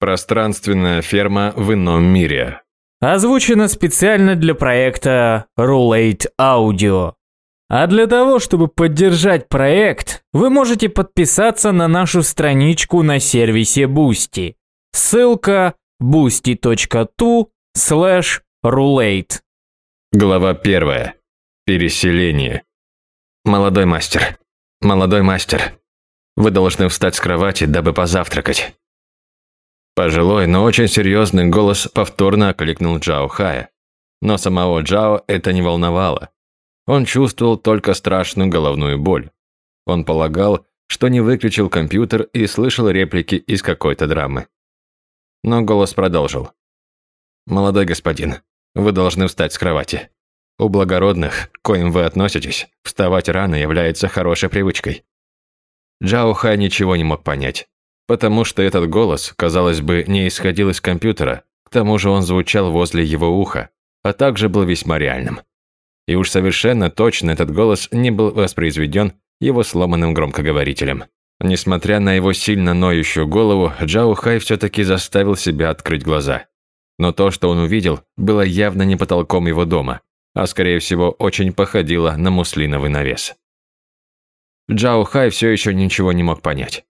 Пространственная ферма в ином мире. Озвучено специально для проекта Roulette Audio. А для того, чтобы поддержать проект, вы можете подписаться на нашу страничку на сервисе Boosty. Ссылка boosty.tu slash roulette. Глава первая. Переселение. Молодой мастер. Молодой мастер. Вы должны встать с кровати, дабы позавтракать. Пожилой, но очень серьезный голос повторно окликнул Джао Хая. Но самого Джао это не волновало. Он чувствовал только страшную головную боль. Он полагал, что не выключил компьютер и слышал реплики из какой-то драмы. Но голос продолжил. «Молодой господин, вы должны встать с кровати. У благородных, к коим вы относитесь, вставать рано является хорошей привычкой». Джао Хай ничего не мог понять, потому что этот голос, казалось бы, не исходил из компьютера, к тому же он звучал возле его уха, а также был весьма реальным. И уж совершенно точно этот голос не был воспроизведен его сломанным громкоговорителем. Несмотря на его сильно ноющую голову, Джао Хай все-таки заставил себя открыть глаза. Но то, что он увидел, было явно не потолком его дома, а скорее всего очень походило на муслиновый навес. Джао Хай все еще ничего не мог понять.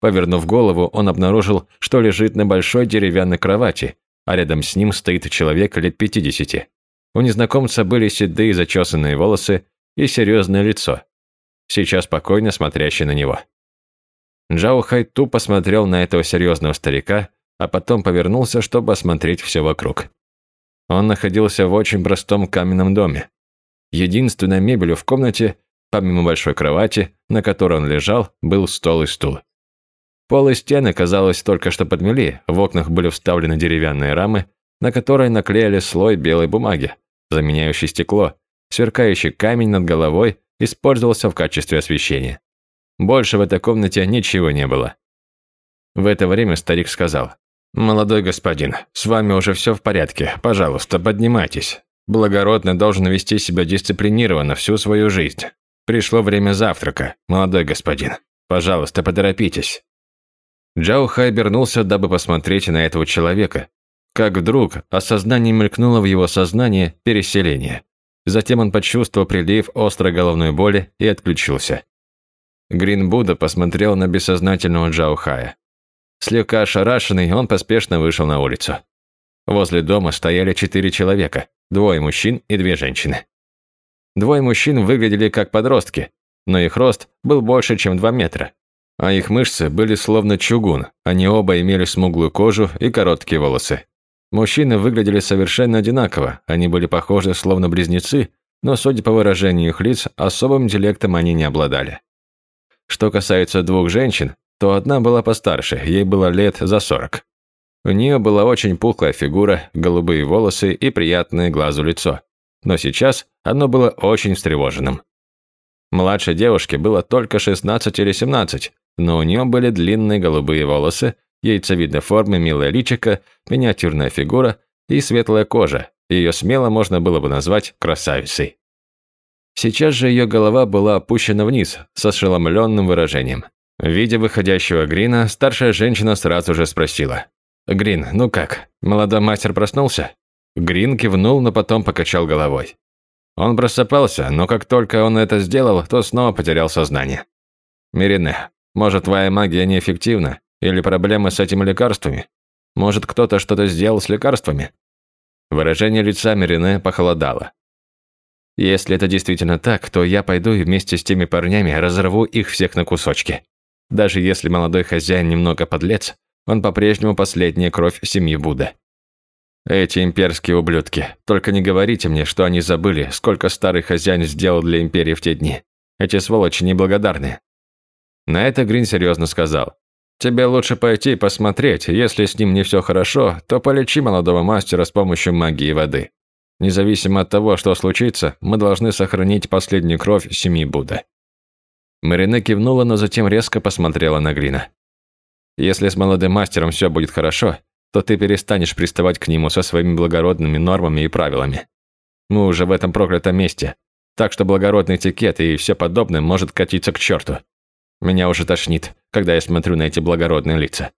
Повернув голову, он обнаружил, что лежит на большой деревянной кровати, а рядом с ним стоит человек лет 50. У незнакомца были седые зачесанные волосы и серьезное лицо, сейчас спокойно смотрящий на него. Джао Хай тупо смотрел на этого серьезного старика, а потом повернулся, чтобы осмотреть все вокруг. Он находился в очень простом каменном доме. Единственной мебелью в комнате, помимо большой кровати, на которой он лежал, был стол и стул. Пол и стены, казалось, только что подмели, в окнах были вставлены деревянные рамы, на которые наклеили слой белой бумаги, заменяющий стекло, сверкающий камень над головой использовался в качестве освещения. Больше в этой комнате ничего не было. В это время старик сказал, «Молодой господин, с вами уже все в порядке, пожалуйста, поднимайтесь. Благородный должен вести себя дисциплинированно всю свою жизнь. Пришло время завтрака, молодой господин. Пожалуйста, поторопитесь». Джао Хай обернулся, дабы посмотреть на этого человека. Как вдруг осознание мелькнуло в его сознание переселение. Затем он почувствовал прилив острой головной боли и отключился. Грин Будда посмотрел на бессознательного Джао Хая. Слегка ошарашенный, он поспешно вышел на улицу. Возле дома стояли четыре человека, двое мужчин и две женщины. Двое мужчин выглядели как подростки, но их рост был больше, чем два метра. А их мышцы были словно чугун, они оба имели смуглую кожу и короткие волосы. Мужчины выглядели совершенно одинаково, они были похожи словно близнецы, но, судя по выражению их лиц, особым интеллектом они не обладали. Что касается двух женщин, то одна была постарше, ей было лет за сорок. У нее была очень пухлая фигура, голубые волосы и приятное глазу лицо. Но сейчас оно было очень встревоженным. Младшей девушке было только 16 или 17, но у нее были длинные голубые волосы, яйцевидной формы милая личико, миниатюрная фигура и светлая кожа, ее смело можно было бы назвать красавицей. Сейчас же ее голова была опущена вниз, с ошеломленным выражением. Видя выходящего Грина, старшая женщина сразу же спросила. «Грин, ну как, молодой мастер проснулся?» Грин кивнул, но потом покачал головой. Он просыпался, но как только он это сделал, то снова потерял сознание. «Мирине, может, твоя магия неэффективна? Или проблемы с этими лекарствами? Может, кто-то что-то сделал с лекарствами?» Выражение лица Мирине похолодало. Если это действительно так, то я пойду и вместе с теми парнями разорву их всех на кусочки. Даже если молодой хозяин немного подлец, он по-прежнему последняя кровь семьи Будда. Эти имперские ублюдки. Только не говорите мне, что они забыли, сколько старый хозяин сделал для империи в те дни. Эти сволочи неблагодарные. На это Грин серьезно сказал. Тебе лучше пойти посмотреть. Если с ним не все хорошо, то полечи молодого мастера с помощью магии воды. Независимо от того, что случится, мы должны сохранить последнюю кровь семьи Будда». Марине кивнула, но затем резко посмотрела на Грина. «Если с молодым мастером все будет хорошо, то ты перестанешь приставать к нему со своими благородными нормами и правилами. Мы уже в этом проклятом месте, так что благородный этикет и все подобное может катиться к черту. Меня уже тошнит, когда я смотрю на эти благородные лица».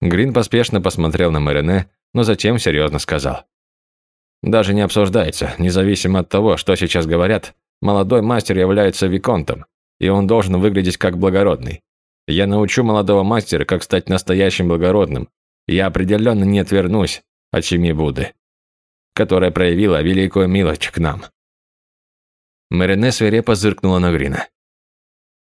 Грин поспешно посмотрел на Марине, но затем серьезно сказал. «Даже не обсуждается, независимо от того, что сейчас говорят, молодой мастер является виконтом, и он должен выглядеть как благородный. Я научу молодого мастера, как стать настоящим благородным. Я определенно не отвернусь от семьи Будды, которая проявила великую милость к нам». Марине свирепо зыркнула на Грина.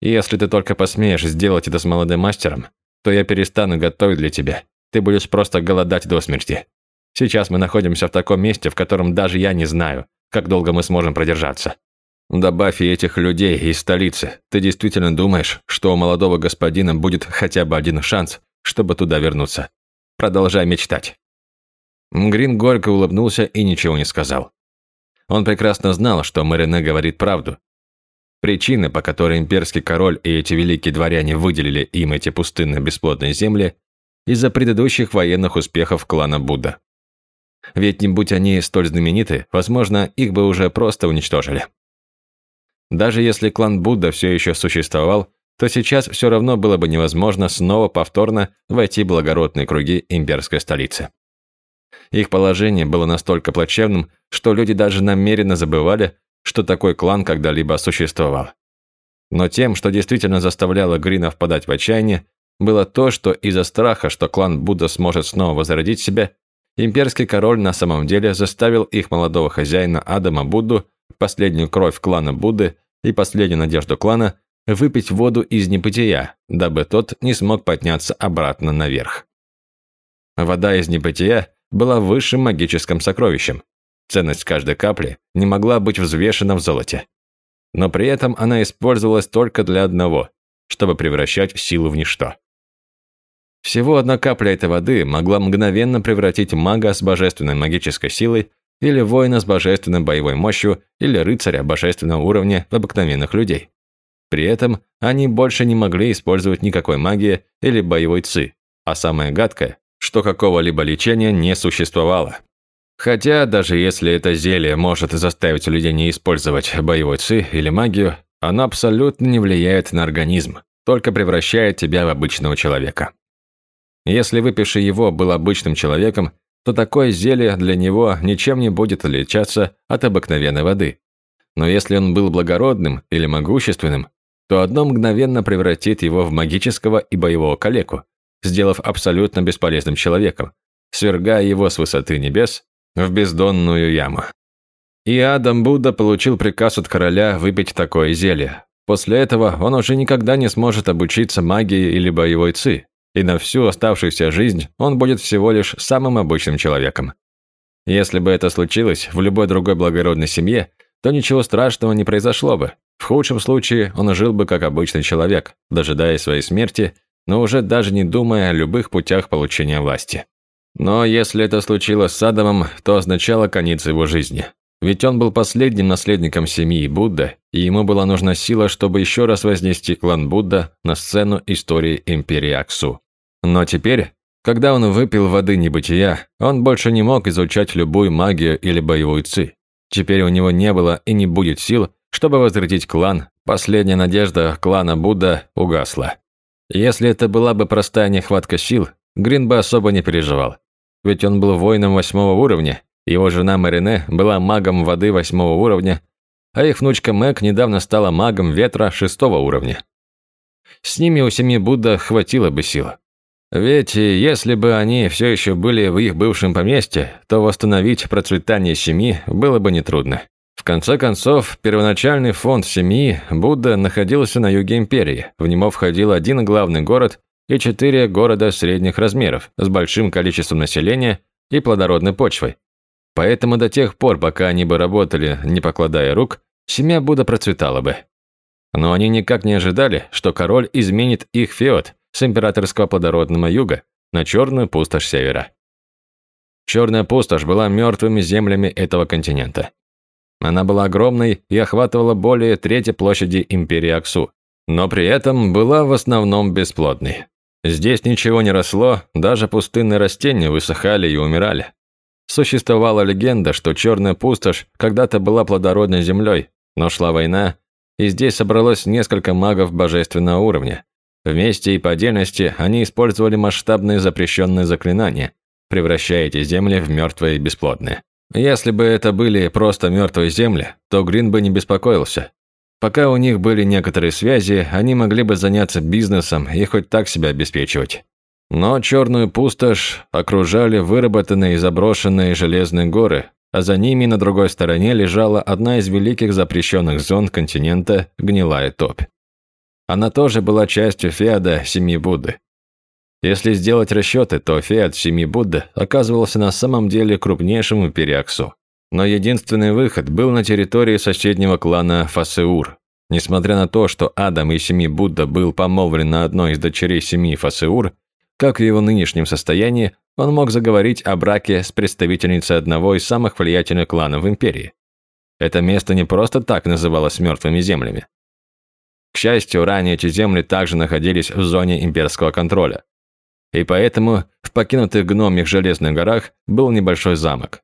«Если ты только посмеешь сделать это с молодым мастером, то я перестану готовить для тебя. Ты будешь просто голодать до смерти. Сейчас мы находимся в таком месте, в котором даже я не знаю, как долго мы сможем продержаться. Добавь и этих людей из столицы. Ты действительно думаешь, что у молодого господина будет хотя бы один шанс, чтобы туда вернуться? Продолжай мечтать». Грин горько улыбнулся и ничего не сказал. Он прекрасно знал, что Марине говорит правду. Причины, по которой имперский король и эти великие дворяне выделили им эти пустынные бесплодные земли, из-за предыдущих военных успехов клана Будда. Ведь не будь они столь знамениты, возможно, их бы уже просто уничтожили. Даже если клан Будда все еще существовал, то сейчас все равно было бы невозможно снова повторно войти в благородные круги имперской столицы. Их положение было настолько плачевным, что люди даже намеренно забывали, что такой клан когда-либо существовал. Но тем, что действительно заставляло Грина впадать в отчаяние, было то, что из-за страха, что клан Будда сможет снова возродить себя, имперский король на самом деле заставил их молодого хозяина Адама Будду, последнюю кровь клана Будды и последнюю надежду клана, выпить воду из небытия, дабы тот не смог подняться обратно наверх. Вода из небытия была высшим магическим сокровищем. Ценность каждой капли не могла быть взвешена в золоте. Но при этом она использовалась только для одного, чтобы превращать силу в ничто. Всего одна капля этой воды могла мгновенно превратить мага с божественной магической силой или воина с божественной боевой мощью или рыцаря божественного уровня в обыкновенных людей. При этом они больше не могли использовать никакой магии или боевой ци, а самое гадкое, что какого-либо лечения не существовало. Хотя, даже если это зелье может заставить людей не использовать боевой ци или магию, оно абсолютно не влияет на организм, только превращает тебя в обычного человека. Если выпивший его был обычным человеком, то такое зелье для него ничем не будет отличаться от обыкновенной воды. Но если он был благородным или могущественным, то одно мгновенно превратит его в магического и боевого калеку, сделав абсолютно бесполезным человеком, свергая его с высоты небес в бездонную яму. И Адам Будда получил приказ от короля выпить такое зелье. После этого он уже никогда не сможет обучиться магии или боевой ци, и на всю оставшуюся жизнь он будет всего лишь самым обычным человеком. Если бы это случилось в любой другой благородной семье, то ничего страшного не произошло бы. В худшем случае он жил бы как обычный человек, дожидаясь своей смерти, но уже даже не думая о любых путях получения власти. Но если это случилось с Адамом, то означало конец его жизни. Ведь он был последним наследником семьи Будда, и ему была нужна сила, чтобы еще раз вознести клан Будда на сцену истории империи Аксу. Но теперь, когда он выпил воды небытия, он больше не мог изучать любую магию или боевую ци. Теперь у него не было и не будет сил, чтобы возродить клан, последняя надежда клана Будда угасла. Если это была бы простая нехватка сил, Грин бы особо не переживал ведь он был воином восьмого уровня, его жена Марине была магом воды восьмого уровня, а их внучка Мэг недавно стала магом ветра шестого уровня. С ними у семьи Будда хватило бы сил. Ведь если бы они все еще были в их бывшем поместье, то восстановить процветание семьи было бы нетрудно. В конце концов, первоначальный фонд семьи Будда находился на юге империи. В него входил один главный город и четыре города средних размеров с большим количеством населения и плодородной почвой. Поэтому до тех пор, пока они бы работали, не покладая рук, семья Будда процветала бы. Но они никак не ожидали, что король изменит их феод с императорского плодородного юга на черную пустошь севера. Черная пустошь была мертвыми землями этого континента. Она была огромной и охватывала более трети площади империи Аксу, но при этом была в основном бесплодной. Здесь ничего не росло, даже пустынные растения высыхали и умирали. Существовала легенда, что черная пустошь когда-то была плодородной землей, но шла война, и здесь собралось несколько магов божественного уровня. Вместе и по отдельности они использовали масштабные запрещенные заклинания, превращая эти земли в мертвые и бесплодные. Если бы это были просто мертвые земли, то Грин бы не беспокоился. Пока у них были некоторые связи, они могли бы заняться бизнесом и хоть так себя обеспечивать. Но черную пустошь окружали выработанные и заброшенные железные горы, а за ними на другой стороне лежала одна из великих запрещенных зон континента – гнилая топь. Она тоже была частью Феода Семи Будды. Если сделать расчеты, то Феод Семи Будды оказывался на самом деле крупнейшим в Периаксу. Но единственный выход был на территории соседнего клана Фасеур. Несмотря на то, что Адам и Семи Будда был помолвлен на одной из дочерей семьи Фасеур, как в его нынешнем состоянии, он мог заговорить о браке с представительницей одного из самых влиятельных кланов в империи. Это место не просто так называлось мертвыми землями. К счастью, ранее эти земли также находились в зоне имперского контроля. И поэтому в покинутых гномьих железных горах был небольшой замок.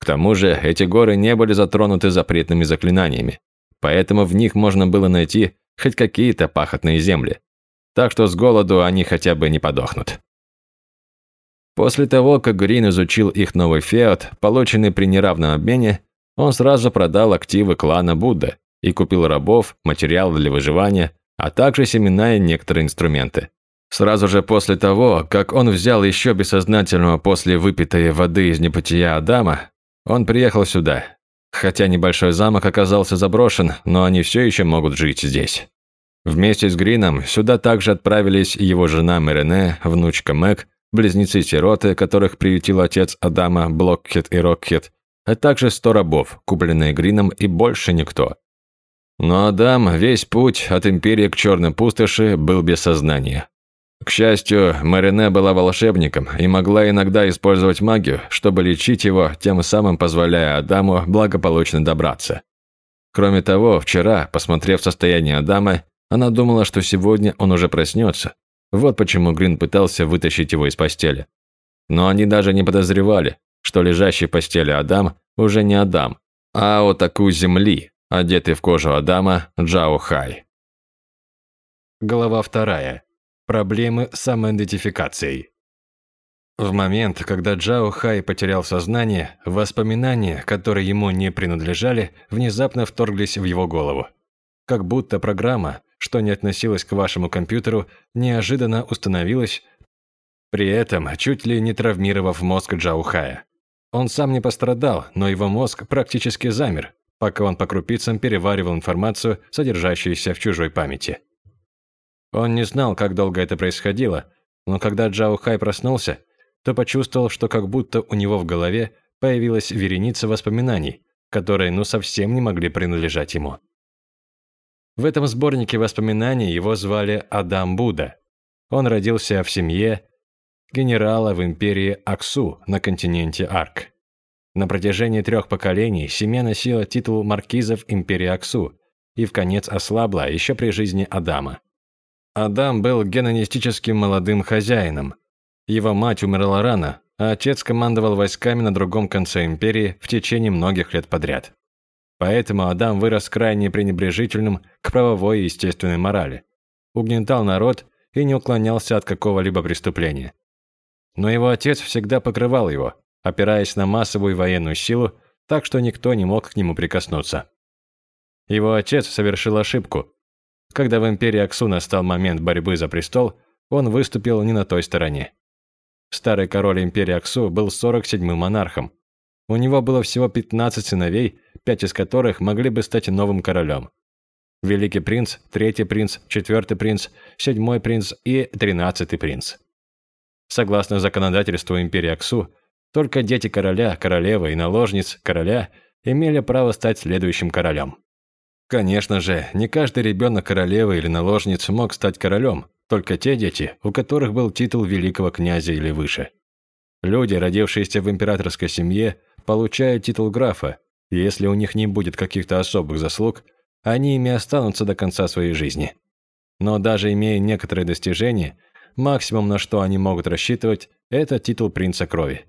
К тому же эти горы не были затронуты запретными заклинаниями, поэтому в них можно было найти хоть какие-то пахотные земли. Так что с голоду они хотя бы не подохнут. После того, как Грин изучил их новый феод, полученный при неравном обмене, он сразу продал активы клана Будда и купил рабов, материал для выживания, а также семена и некоторые инструменты. Сразу же после того, как он взял еще бессознательного после выпитой воды из небытия Адама, он приехал сюда. Хотя небольшой замок оказался заброшен, но они все еще могут жить здесь. Вместе с Грином сюда также отправились его жена Мерене, внучка Мэг, близнецы-сироты, которых приютил отец Адама, Блокхет и Рокхет, а также сто рабов, купленные Грином и больше никто. Но Адам весь путь от Империи к Черной Пустоши был без сознания. К счастью, Марине была волшебником и могла иногда использовать магию, чтобы лечить его, тем самым позволяя Адаму благополучно добраться. Кроме того, вчера, посмотрев состояние Адама, она думала, что сегодня он уже проснется. Вот почему Грин пытался вытащить его из постели. Но они даже не подозревали, что лежащий в постели Адам уже не Адам, а Отаку Земли, одетый в кожу Адама Джао Хай. Глава вторая. Проблемы с самоидентификацией. В момент, когда Джао Хай потерял сознание, воспоминания, которые ему не принадлежали, внезапно вторглись в его голову. Как будто программа, что не относилась к вашему компьютеру, неожиданно установилась, при этом чуть ли не травмировав мозг Джао Хая. Он сам не пострадал, но его мозг практически замер, пока он по крупицам переваривал информацию, содержащуюся в чужой памяти. Он не знал, как долго это происходило, но когда Джао Хай проснулся, то почувствовал, что как будто у него в голове появилась вереница воспоминаний, которые ну совсем не могли принадлежать ему. В этом сборнике воспоминаний его звали Адам Буда. Он родился в семье генерала в империи Аксу на континенте Арк. На протяжении трех поколений семья носила титул маркизов империи Аксу и в конец ослабла еще при жизни Адама. Адам был генонистическим молодым хозяином. Его мать умерла рано, а отец командовал войсками на другом конце империи в течение многих лет подряд. Поэтому Адам вырос крайне пренебрежительным к правовой и естественной морали. Угнетал народ и не уклонялся от какого-либо преступления. Но его отец всегда покрывал его, опираясь на массовую военную силу, так что никто не мог к нему прикоснуться. Его отец совершил ошибку. Когда в империи Аксу настал момент борьбы за престол, он выступил не на той стороне. Старый король империи Аксу был 47-м монархом. У него было всего 15 сыновей, пять из которых могли бы стать новым королем. Великий принц, третий принц, четвертый принц, седьмой принц и тринадцатый принц. Согласно законодательству империи Аксу, только дети короля, королевы и наложниц короля имели право стать следующим королем. Конечно же, не каждый ребенок королевы или наложниц мог стать королем, только те дети, у которых был титул великого князя или выше. Люди, родившиеся в императорской семье, получают титул графа, и если у них не будет каких-то особых заслуг, они ими останутся до конца своей жизни. Но даже имея некоторые достижения, максимум, на что они могут рассчитывать, это титул принца крови.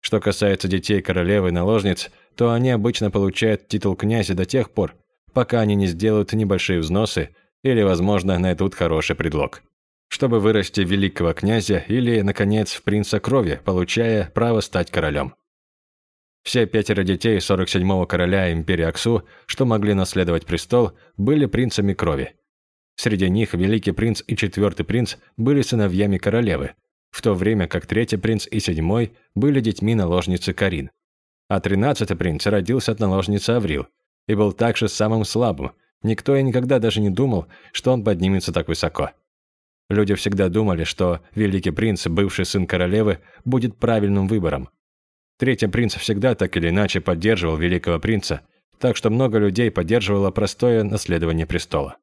Что касается детей королевы и наложниц, то они обычно получают титул князя до тех пор, пока они не сделают небольшие взносы или, возможно, найдут хороший предлог. чтобы вырасти великого князя или, наконец, в принца крови, получая право стать королем. Все пятеро детей 47-го короля империи Аксу, что могли наследовать престол, были принцами крови. Среди них великий принц и четвертый принц были сыновьями королевы, в то время как третий принц и седьмой были детьми наложницы Карин. А тринадцатый принц родился от наложницы Аврил и был также самым слабым. Никто и никогда даже не думал, что он поднимется так высоко. Люди всегда думали, что великий принц, бывший сын королевы, будет правильным выбором. Третий принц всегда так или иначе поддерживал великого принца, так что много людей поддерживало простое наследование престола.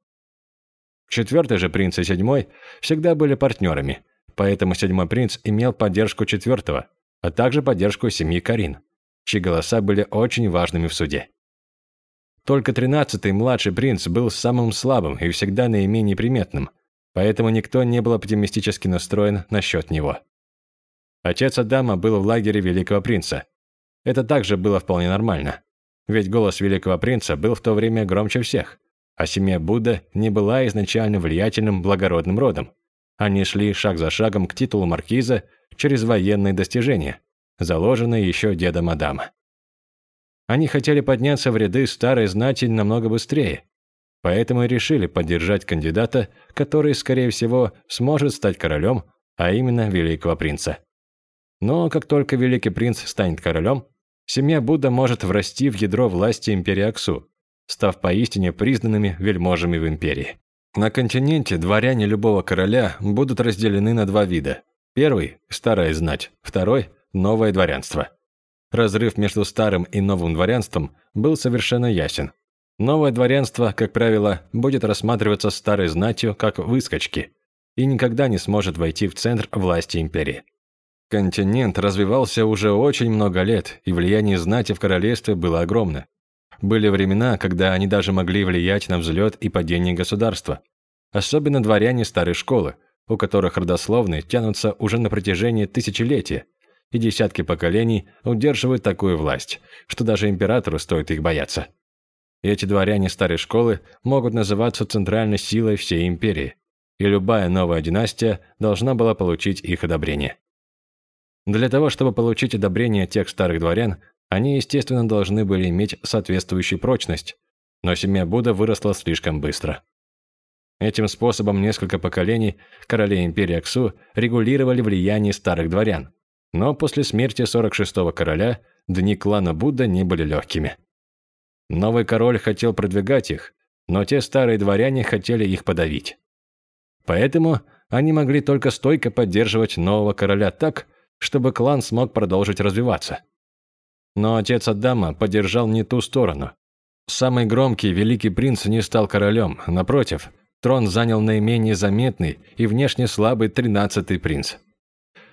Четвертый же принц и седьмой всегда были партнерами, поэтому седьмой принц имел поддержку четвертого, а также поддержку семьи Карин, чьи голоса были очень важными в суде. Только тринадцатый младший принц был самым слабым и всегда наименее приметным, поэтому никто не был оптимистически настроен насчет него. Отец Адама был в лагере Великого Принца. Это также было вполне нормально. Ведь голос Великого Принца был в то время громче всех, а семья Будда не была изначально влиятельным благородным родом. Они шли шаг за шагом к титулу маркиза через военные достижения, заложенные еще дедом Адама. Они хотели подняться в ряды старой знати намного быстрее, поэтому и решили поддержать кандидата, который, скорее всего, сможет стать королем, а именно великого принца. Но как только Великий Принц станет королем, семья Будда может врасти в ядро власти империи Аксу, став поистине признанными вельможами в империи. На континенте дворяне любого короля будут разделены на два вида. Первый – старая знать, второй – новое дворянство. Разрыв между старым и новым дворянством был совершенно ясен. Новое дворянство, как правило, будет рассматриваться старой знатью как выскочки и никогда не сможет войти в центр власти империи. Континент развивался уже очень много лет, и влияние знати в королевстве было огромно. Были времена, когда они даже могли влиять на взлет и падение государства. Особенно дворяне старой школы, у которых родословные тянутся уже на протяжении тысячелетия, и десятки поколений удерживают такую власть, что даже императору стоит их бояться. эти дворяне старой школы могут называться центральной силой всей империи, и любая новая династия должна была получить их одобрение. Для того, чтобы получить одобрение тех старых дворян, они, естественно, должны были иметь соответствующую прочность, но семья Будда выросла слишком быстро. Этим способом несколько поколений королей империи Аксу регулировали влияние старых дворян, но после смерти 46-го короля дни клана Будда не были легкими. Новый король хотел продвигать их, но те старые дворяне хотели их подавить. Поэтому они могли только стойко поддерживать нового короля так, чтобы клан смог продолжить развиваться. Но отец Адама поддержал не ту сторону. Самый громкий великий принц не стал королем, напротив, трон занял наименее заметный и внешне слабый тринадцатый принц.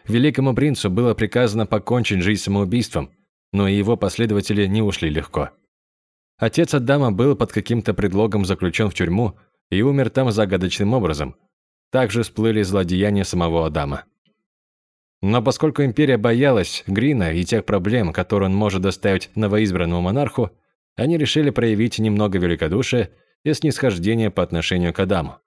Великому принцу было приказано покончить жизнь самоубийством, но и его последователи не ушли легко. Отец Адама был под каким-то предлогом заключен в тюрьму и умер там загадочным образом. Также всплыли злодеяния самого Адама. Но поскольку империя боялась Грина и тех проблем, которые он может доставить новоизбранному монарху, они решили проявить немного великодушия и снисхождения по отношению к Адаму.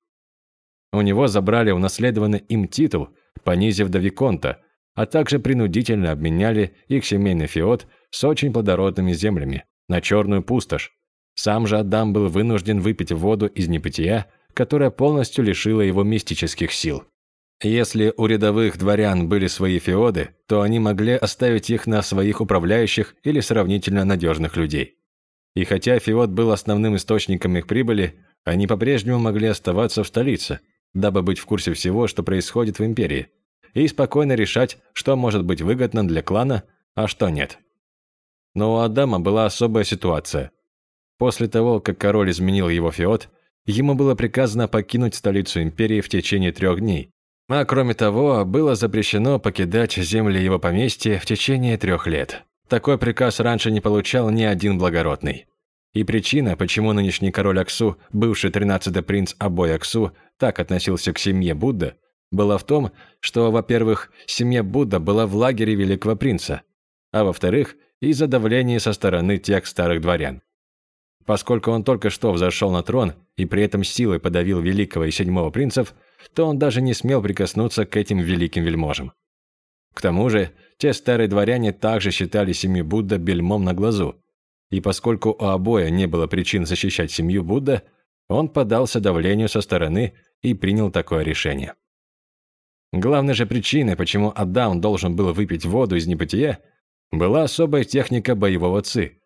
У него забрали унаследованный им титул, понизив до Виконта, а также принудительно обменяли их семейный феод с очень плодородными землями на черную пустошь. Сам же Адам был вынужден выпить воду из небытия, которая полностью лишила его мистических сил. Если у рядовых дворян были свои феоды, то они могли оставить их на своих управляющих или сравнительно надежных людей. И хотя феод был основным источником их прибыли, они по-прежнему могли оставаться в столице, дабы быть в курсе всего, что происходит в империи, и спокойно решать, что может быть выгодно для клана, а что нет. Но у Адама была особая ситуация. После того, как король изменил его феод, ему было приказано покинуть столицу империи в течение трех дней, а кроме того, было запрещено покидать земли его поместья в течение трех лет. Такой приказ раньше не получал ни один благородный. И причина, почему нынешний король Аксу, бывший тринадцатый принц Абой Аксу, так относился к семье Будда, была в том, что, во-первых, семья Будда была в лагере великого принца, а во-вторых, из-за давления со стороны тех старых дворян. Поскольку он только что взошел на трон и при этом силой подавил великого и седьмого принцев, то он даже не смел прикоснуться к этим великим вельможам. К тому же, те старые дворяне также считали семью Будда бельмом на глазу, и поскольку у обоя не было причин защищать семью Будда, он поддался давлению со стороны и принял такое решение. Главной же причиной, почему Адам должен был выпить воду из небытия, была особая техника боевого ци,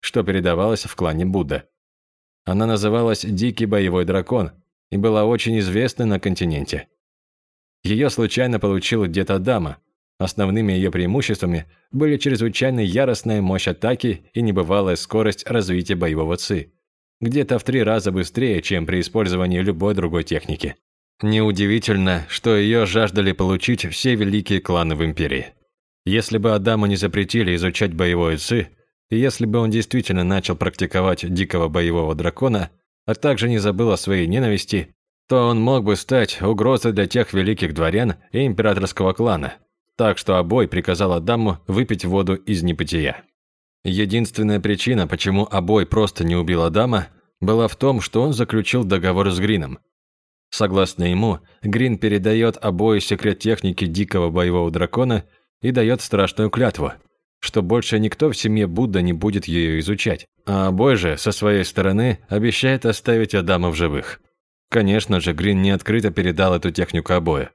что передавалось в клане Будда. Она называлась «Дикий боевой дракон» и была очень известна на континенте. Ее случайно получил дед Адама. Основными ее преимуществами были чрезвычайно яростная мощь атаки и небывалая скорость развития боевого ци, где-то в три раза быстрее, чем при использовании любой другой техники. Неудивительно, что ее жаждали получить все великие кланы в империи. Если бы Адаму не запретили изучать боевой ци, и если бы он действительно начал практиковать дикого боевого дракона, а также не забыл о своей ненависти, то он мог бы стать угрозой для тех великих дворян и императорского клана. Так что Обой приказал Адаму выпить воду из небытия. Единственная причина, почему Обой просто не убил Адама, была в том, что он заключил договор с Грином. Согласно ему, Грин передает Обою секрет техники дикого боевого дракона и дает страшную клятву – что больше никто в семье Будда не будет ее изучать. А Бой же, со своей стороны, обещает оставить Адама в живых. Конечно же, Грин не открыто передал эту технику обоя.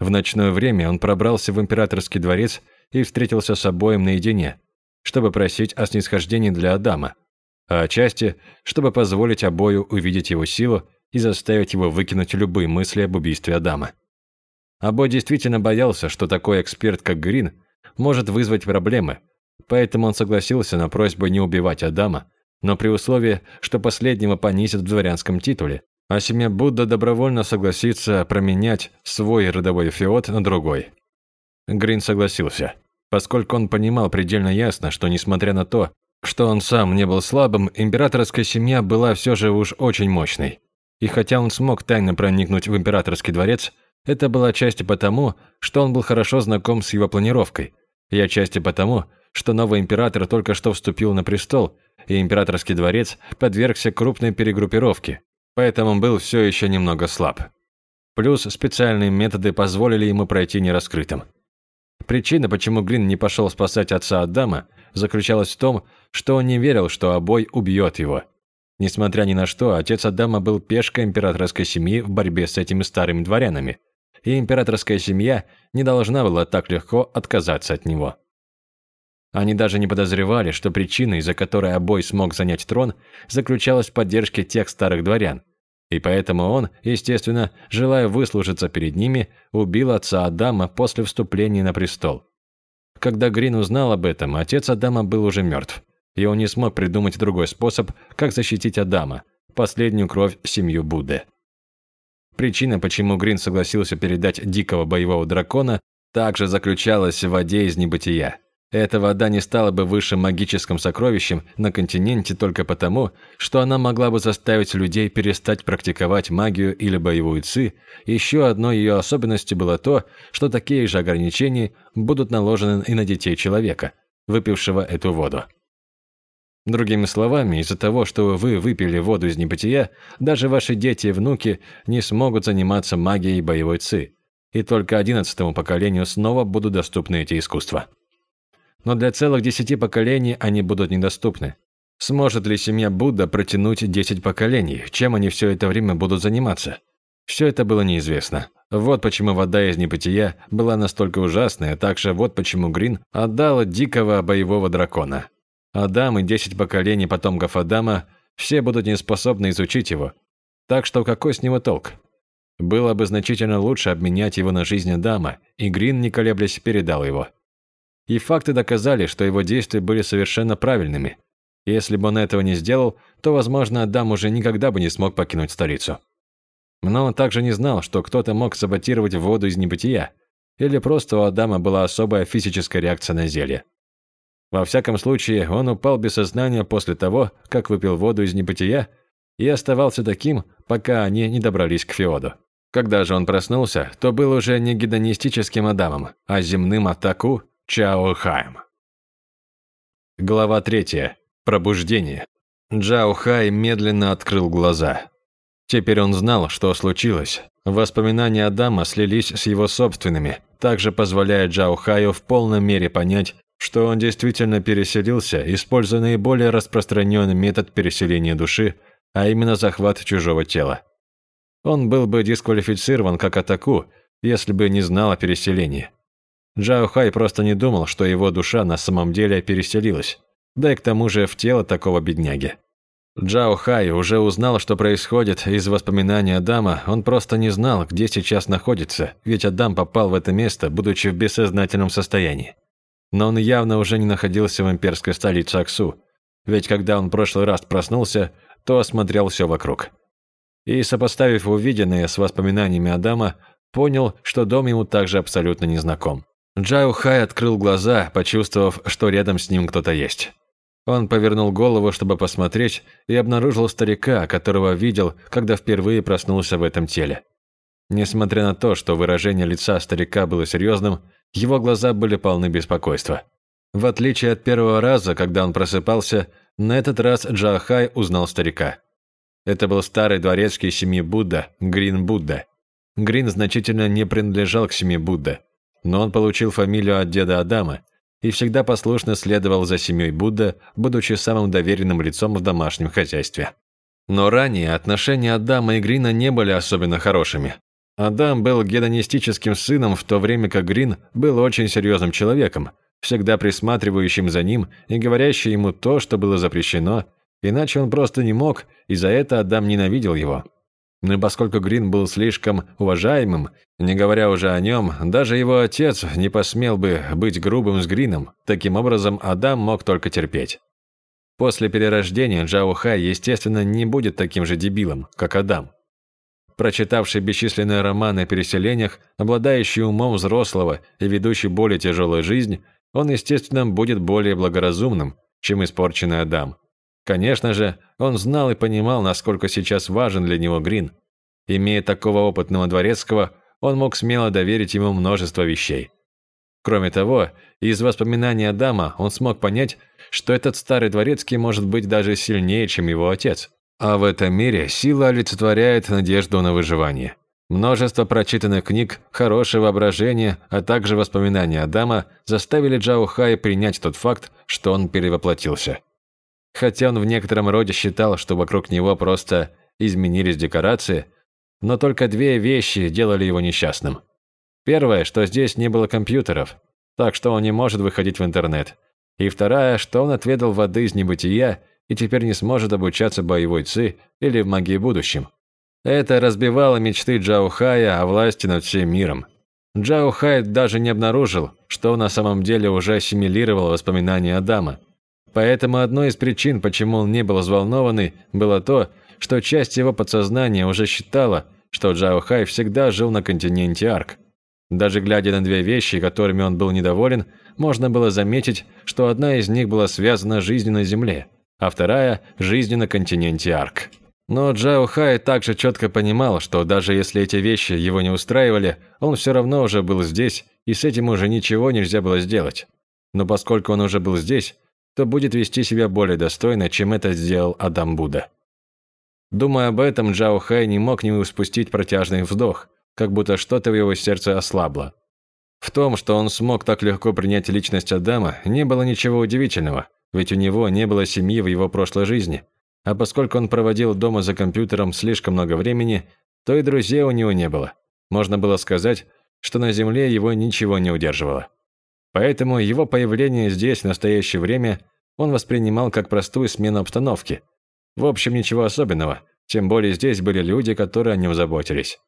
В ночное время он пробрался в императорский дворец и встретился с обоем наедине, чтобы просить о снисхождении для Адама, а отчасти, чтобы позволить обою увидеть его силу и заставить его выкинуть любые мысли об убийстве Адама. Обой действительно боялся, что такой эксперт, как Грин, может вызвать проблемы, Поэтому он согласился на просьбу не убивать Адама, но при условии, что последнего понизят в дворянском титуле, а семья Будда добровольно согласится променять свой родовой феод на другой. Грин согласился, поскольку он понимал предельно ясно, что несмотря на то, что он сам не был слабым, императорская семья была все же уж очень мощной. И хотя он смог тайно проникнуть в императорский дворец, это было отчасти потому, что он был хорошо знаком с его планировкой, и отчасти потому, что новый император только что вступил на престол, и императорский дворец подвергся крупной перегруппировке, поэтому был все еще немного слаб. Плюс специальные методы позволили ему пройти нераскрытым. Причина, почему Грин не пошел спасать отца Адама, заключалась в том, что он не верил, что обой убьет его. Несмотря ни на что, отец Адама был пешкой императорской семьи в борьбе с этими старыми дворянами, и императорская семья не должна была так легко отказаться от него. Они даже не подозревали, что причиной, из-за которой обой смог занять трон, заключалась в поддержке тех старых дворян. И поэтому он, естественно, желая выслужиться перед ними, убил отца Адама после вступления на престол. Когда Грин узнал об этом, отец Адама был уже мертв, и он не смог придумать другой способ, как защитить Адама, последнюю кровь семью Будды. Причина, почему Грин согласился передать дикого боевого дракона, также заключалась в воде из небытия. Эта вода не стала бы высшим магическим сокровищем на континенте только потому, что она могла бы заставить людей перестать практиковать магию или боевую ци. Еще одной ее особенностью было то, что такие же ограничения будут наложены и на детей человека, выпившего эту воду. Другими словами, из-за того, что вы выпили воду из небытия, даже ваши дети и внуки не смогут заниматься магией боевой ци, и только одиннадцатому поколению снова будут доступны эти искусства но для целых десяти поколений они будут недоступны. Сможет ли семья Будда протянуть десять поколений? Чем они все это время будут заниматься? Все это было неизвестно. Вот почему вода из небытия была настолько ужасной, а также вот почему Грин отдал дикого боевого дракона. Адам и десять поколений потомков Адама все будут неспособны изучить его. Так что какой с него толк? Было бы значительно лучше обменять его на жизнь Адама, и Грин, не колеблясь, передал его. И факты доказали, что его действия были совершенно правильными. Если бы он этого не сделал, то, возможно, Адам уже никогда бы не смог покинуть столицу. Но он также не знал, что кто-то мог саботировать воду из небытия, или просто у Адама была особая физическая реакция на зелье. Во всяком случае, он упал без сознания после того, как выпил воду из небытия, и оставался таким, пока они не добрались к Феоду. Когда же он проснулся, то был уже не гедонистическим Адамом, а земным Атаку Чао Хайм. Глава третья. Пробуждение. Джао Хай медленно открыл глаза. Теперь он знал, что случилось. Воспоминания Адама слились с его собственными, также позволяя Джао Хаю в полной мере понять, что он действительно переселился, используя наиболее распространенный метод переселения души, а именно захват чужого тела. Он был бы дисквалифицирован как атаку, если бы не знал о переселении. Джао Хай просто не думал, что его душа на самом деле переселилась да и к тому же в тело такого бедняги. Джао Хай уже узнал, что происходит из воспоминаний Адама, он просто не знал, где сейчас находится, ведь Адам попал в это место, будучи в бессознательном состоянии. Но он явно уже не находился в имперской столице Аксу, ведь когда он в прошлый раз проснулся, то осмотрел все вокруг. И, сопоставив увиденное с воспоминаниями Адама, понял, что дом ему также абсолютно незнаком. Джао Хай открыл глаза, почувствовав, что рядом с ним кто-то есть. Он повернул голову, чтобы посмотреть, и обнаружил старика, которого видел, когда впервые проснулся в этом теле. Несмотря на то, что выражение лица старика было серьезным, его глаза были полны беспокойства. В отличие от первого раза, когда он просыпался, на этот раз Джахай узнал старика. Это был старый дворецкий семьи Будда, Грин Будда. Грин значительно не принадлежал к семье Будда, но он получил фамилию от деда Адама и всегда послушно следовал за семьей Будда, будучи самым доверенным лицом в домашнем хозяйстве. Но ранее отношения Адама и Грина не были особенно хорошими. Адам был гедонистическим сыном, в то время как Грин был очень серьезным человеком, всегда присматривающим за ним и говорящим ему то, что было запрещено, иначе он просто не мог, и за это Адам ненавидел его. Но поскольку Грин был слишком уважаемым, не говоря уже о нем, даже его отец не посмел бы быть грубым с Грином, таким образом Адам мог только терпеть. После перерождения Джао Хай, естественно, не будет таким же дебилом, как Адам. Прочитавший бесчисленные романы о переселениях, обладающий умом взрослого и ведущий более тяжелую жизнь, он, естественно, будет более благоразумным, чем испорченный Адам. Конечно же, он знал и понимал, насколько сейчас важен для него Грин. Имея такого опытного дворецкого, он мог смело доверить ему множество вещей. Кроме того, из воспоминаний Адама он смог понять, что этот старый дворецкий может быть даже сильнее, чем его отец. А в этом мире сила олицетворяет надежду на выживание. Множество прочитанных книг, хорошее воображение, а также воспоминания Адама заставили Джао Хай принять тот факт, что он перевоплотился. Хотя он в некотором роде считал, что вокруг него просто изменились декорации, но только две вещи делали его несчастным. Первое, что здесь не было компьютеров, так что он не может выходить в интернет. И вторая, что он отведал воды из небытия и теперь не сможет обучаться боевой ци или в магии будущем. Это разбивало мечты Джао Хая о власти над всем миром. Джао Хай даже не обнаружил, что он на самом деле уже ассимилировал воспоминания Адама – Поэтому одной из причин, почему он не был взволнованный, было то, что часть его подсознания уже считала, что Джао Хай всегда жил на континенте Арк. Даже глядя на две вещи, которыми он был недоволен, можно было заметить, что одна из них была связана с жизнью на Земле, а вторая – жизнью на континенте Арк. Но Джао Хай также четко понимал, что даже если эти вещи его не устраивали, он все равно уже был здесь, и с этим уже ничего нельзя было сделать. Но поскольку он уже был здесь, то будет вести себя более достойно, чем это сделал Адам Будда. Думая об этом, Джао Хай не мог не испустить протяжный вздох, как будто что-то в его сердце ослабло. В том, что он смог так легко принять личность Адама, не было ничего удивительного, ведь у него не было семьи в его прошлой жизни, а поскольку он проводил дома за компьютером слишком много времени, то и друзей у него не было. Можно было сказать, что на земле его ничего не удерживало. Поэтому его появление здесь в настоящее время он воспринимал как простую смену обстановки. В общем, ничего особенного, тем более здесь были люди, которые о нем заботились.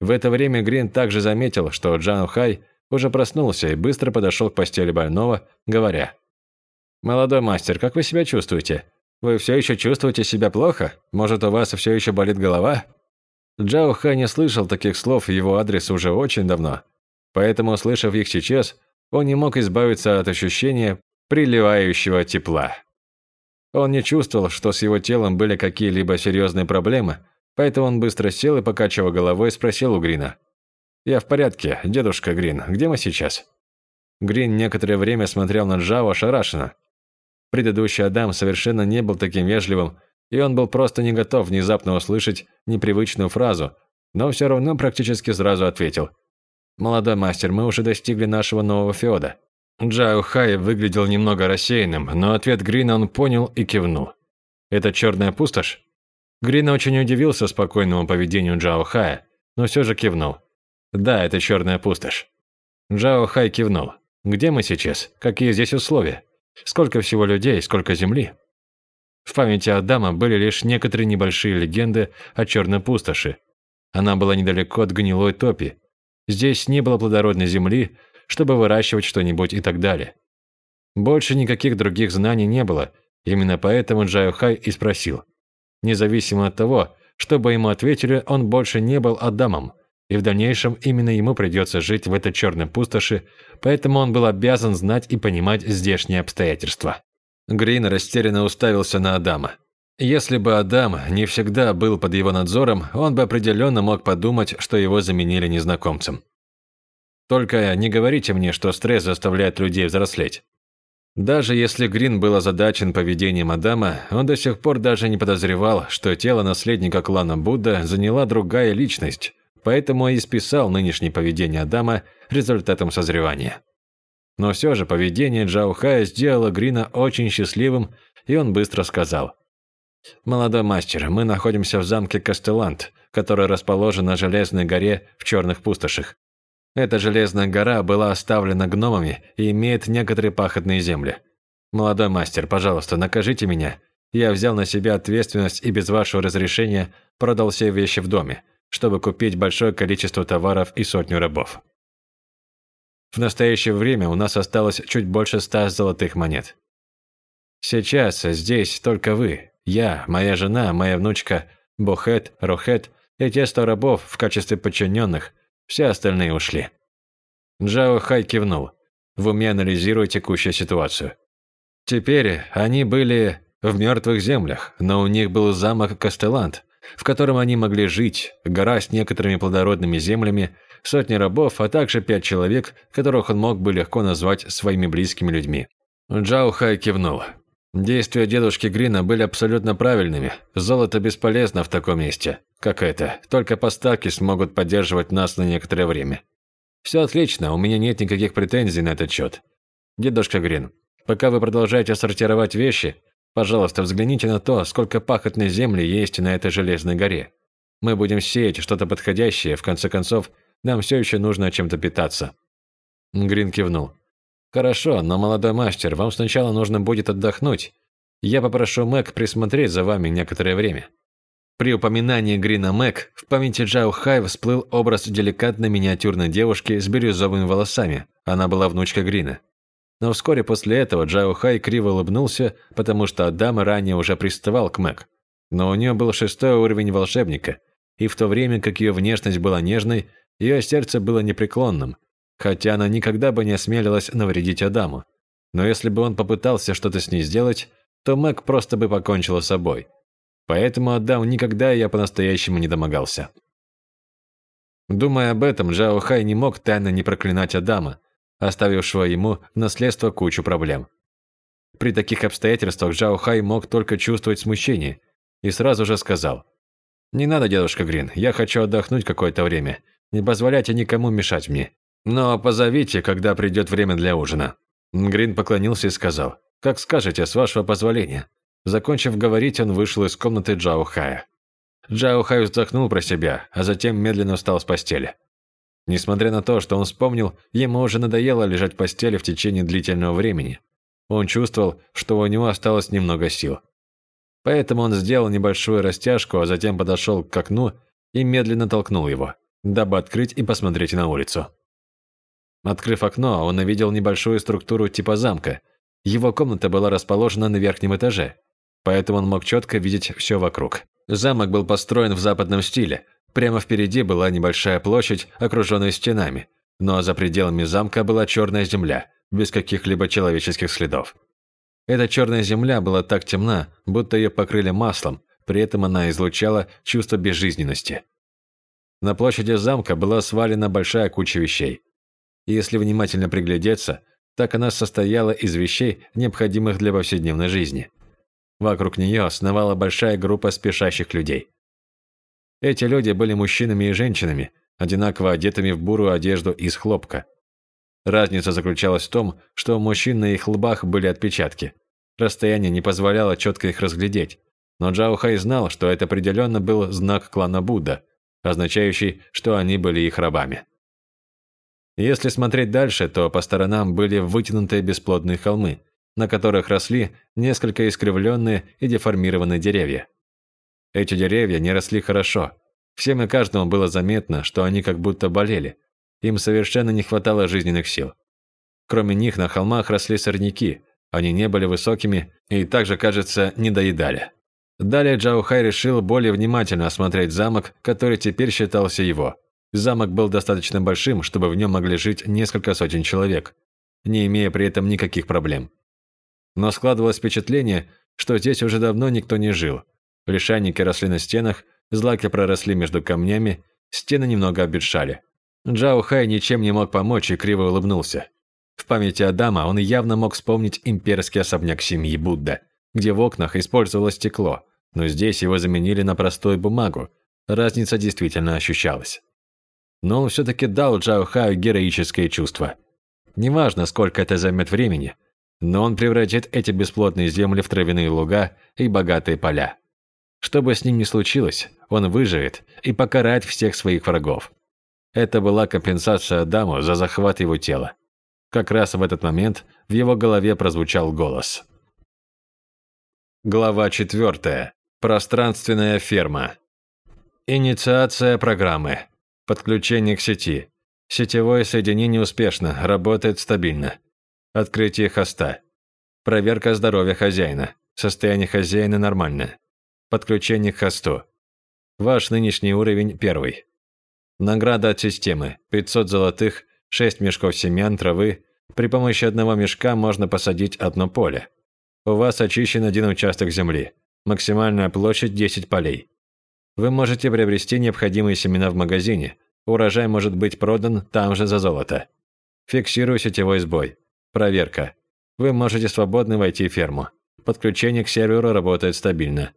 В это время Грин также заметил, что Джан Хай уже проснулся и быстро подошел к постели больного, говоря, «Молодой мастер, как вы себя чувствуете? Вы все еще чувствуете себя плохо? Может, у вас все еще болит голова?» Джао Хай не слышал таких слов в его адрес уже очень давно, поэтому, услышав их сейчас, он не мог избавиться от ощущения приливающего тепла. Он не чувствовал, что с его телом были какие-либо серьезные проблемы, поэтому он быстро сел и, покачивая головой, спросил у Грина. «Я в порядке, дедушка Грин, где мы сейчас?» Грин некоторое время смотрел на Джао ошарашенно. Предыдущий Адам совершенно не был таким вежливым, и он был просто не готов внезапно услышать непривычную фразу, но все равно практически сразу ответил. «Молодой мастер, мы уже достигли нашего нового феода». Джао Хай выглядел немного рассеянным, но ответ Грина он понял и кивнул. «Это черная пустошь?» Грин очень удивился спокойному поведению Джао Хая, но все же кивнул. «Да, это черная пустошь». Джао Хай кивнул. «Где мы сейчас? Какие здесь условия? Сколько всего людей, сколько земли?» В памяти Адама были лишь некоторые небольшие легенды о черной пустоши. Она была недалеко от гнилой топи. Здесь не было плодородной земли, чтобы выращивать что-нибудь и так далее. Больше никаких других знаний не было, именно поэтому Джао Хай и спросил. Независимо от того, что бы ему ответили, он больше не был Адамом, и в дальнейшем именно ему придется жить в этой черной пустоши, поэтому он был обязан знать и понимать здешние обстоятельства. Грин растерянно уставился на Адама. Если бы Адам не всегда был под его надзором, он бы определенно мог подумать, что его заменили незнакомцем. Только не говорите мне, что стресс заставляет людей взрослеть. Даже если Грин был озадачен поведением Адама, он до сих пор даже не подозревал, что тело наследника клана Будда заняла другая личность, поэтому и списал нынешнее поведение Адама результатом созревания. Но все же поведение Джао Хая сделало Грина очень счастливым, и он быстро сказал. «Молодой мастер, мы находимся в замке Кастелант, который расположен на Железной горе в Черных пустошах. Эта Железная гора была оставлена гномами и имеет некоторые пахотные земли. Молодой мастер, пожалуйста, накажите меня. Я взял на себя ответственность и без вашего разрешения продал все вещи в доме, чтобы купить большое количество товаров и сотню рабов. В настоящее время у нас осталось чуть больше ста золотых монет. Сейчас здесь только вы, я, моя жена, моя внучка, Бохет, Рохет и те сто рабов в качестве подчиненных, все остальные ушли. Джао Хай кивнул, в уме анализируя текущую ситуацию. Теперь они были в мертвых землях, но у них был замок Кастеланд, в котором они могли жить, гора с некоторыми плодородными землями, сотни рабов, а также пять человек, которых он мог бы легко назвать своими близкими людьми. Джао Хай кивнул. Действия дедушки Грина были абсолютно правильными. Золото бесполезно в таком месте, как это. Только поставки смогут поддерживать нас на некоторое время. Все отлично, у меня нет никаких претензий на этот счет. Дедушка Грин, пока вы продолжаете сортировать вещи, пожалуйста, взгляните на то, сколько пахотной земли есть на этой железной горе. Мы будем сеять что-то подходящее, в конце концов, нам все еще нужно чем-то питаться». Грин кивнул. «Хорошо, но, молодой мастер, вам сначала нужно будет отдохнуть. Я попрошу Мэг присмотреть за вами некоторое время». При упоминании Грина Мэг в памяти Джао Хай всплыл образ деликатной миниатюрной девушки с бирюзовыми волосами. Она была внучка Грина. Но вскоре после этого Джао Хай криво улыбнулся, потому что Адам ранее уже приставал к Мэг. Но у нее был шестой уровень волшебника, и в то время как ее внешность была нежной, ее сердце было непреклонным, хотя она никогда бы не осмелилась навредить Адаму. Но если бы он попытался что-то с ней сделать, то Мэг просто бы покончила с собой. Поэтому Адам никогда ее по-настоящему не домогался. Думая об этом, Джао Хай не мог тайно не проклинать Адама, оставившего ему в наследство кучу проблем. При таких обстоятельствах Джао Хай мог только чувствовать смущение и сразу же сказал – «Не надо, дедушка Грин, я хочу отдохнуть какое-то время. Не позволяйте никому мешать мне. Но позовите, когда придет время для ужина». Грин поклонился и сказал, «Как скажете, с вашего позволения». Закончив говорить, он вышел из комнаты Джао Хая. Джао Хай вздохнул про себя, а затем медленно встал с постели. Несмотря на то, что он вспомнил, ему уже надоело лежать в постели в течение длительного времени. Он чувствовал, что у него осталось немного сил. Поэтому он сделал небольшую растяжку, а затем подошел к окну и медленно толкнул его, дабы открыть и посмотреть на улицу. Открыв окно, он увидел небольшую структуру типа замка. Его комната была расположена на верхнем этаже, поэтому он мог четко видеть все вокруг. Замок был построен в западном стиле. Прямо впереди была небольшая площадь, окруженная стенами, но за пределами замка была черная земля, без каких-либо человеческих следов. Эта черная земля была так темна, будто ее покрыли маслом, при этом она излучала чувство безжизненности. На площади замка была свалена большая куча вещей. Если внимательно приглядеться, так она состояла из вещей, необходимых для повседневной жизни. Вокруг нее сновала большая группа спешащих людей. Эти люди были мужчинами и женщинами, одинаково одетыми в бурую одежду из хлопка. Разница заключалась в том, что у мужчин на их лбах были отпечатки. Расстояние не позволяло четко их разглядеть, но Джао Хай знал, что это определенно был знак клана Будда, означающий, что они были их рабами. Если смотреть дальше, то по сторонам были вытянутые бесплодные холмы, на которых росли несколько искривленные и деформированные деревья. Эти деревья не росли хорошо. Всем и каждому было заметно, что они как будто болели. Им совершенно не хватало жизненных сил. Кроме них на холмах росли сорняки, они не были высокими и также, кажется, не доедали. Далее Джао Хай решил более внимательно осмотреть замок, который теперь считался его. Замок был достаточно большим, чтобы в нем могли жить несколько сотен человек, не имея при этом никаких проблем. Но складывалось впечатление, что здесь уже давно никто не жил. Лишайники росли на стенах, злаки проросли между камнями, стены немного обветшали. Джао Хай ничем не мог помочь и криво улыбнулся. В памяти Адама он явно мог вспомнить имперский особняк семьи Будда, где в окнах использовалось стекло, но здесь его заменили на простую бумагу. Разница действительно ощущалась. Но он все-таки дал Джао Хаю героическое чувство. Неважно, сколько это займет времени, но он превратит эти бесплодные земли в травяные луга и богатые поля. Что бы с ним ни случилось, он выживет и покарает всех своих врагов. Это была компенсация Адаму за захват его тела. Как раз в этот момент в его голове прозвучал голос. Глава 4. Пространственная ферма. Инициация программы. Подключение к сети. Сетевое соединение успешно, работает стабильно. Открытие хоста. Проверка здоровья хозяина. Состояние хозяина нормальное. Подключение к хосту. Ваш нынешний уровень первый. Награда от системы. 500 золотых, 6 мешков семян, травы. При помощи одного мешка можно посадить одно поле. У вас очищен один участок земли. Максимальная площадь 10 полей. Вы можете приобрести необходимые семена в магазине. Урожай может быть продан там же за золото. Фиксирую сетевой сбой. Проверка. Вы можете свободно войти в ферму. Подключение к серверу работает стабильно.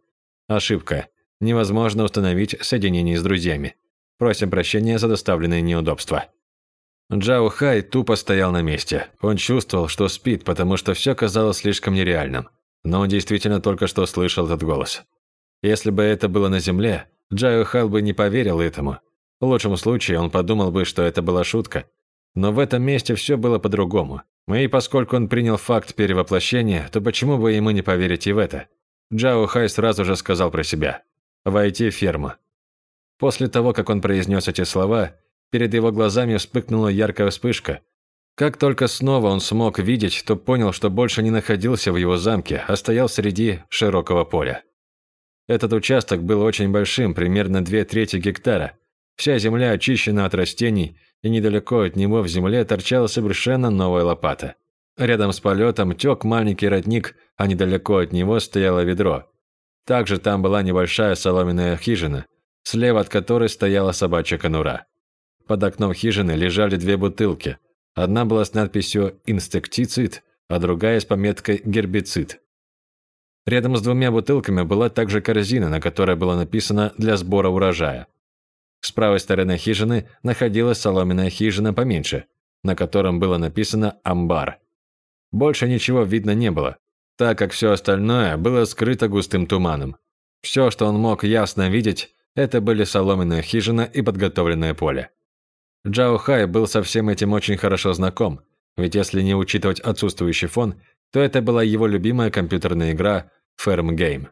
Ошибка. Невозможно установить соединение с друзьями. Просим прощения за доставленные неудобства. Джао Хай тупо стоял на месте. Он чувствовал, что спит, потому что все казалось слишком нереальным. Но он действительно только что слышал этот голос. Если бы это было на земле, Джао Хай бы не поверил этому. В лучшем случае он подумал бы, что это была шутка. Но в этом месте все было по-другому. И поскольку он принял факт перевоплощения, то почему бы ему не поверить и в это? Джао Хай сразу же сказал про себя. «Войти в ферму». После того, как он произнес эти слова, перед его глазами вспыхнула яркая вспышка, как только снова он смог видеть, то понял, что больше не находился в его замке, а стоял среди широкого поля. Этот участок был очень большим, примерно две трети гектара. Вся земля очищена от растений, и недалеко от него в земле торчала совершенно новая лопата. Рядом с полетом тек маленький родник, а недалеко от него стояло ведро. Также там была небольшая соломенная хижина, слева от которой стояла собачья конура. Под окном хижины лежали две бутылки, Одна была с надписью «инсектицид», а другая с пометкой «гербицид». Рядом с двумя бутылками была также корзина, на которой было написано «для сбора урожая». С правой стороны хижины находилась соломенная хижина поменьше, на котором было написано «амбар». Больше ничего видно не было, так как все остальное было скрыто густым туманом. Все, что он мог ясно видеть, это были соломенная хижина и подготовленное поле. Джао Хай был со всем этим очень хорошо знаком, ведь если не учитывать отсутствующий фон, то это была его любимая компьютерная игра Firm Game.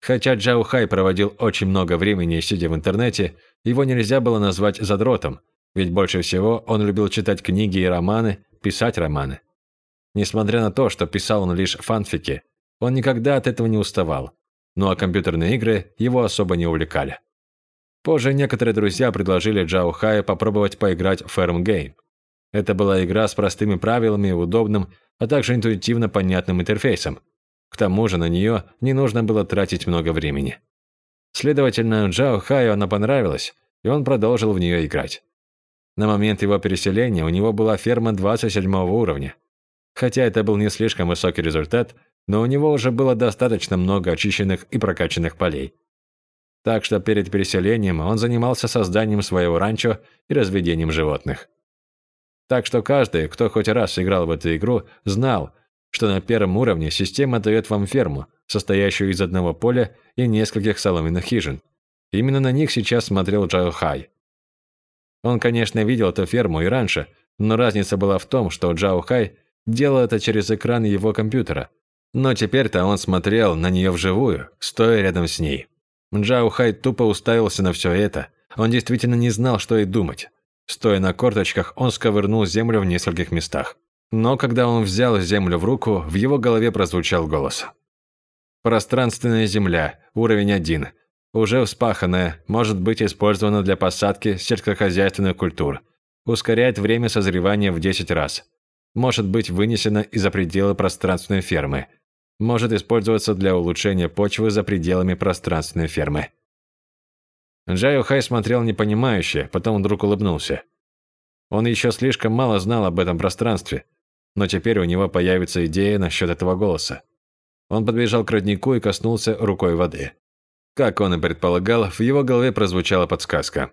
Хотя Джао Хай проводил очень много времени сидя в интернете, его нельзя было назвать задротом, ведь больше всего он любил читать книги и романы, писать романы. Несмотря на то, что писал он лишь фанфики, он никогда от этого не уставал. Ну а компьютерные игры его особо не увлекали. Позже некоторые друзья предложили Джао Хае попробовать поиграть в Firm Game. Это была игра с простыми правилами, удобным, а также интуитивно понятным интерфейсом. К тому же на нее не нужно было тратить много времени. Следовательно, Джао Хаю она понравилась, и он продолжил в нее играть. На момент его переселения у него была ферма 27 уровня, Хотя это был не слишком высокий результат, но у него уже было достаточно много очищенных и прокачанных полей. Так что перед переселением он занимался созданием своего ранчо и разведением животных. Так что каждый, кто хоть раз играл в эту игру, знал, что на первом уровне система дает вам ферму, состоящую из одного поля и нескольких соломенных хижин. Именно на них сейчас смотрел Джао Хай. Он, конечно, видел эту ферму и раньше, но разница была в том, что Джао Хай делал это через экран его компьютера. Но теперь-то он смотрел на нее вживую, стоя рядом с ней. Джао Хай тупо уставился на все это. Он действительно не знал, что и думать. Стоя на корточках, он сковырнул землю в нескольких местах. Но когда он взял землю в руку, в его голове прозвучал голос. Пространственная земля, уровень 1. Уже вспаханная, может быть использована для посадки сельскохозяйственных культур. Ускоряет время созревания в 10 раз. Может быть вынесена из-за пределы пространственной фермы – может использоваться для улучшения почвы за пределами пространственной фермы. Джайо Хай смотрел непонимающе, потом вдруг улыбнулся. Он еще слишком мало знал об этом пространстве, но теперь у него появится идея насчет этого голоса. Он подбежал к роднику и коснулся рукой воды. Как он и предполагал, в его голове прозвучала подсказка.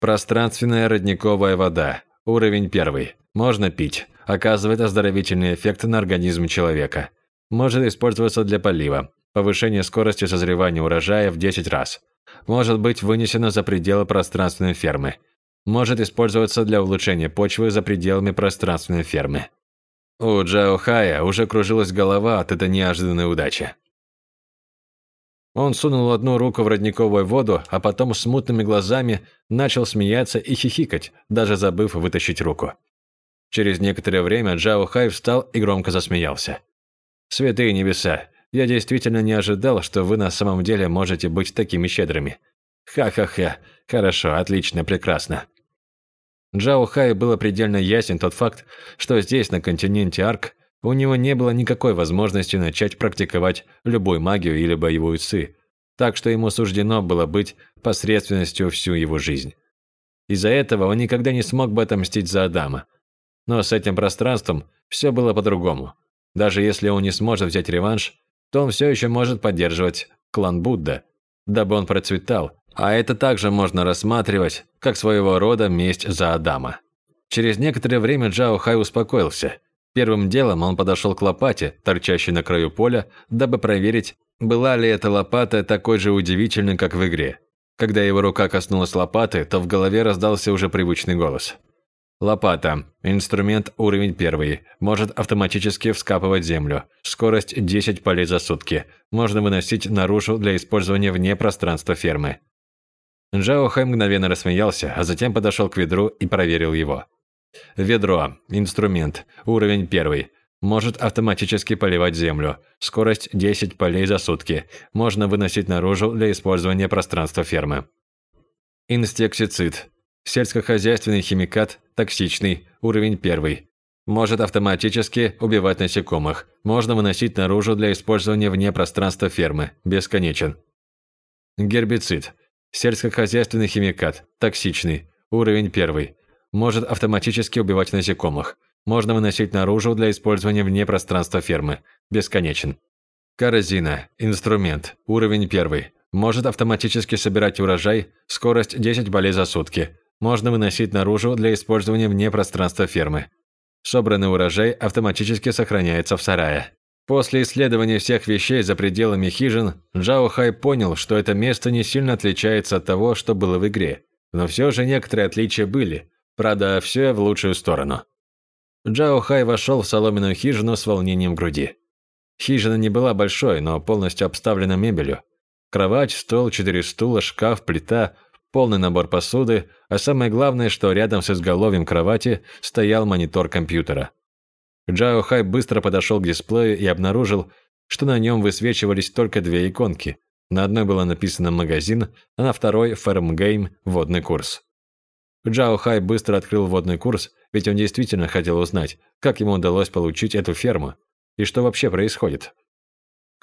Пространственная родниковая вода, уровень первый. Можно пить, оказывает оздоровительный эффект на организм человека – может использоваться для полива. Повышение скорости созревания урожая в 10 раз. Может быть вынесено за пределы пространственной фермы. Может использоваться для улучшения почвы за пределами пространственной фермы. У Джао Хая уже кружилась голова от этой неожиданной удачи. Он сунул одну руку в родниковую воду, а потом с мутными глазами начал смеяться и хихикать, даже забыв вытащить руку. Через некоторое время Джао Хай встал и громко засмеялся. Святые небеса, я действительно не ожидал, что вы на самом деле можете быть такими щедрыми. Ха-ха-ха, хорошо, отлично, прекрасно. Джао Хай было предельно ясен тот факт, что здесь, на континенте Арк, у него не было никакой возможности начать практиковать любую магию или боевую ци, так что ему суждено было быть посредственностью всю его жизнь. Из-за этого он никогда не смог бы отомстить за Адама. Но с этим пространством все было по-другому. Даже если он не сможет взять реванш, то он все еще может поддерживать клан Будда, дабы он процветал, а это также можно рассматривать как своего рода месть за Адама. Через некоторое время Джао Хай успокоился. Первым делом он подошел к лопате, торчащей на краю поля, дабы проверить, была ли эта лопата такой же удивительной, как в игре. Когда его рука коснулась лопаты, то в голове раздался уже привычный голос. Лопата. Инструмент уровень первый. Может автоматически вскапывать землю. Скорость 10 полей за сутки. Можно выносить наружу для использования вне пространства фермы. Джао Хэ мгновенно рассмеялся, а затем подошел к ведру и проверил его. Ведро. Инструмент. Уровень первый. Может автоматически поливать землю. Скорость 10 полей за сутки. Можно выносить наружу для использования пространства фермы. Инстексицид. Сельскохозяйственный химикат, токсичный, уровень первый. Может автоматически убивать насекомых. Можно выносить наружу для использования вне пространства фермы. Бесконечен. Гербицид. Сельскохозяйственный химикат, токсичный, уровень первый. Может автоматически убивать насекомых. Можно выносить наружу для использования вне пространства фермы. Бесконечен. Корзина. Инструмент. Уровень первый. Может автоматически собирать урожай. Скорость 10 болей за сутки можно выносить наружу для использования вне пространства фермы. Собранный урожай автоматически сохраняется в сарае. После исследования всех вещей за пределами хижин, Джао Хай понял, что это место не сильно отличается от того, что было в игре. Но все же некоторые отличия были, правда, все в лучшую сторону. Джао Хай вошел в соломенную хижину с волнением в груди. Хижина не была большой, но полностью обставлена мебелью. Кровать, стол, четыре стула, шкаф, плита, полный набор посуды, а самое главное, что рядом с изголовьем кровати стоял монитор компьютера. Джао Хай быстро подошел к дисплею и обнаружил, что на нем высвечивались только две иконки. На одной было написано «магазин», а на второй «фермгейм» – «водный курс». Джао Хай быстро открыл водный курс, ведь он действительно хотел узнать, как ему удалось получить эту ферму и что вообще происходит.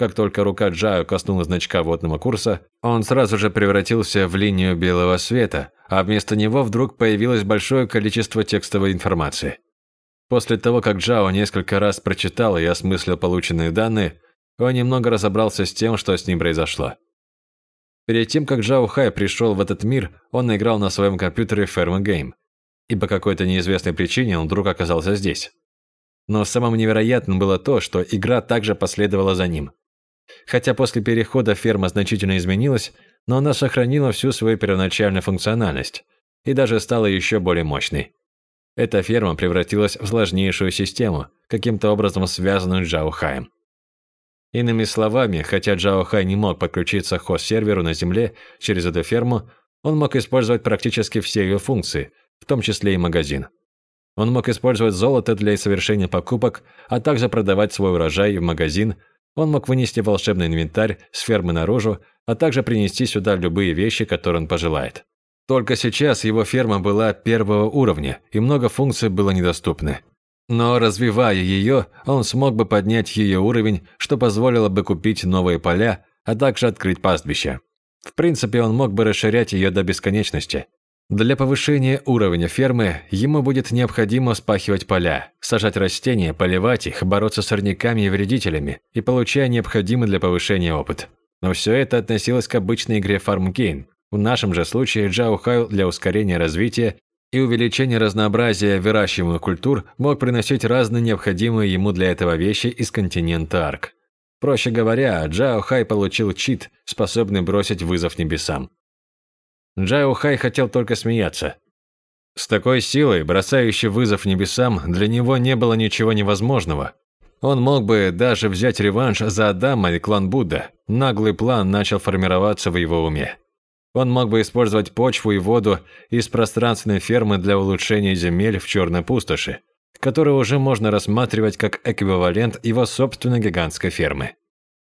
Как только рука Джао коснулась значка водного курса, он сразу же превратился в линию белого света, а вместо него вдруг появилось большое количество текстовой информации. После того, как Джао несколько раз прочитал и осмыслил полученные данные, он немного разобрался с тем, что с ним произошло. Перед тем, как Джао Хай пришел в этот мир, он играл на своем компьютере Firm Game, и по какой-то неизвестной причине он вдруг оказался здесь. Но самым невероятным было то, что игра также последовала за ним. Хотя после перехода ферма значительно изменилась, но она сохранила всю свою первоначальную функциональность и даже стала еще более мощной. Эта ферма превратилась в сложнейшую систему, каким-то образом связанную с Джао Хаем. Иными словами, хотя Джао Хай не мог подключиться к хост-серверу на Земле через эту ферму, он мог использовать практически все ее функции, в том числе и магазин. Он мог использовать золото для совершения покупок, а также продавать свой урожай в магазин, он мог вынести волшебный инвентарь с фермы наружу, а также принести сюда любые вещи, которые он пожелает. Только сейчас его ферма была первого уровня, и много функций было недоступны. Но развивая ее, он смог бы поднять ее уровень, что позволило бы купить новые поля, а также открыть пастбище. В принципе, он мог бы расширять ее до бесконечности. Для повышения уровня фермы ему будет необходимо спахивать поля, сажать растения, поливать их, бороться с сорняками и вредителями и получая необходимый для повышения опыт. Но все это относилось к обычной игре Farm Game. В нашем же случае Джао Хайл для ускорения развития и увеличение разнообразия выращиваемых культур мог приносить разные необходимые ему для этого вещи из континента Арк. Проще говоря, Джао Хай получил чит, способный бросить вызов небесам. Джао Хай хотел только смеяться. С такой силой, бросающей вызов небесам, для него не было ничего невозможного. Он мог бы даже взять реванш за Адама и клан Будда. Наглый план начал формироваться в его уме. Он мог бы использовать почву и воду из пространственной фермы для улучшения земель в черной пустоши, которую уже можно рассматривать как эквивалент его собственной гигантской фермы.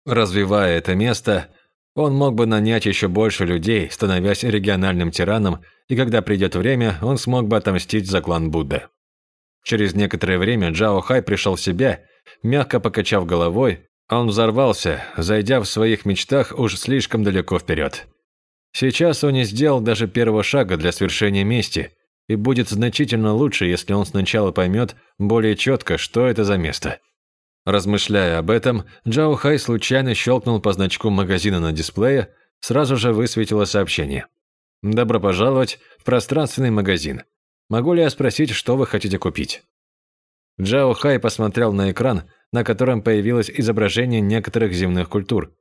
Развивая это место, он мог бы нанять еще больше людей, становясь региональным тираном, и когда придет время, он смог бы отомстить за клан Будда. Через некоторое время Джао Хай пришел в себя, мягко покачав головой, он взорвался, зайдя в своих мечтах уж слишком далеко вперед. Сейчас он не сделал даже первого шага для свершения мести, и будет значительно лучше, если он сначала поймет более четко, что это за место. Размышляя об этом, Джао Хай случайно щелкнул по значку магазина на дисплее, сразу же высветило сообщение. «Добро пожаловать в пространственный магазин. Могу ли я спросить, что вы хотите купить?» Джао Хай посмотрел на экран, на котором появилось изображение некоторых земных культур.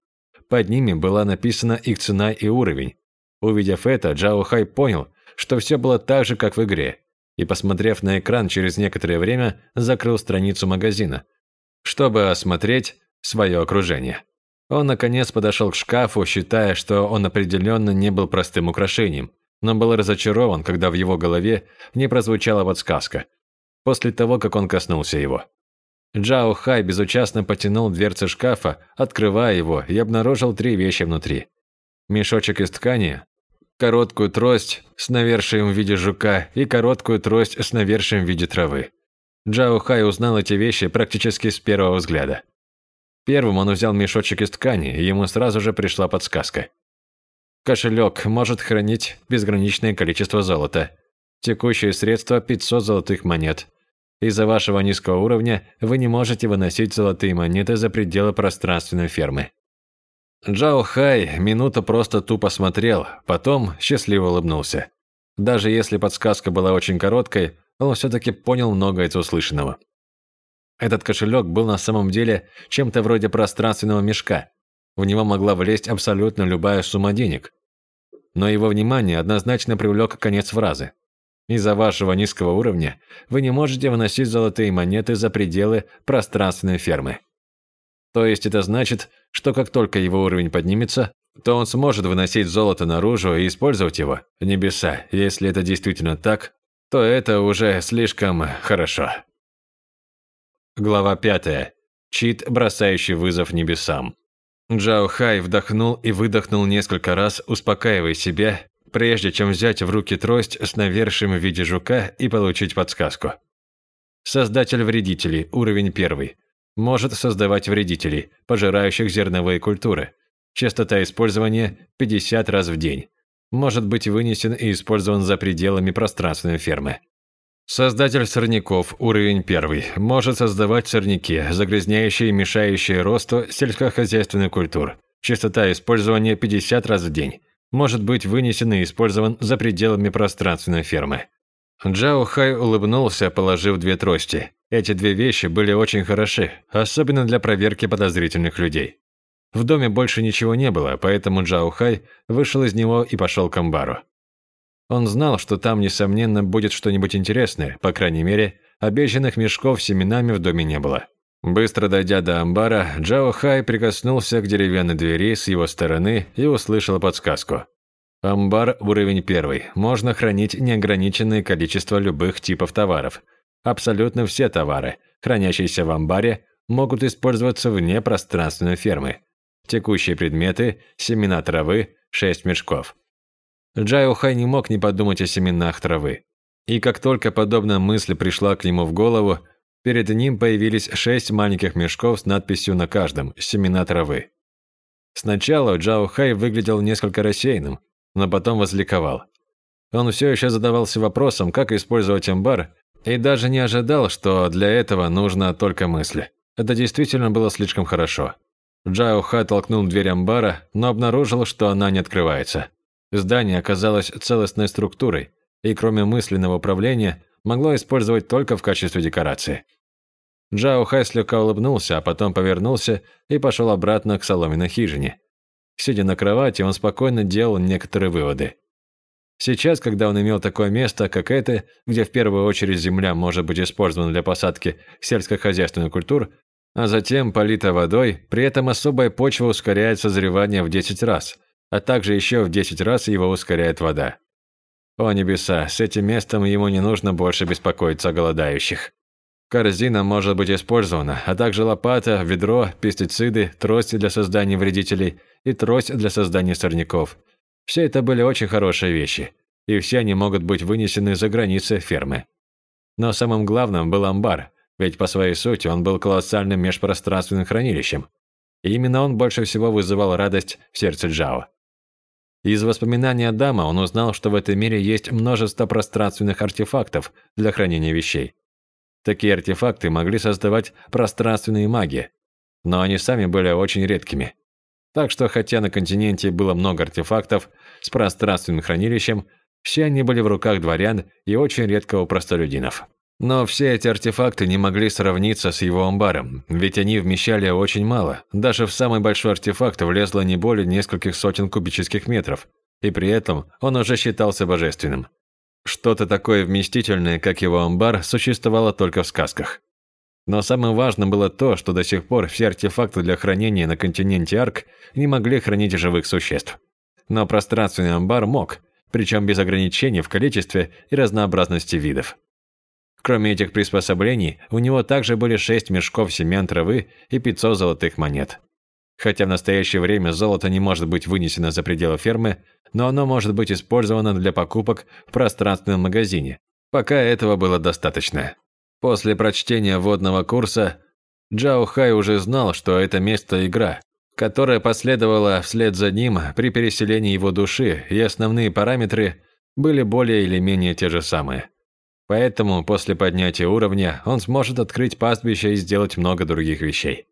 Под ними была написана их цена и уровень, Увидев это, Джао Хай понял, что все было так же, как в игре, и, посмотрев на экран через некоторое время, закрыл страницу магазина, чтобы осмотреть свое окружение. Он, наконец, подошел к шкафу, считая, что он определенно не был простым украшением, но был разочарован, когда в его голове не прозвучала подсказка, после того, как он коснулся его. Джао Хай безучастно потянул дверцы шкафа, открывая его, и обнаружил три вещи внутри. Мешочек из ткани, короткую трость с навершием в виде жука и короткую трость с навершием в виде травы. Джао Хай узнал эти вещи практически с первого взгляда. Первым он взял мешочек из ткани, и ему сразу же пришла подсказка. Кошелек может хранить безграничное количество золота. Текущее средство – 500 золотых монет. Из-за вашего низкого уровня вы не можете выносить золотые монеты за пределы пространственной фермы. Джао Хай минуту просто тупо смотрел, потом счастливо улыбнулся. Даже если подсказка была очень короткой, он все-таки понял много из услышанного. Этот кошелек был на самом деле чем-то вроде пространственного мешка. В него могла влезть абсолютно любая сумма денег. Но его внимание однозначно привлек конец фразы. Из-за вашего низкого уровня вы не можете выносить золотые монеты за пределы пространственной фермы. То есть это значит, что как только его уровень поднимется, то он сможет выносить золото наружу и использовать его. Небеса, если это действительно так, то это уже слишком хорошо. Глава 5. Чит, бросающий вызов небесам. Джао Хай вдохнул и выдохнул несколько раз, успокаивая себя, прежде чем взять в руки трость с навершием в виде жука и получить подсказку. Создатель вредителей, уровень 1. Может создавать вредителей, пожирающих зерновые культуры. Частота использования 50 раз в день. Может быть вынесен и использован за пределами пространственной фермы. Создатель сорняков, уровень первый, может создавать сорняки, загрязняющие и мешающие росту сельскохозяйственных культур. Частота использования 50 раз в день. Может быть вынесен и использован за пределами пространственной фермы. Джао Хай улыбнулся, положив две трости. Эти две вещи были очень хороши, особенно для проверки подозрительных людей. В доме больше ничего не было, поэтому Джао Хай вышел из него и пошел к амбару. Он знал, что там, несомненно, будет что-нибудь интересное, по крайней мере, обещанных мешков с семенами в доме не было. Быстро дойдя до амбара, Джао Хай прикоснулся к деревянной двери с его стороны и услышал подсказку. Амбар уровень первый. Можно хранить неограниченное количество любых типов товаров. Абсолютно все товары, хранящиеся в амбаре, могут использоваться вне пространственной фермы. Текущие предметы, семена травы, 6 мешков. Джао Хай не мог не подумать о семенах травы. И как только подобная мысль пришла к нему в голову, перед ним появились шесть маленьких мешков с надписью на каждом «Семена травы». Сначала Джао Хай выглядел несколько рассеянным, но потом возликовал. Он все еще задавался вопросом, как использовать амбар, и даже не ожидал, что для этого нужно только мысли. Это действительно было слишком хорошо. Джао Хай толкнул дверь амбара, но обнаружил, что она не открывается. Здание оказалось целостной структурой, и кроме мысленного управления, могло использовать только в качестве декорации. Джао Хай слегка улыбнулся, а потом повернулся и пошел обратно к соломенной хижине. Сидя на кровати, он спокойно делал некоторые выводы. Сейчас, когда он имел такое место, как это, где в первую очередь земля может быть использована для посадки сельскохозяйственных культур, а затем полита водой, при этом особая почва ускоряет созревание в 10 раз, а также еще в 10 раз его ускоряет вода. О небеса, с этим местом ему не нужно больше беспокоиться о голодающих. Корзина может быть использована, а также лопата, ведро, пестициды, трости для создания вредителей и трость для создания сорняков. Все это были очень хорошие вещи, и все они могут быть вынесены за границы фермы. Но самым главным был амбар, ведь по своей сути он был колоссальным межпространственным хранилищем. И именно он больше всего вызывал радость в сердце Джао. Из воспоминаний Адама он узнал, что в этом мире есть множество пространственных артефактов для хранения вещей. Такие артефакты могли создавать пространственные маги, но они сами были очень редкими. Так что, хотя на континенте было много артефактов с пространственным хранилищем, все они были в руках дворян и очень редко у простолюдинов. Но все эти артефакты не могли сравниться с его амбаром, ведь они вмещали очень мало. Даже в самый большой артефакт влезло не более нескольких сотен кубических метров, и при этом он уже считался божественным. Что-то такое вместительное, как его амбар, существовало только в сказках. Но самым важным было то, что до сих пор все артефакты для хранения на континенте Арк не могли хранить живых существ. Но пространственный амбар мог, причем без ограничений в количестве и разнообразности видов. Кроме этих приспособлений, у него также были 6 мешков семян травы и 500 золотых монет. Хотя в настоящее время золото не может быть вынесено за пределы фермы, но оно может быть использовано для покупок в пространственном магазине. Пока этого было достаточно. После прочтения вводного курса, Джао Хай уже знал, что это место – игра, которая последовала вслед за ним при переселении его души, и основные параметры были более или менее те же самые. Поэтому после поднятия уровня он сможет открыть пастбище и сделать много других вещей.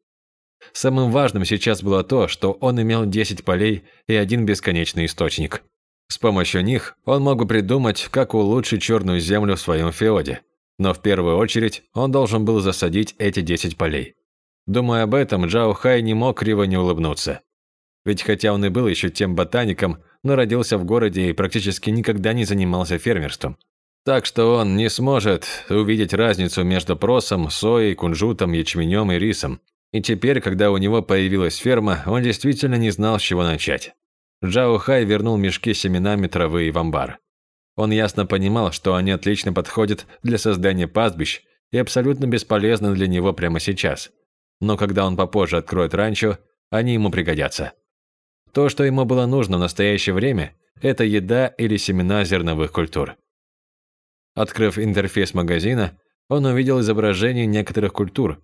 Самым важным сейчас было то, что он имел 10 полей и один бесконечный источник. С помощью них он мог бы придумать, как улучшить черную землю в своем феоде. Но в первую очередь он должен был засадить эти 10 полей. Думая об этом, Джао Хай не мог криво не улыбнуться. Ведь хотя он и был еще тем ботаником, но родился в городе и практически никогда не занимался фермерством. Так что он не сможет увидеть разницу между просом, соей, кунжутом, ячменем и рисом. И теперь, когда у него появилась ферма, он действительно не знал, с чего начать. Джао Хай вернул мешки с семенами травы в амбар. Он ясно понимал, что они отлично подходят для создания пастбищ и абсолютно бесполезны для него прямо сейчас. Но когда он попозже откроет ранчо, они ему пригодятся. То, что ему было нужно в настоящее время, это еда или семена зерновых культур. Открыв интерфейс магазина, он увидел изображение некоторых культур.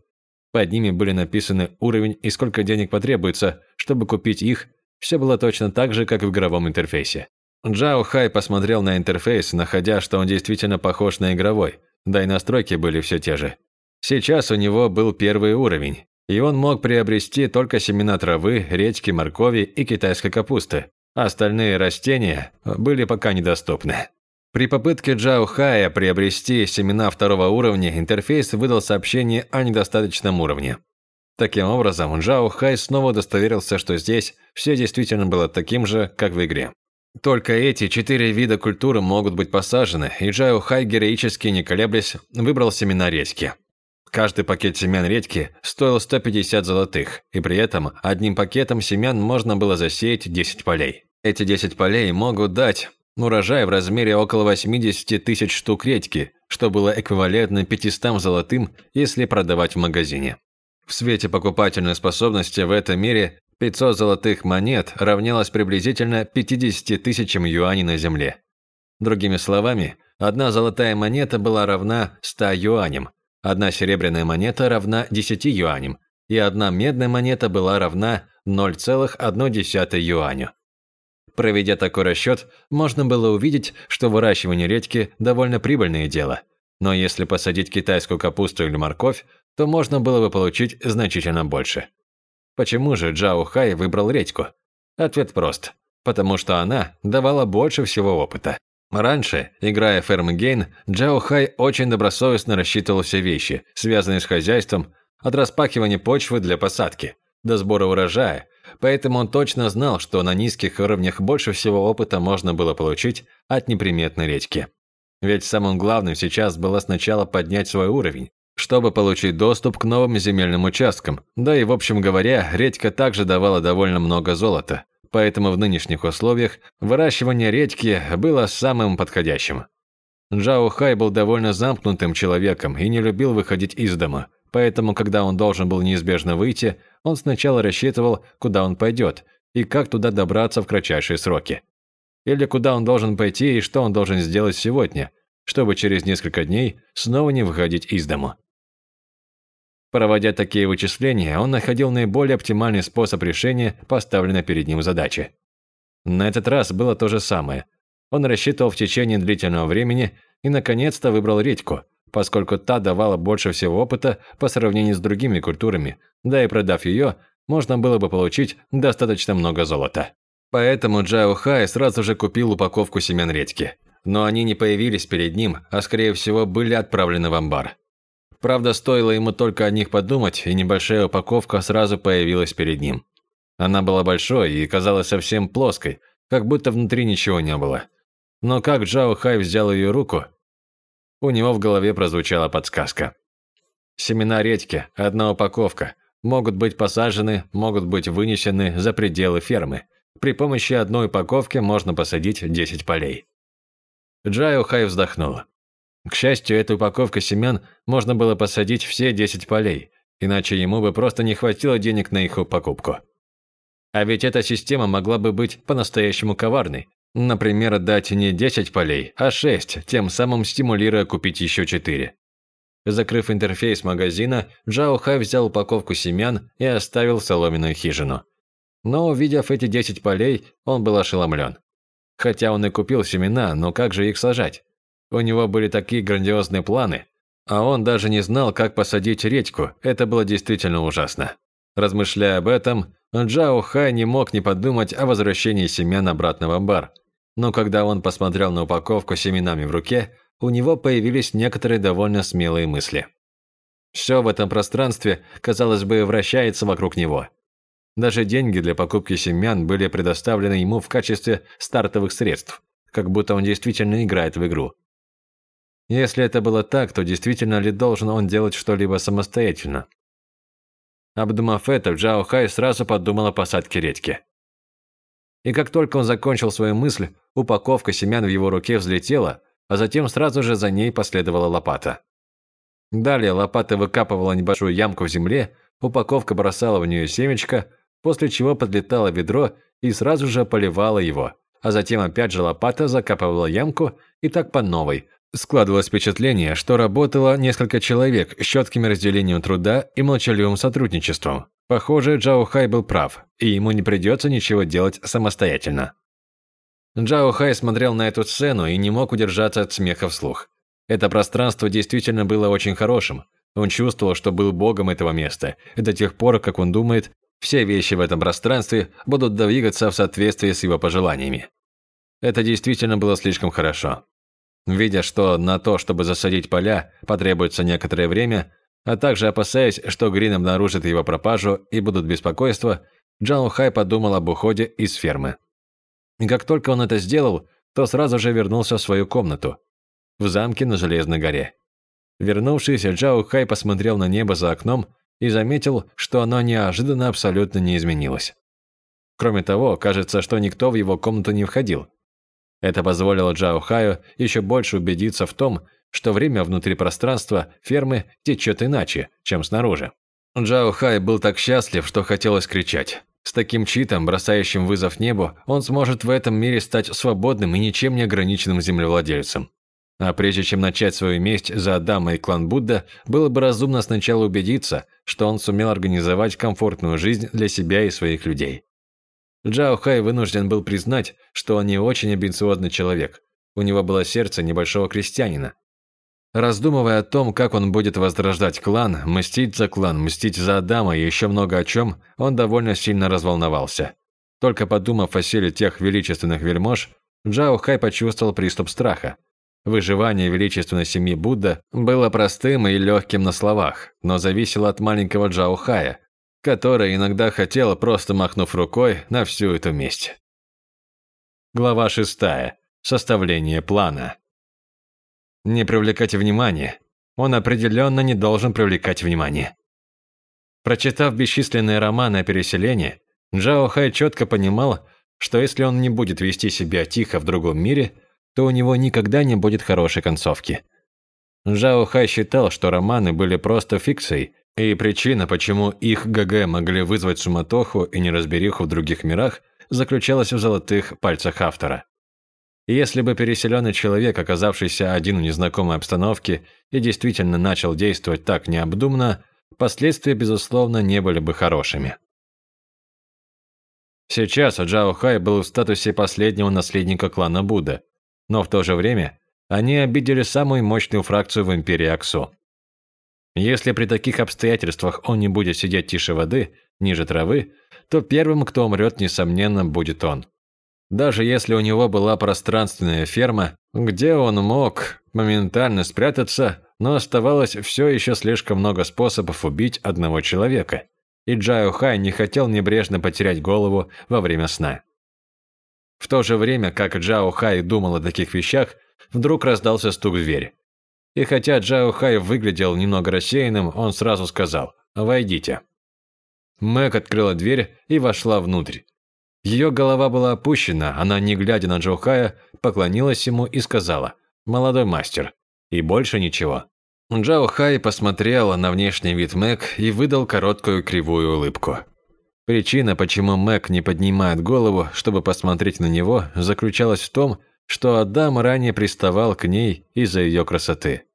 Под ними были написаны уровень и сколько денег потребуется, чтобы купить их. Все было точно так же, как в игровом интерфейсе. Джао Хай посмотрел на интерфейс, находя, что он действительно похож на игровой, да и настройки были все те же. Сейчас у него был первый уровень, и он мог приобрести только семена травы, редьки, моркови и китайской капусты. Остальные растения были пока недоступны. При попытке Джао Хая приобрести семена второго уровня интерфейс выдал сообщение о недостаточном уровне. Таким образом, Джао Хай снова удостоверился, что здесь все действительно было таким же, как в игре. Только эти четыре вида культуры могут быть посажены, и Джао Хай героически не колеблясь выбрал семена редьки. Каждый пакет семян редьки стоил 150 золотых, и при этом одним пакетом семян можно было засеять 10 полей. Эти 10 полей могут дать урожай в размере около 80 тысяч штук редьки, что было эквивалентно 500 золотым, если продавать в магазине. В свете покупательной способности в этом мире 500 золотых монет равнялось приблизительно 50 тысячам юаней на земле. Другими словами, одна золотая монета была равна 100 юаням, одна серебряная монета равна 10 юаням, и одна медная монета была равна 0,1 юаню. Проведя такой расчет, можно было увидеть, что выращивание редьки – довольно прибыльное дело. Но если посадить китайскую капусту или морковь, то можно было бы получить значительно больше. Почему же Джао Хай выбрал редьку? Ответ прост. Потому что она давала больше всего опыта. Раньше, играя Фермгейн, Джао Хай очень добросовестно рассчитывал все вещи, связанные с хозяйством, от распахивания почвы для посадки до сбора урожая, поэтому он точно знал, что на низких уровнях больше всего опыта можно было получить от неприметной редьки. Ведь самым главным сейчас было сначала поднять свой уровень, чтобы получить доступ к новым земельным участкам. Да и, в общем говоря, редька также давала довольно много золота. Поэтому в нынешних условиях выращивание редьки было самым подходящим. Джао Хай был довольно замкнутым человеком и не любил выходить из дома. Поэтому, когда он должен был неизбежно выйти, он сначала рассчитывал, куда он пойдет и как туда добраться в кратчайшие сроки. Или куда он должен пойти и что он должен сделать сегодня, чтобы через несколько дней снова не выходить из дома. Проводя такие вычисления, он находил наиболее оптимальный способ решения поставленной перед ним задачи. На этот раз было то же самое. Он рассчитывал в течение длительного времени и, наконец-то, выбрал редьку, поскольку та давала больше всего опыта по сравнению с другими культурами, да и продав ее, можно было бы получить достаточно много золота. Поэтому Джао Хай сразу же купил упаковку семян редьки. Но они не появились перед ним, а скорее всего были отправлены в амбар. Правда, стоило ему только о них подумать, и небольшая упаковка сразу появилась перед ним. Она была большой и казалась совсем плоской, как будто внутри ничего не было. Но как Джао Хай взял ее руку, у него в голове прозвучала подсказка. Семена редьки, одна упаковка, могут быть посажены, могут быть вынесены за пределы фермы. При помощи одной упаковки можно посадить 10 полей. Джао Хай вздохнул. К счастью, эта упаковка семян можно было посадить все 10 полей, иначе ему бы просто не хватило денег на их покупку. А ведь эта система могла бы быть по-настоящему коварной. Например, дать не 10 полей, а 6, тем самым стимулируя купить еще 4. Закрыв интерфейс магазина, Джао Хай взял упаковку семян и оставил соломенную хижину. Но, увидев эти 10 полей, он был ошеломлен. Хотя он и купил семена, но как же их сажать? У него были такие грандиозные планы, а он даже не знал, как посадить редьку. Это было действительно ужасно. Размышляя об этом, Джао Хай не мог не подумать о возвращении семян обратно в амбар. Но когда он посмотрел на упаковку с семенами в руке, у него появились некоторые довольно смелые мысли. Все в этом пространстве, казалось бы, вращается вокруг него. Даже деньги для покупки семян были предоставлены ему в качестве стартовых средств, как будто он действительно играет в игру. Если это было так, то действительно ли должен он делать что-либо самостоятельно? Обдумав это, Джао Хай сразу подумал о посадке редьки. И как только он закончил свою мысль, упаковка семян в его руке взлетела, а затем сразу же за ней последовала лопата. Далее лопата выкапывала небольшую ямку в земле, упаковка бросала в нее семечко, после чего подлетало ведро и сразу же поливала его, а затем опять же лопата закапывала ямку и так по новой, Складывалось впечатление, что работало несколько человек с четким разделением труда и молчаливым сотрудничеством. Похоже, Джао Хай был прав, и ему не придется ничего делать самостоятельно. Джао Хай смотрел на эту сцену и не мог удержаться от смеха вслух. Это пространство действительно было очень хорошим. Он чувствовал, что был богом этого места, до тех пор, как он думает, все вещи в этом пространстве будут двигаться в соответствии с его пожеланиями. Это действительно было слишком хорошо. Видя, что на то, чтобы засадить поля, потребуется некоторое время, а также опасаясь, что Грин обнаружит его пропажу и будут беспокойства, Джао Хай подумал об уходе из фермы. И как только он это сделал, то сразу же вернулся в свою комнату, в замке на Железной горе. Вернувшись, Джао Хай посмотрел на небо за окном и заметил, что оно неожиданно абсолютно не изменилось. Кроме того, кажется, что никто в его комнату не входил. Это позволило Джао Хаю еще больше убедиться в том, что время внутри пространства фермы течет иначе, чем снаружи. Джао Хай был так счастлив, что хотелось кричать. С таким читом, бросающим вызов небу, он сможет в этом мире стать свободным и ничем не ограниченным землевладельцем. А прежде чем начать свою месть за Адама и клан Будда, было бы разумно сначала убедиться, что он сумел организовать комфортную жизнь для себя и своих людей. Джао Хай вынужден был признать, что он не очень амбициозный человек. У него было сердце небольшого крестьянина, Раздумывая о том, как он будет возрождать клан, мстить за клан, мстить за Адама и еще много о чем, он довольно сильно разволновался. Только подумав о силе тех величественных вельмож, Джао Хай почувствовал приступ страха. Выживание величественной семьи Будда было простым и легким на словах, но зависело от маленького Джао Хая, который иногда хотел, просто махнув рукой, на всю эту месть. Глава 6. Составление плана. Не привлекать внимание. Он определенно не должен привлекать внимание. Прочитав бесчисленные романы о переселении, Джао Хай четко понимал, что если он не будет вести себя тихо в другом мире, то у него никогда не будет хорошей концовки. Джао Хай считал, что романы были просто фикцией, и причина, почему их ГГ могли вызвать суматоху и неразбериху в других мирах, заключалась в золотых пальцах автора. Если бы переселенный человек, оказавшийся один в незнакомой обстановке и действительно начал действовать так необдуманно, последствия, безусловно, не были бы хорошими. Сейчас Джао Хай был в статусе последнего наследника клана Будда, но в то же время они обидели самую мощную фракцию в империи Аксу. Если при таких обстоятельствах он не будет сидеть тише воды, ниже травы, то первым, кто умрет, несомненно, будет он. Даже если у него была пространственная ферма, где он мог моментально спрятаться, но оставалось все еще слишком много способов убить одного человека, и Джао Хай не хотел небрежно потерять голову во время сна. В то же время, как Джао Хай думал о таких вещах, вдруг раздался стук в дверь. И хотя Джао Хай выглядел немного рассеянным, он сразу сказал «Войдите». Мэг открыла дверь и вошла внутрь. Ее голова была опущена, она, не глядя на Джоухая, поклонилась ему и сказала «Молодой мастер». И больше ничего. Джао Хай посмотрел на внешний вид Мэг и выдал короткую кривую улыбку. Причина, почему Мэг не поднимает голову, чтобы посмотреть на него, заключалась в том, что Адам ранее приставал к ней из-за ее красоты.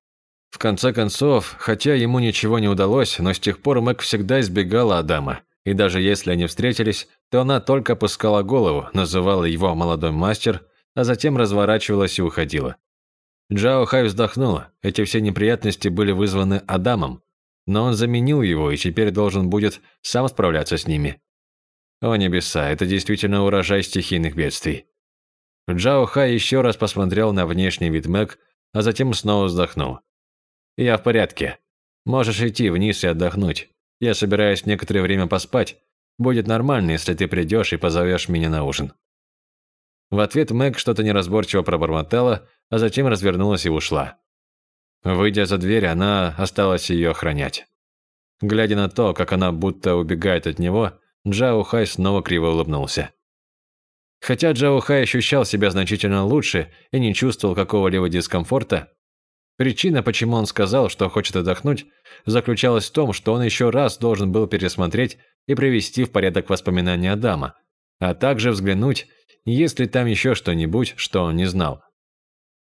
В конце концов, хотя ему ничего не удалось, но с тех пор Мэг всегда избегала Адама, и даже если они встретились, то она только опускала голову, называла его «молодой мастер», а затем разворачивалась и уходила. Джао Хай вздохнула. Эти все неприятности были вызваны Адамом, но он заменил его и теперь должен будет сам справляться с ними. О небеса, это действительно урожай стихийных бедствий. Джао Хай еще раз посмотрел на внешний вид Мэг, а затем снова вздохнул. «Я в порядке. Можешь идти вниз и отдохнуть. Я собираюсь некоторое время поспать. Будет нормально, если ты придешь и позовешь меня на ужин». В ответ Мэг что-то неразборчиво пробормотала, а затем развернулась и ушла. Выйдя за дверь, она осталась ее охранять. Глядя на то, как она будто убегает от него, Джао Хай снова криво улыбнулся. Хотя Джао Хай ощущал себя значительно лучше и не чувствовал какого-либо дискомфорта, Причина, почему он сказал, что хочет отдохнуть, заключалась в том, что он еще раз должен был пересмотреть и привести в порядок воспоминания Адама, а также взглянуть, есть ли там еще что-нибудь, что он не знал.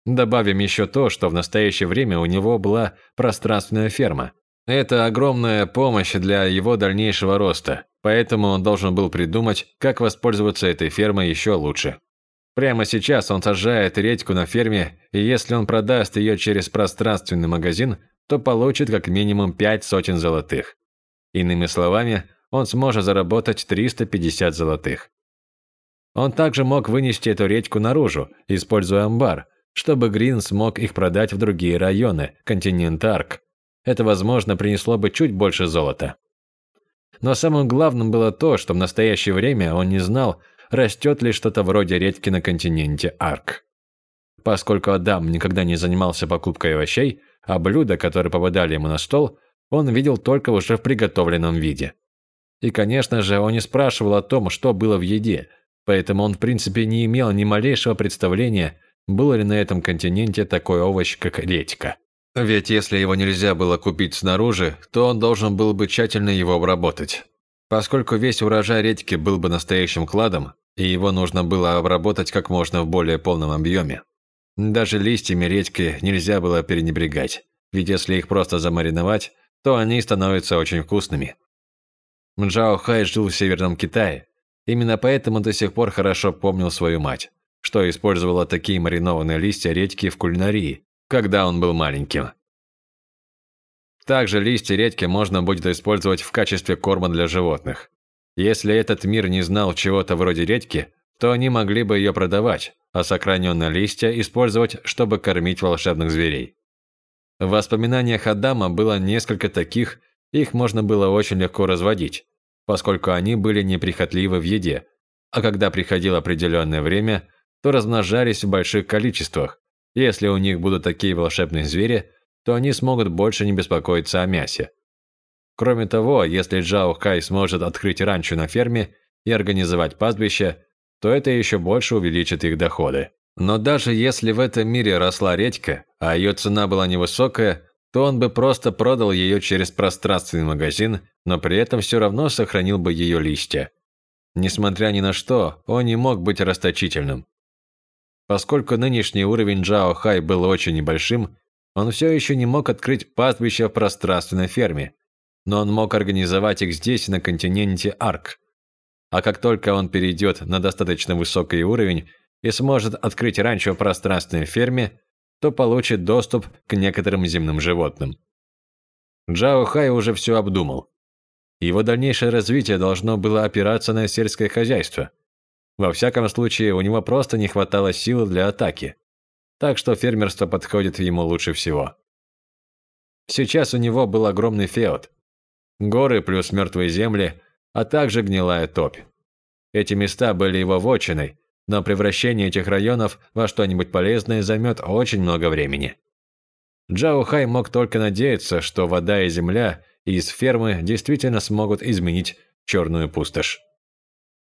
Добавим еще то, что в настоящее время у него была пространственная ферма. Это огромная помощь для его дальнейшего роста, поэтому он должен был придумать, как воспользоваться этой фермой еще лучше. Прямо сейчас он сажает редьку на ферме, и если он продаст ее через пространственный магазин, то получит как минимум пять сотен золотых. Иными словами, он сможет заработать 350 золотых. Он также мог вынести эту редьку наружу, используя амбар, чтобы Грин смог их продать в другие районы континента Арк. Это, возможно, принесло бы чуть больше золота. Но самым главным было то, что в настоящее время он не знал, растет ли что-то вроде редьки на континенте Арк. Поскольку Адам никогда не занимался покупкой овощей, а блюда, которые попадали ему на стол, он видел только уже в приготовленном виде. И, конечно же, он не спрашивал о том, что было в еде, поэтому он, в принципе, не имел ни малейшего представления, было ли на этом континенте такой овощ, как редька. Ведь если его нельзя было купить снаружи, то он должен был бы тщательно его обработать. Поскольку весь урожай редьки был бы настоящим кладом, и его нужно было обработать как можно в более полном объеме. Даже листьями редьки нельзя было перенебрегать, ведь если их просто замариновать, то они становятся очень вкусными. Джао Хай жил в Северном Китае, именно поэтому до сих пор хорошо помнил свою мать, что использовала такие маринованные листья редьки в кулинарии, когда он был маленьким. Также листья редьки можно будет использовать в качестве корма для животных. Если этот мир не знал чего-то вроде редьки, то они могли бы ее продавать, а сохраненные листья использовать, чтобы кормить волшебных зверей. В воспоминаниях Адама было несколько таких, их можно было очень легко разводить, поскольку они были неприхотливы в еде, а когда приходило определенное время, то размножались в больших количествах. Если у них будут такие волшебные звери, то они смогут больше не беспокоиться о мясе. Кроме того, если Джао Хай сможет открыть ранчо на ферме и организовать пастбище, то это еще больше увеличит их доходы. Но даже если в этом мире росла редька, а ее цена была невысокая, то он бы просто продал ее через пространственный магазин, но при этом все равно сохранил бы ее листья. Несмотря ни на что, он не мог быть расточительным. Поскольку нынешний уровень Джао Хай был очень небольшим, он все еще не мог открыть пастбище в пространственной ферме, но он мог организовать их здесь, на континенте Арк. А как только он перейдет на достаточно высокий уровень и сможет открыть ранчо в пространственной ферме, то получит доступ к некоторым земным животным. Джао Хай уже все обдумал. Его дальнейшее развитие должно было опираться на сельское хозяйство. Во всяком случае, у него просто не хватало силы для атаки. Так что фермерство подходит ему лучше всего. Сейчас у него был огромный феод, горы плюс мертвые земли, а также гнилая топь. Эти места были его вотчиной, но превращение этих районов во что-нибудь полезное займет очень много времени. Джао Хай мог только надеяться, что вода и земля из фермы действительно смогут изменить черную пустошь.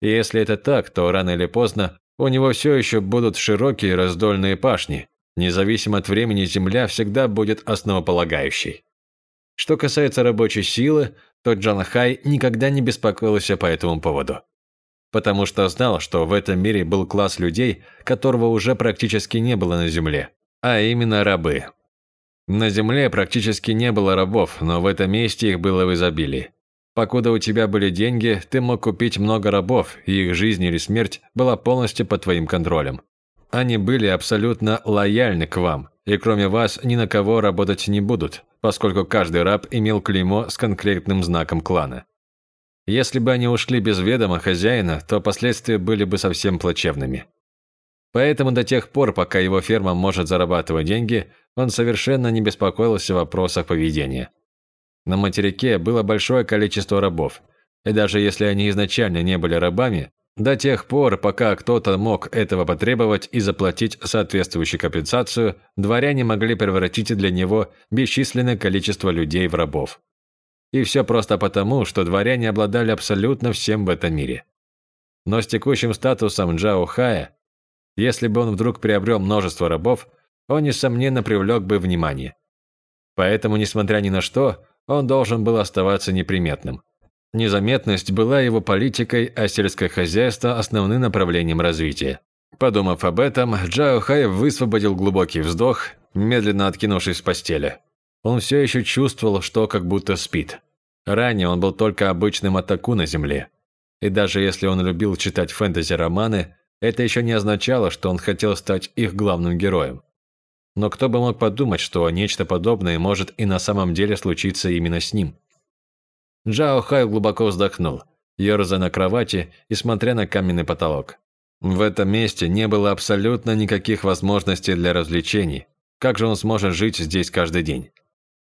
И если это так, то рано или поздно у него все еще будут широкие раздольные пашни. Независимо от времени, земля всегда будет основополагающей. Что касается рабочей силы, то Джан Хай никогда не беспокоился по этому поводу. Потому что знал, что в этом мире был класс людей, которого уже практически не было на Земле, а именно рабы. На Земле практически не было рабов, но в этом месте их было в изобилии. Покуда у тебя были деньги, ты мог купить много рабов, и их жизнь или смерть была полностью под твоим контролем. Они были абсолютно лояльны к вам, и кроме вас ни на кого работать не будут, поскольку каждый раб имел клеймо с конкретным знаком клана. Если бы они ушли без ведома хозяина, то последствия были бы совсем плачевными. Поэтому до тех пор, пока его ферма может зарабатывать деньги, он совершенно не беспокоился о вопросах поведения. На материке было большое количество рабов, и даже если они изначально не были рабами, до тех пор, пока кто-то мог этого потребовать и заплатить соответствующую компенсацию, дворяне могли превратить для него бесчисленное количество людей в рабов. И все просто потому, что дворяне обладали абсолютно всем в этом мире. Но с текущим статусом Джао Хая, если бы он вдруг приобрел множество рабов, он, несомненно, привлек бы внимание. Поэтому, несмотря ни на что, он должен был оставаться неприметным. Незаметность была его политикой, а сельское хозяйство – основным направлением развития. Подумав об этом, Джао Хай высвободил глубокий вздох, медленно откинувшись в постели. Он все еще чувствовал, что как будто спит. Ранее он был только обычным атаку на земле. И даже если он любил читать фэнтези-романы, это еще не означало, что он хотел стать их главным героем. Но кто бы мог подумать, что нечто подобное может и на самом деле случиться именно с ним. Джао Хай глубоко вздохнул, ерзая на кровати и смотря на каменный потолок. В этом месте не было абсолютно никаких возможностей для развлечений. Как же он сможет жить здесь каждый день?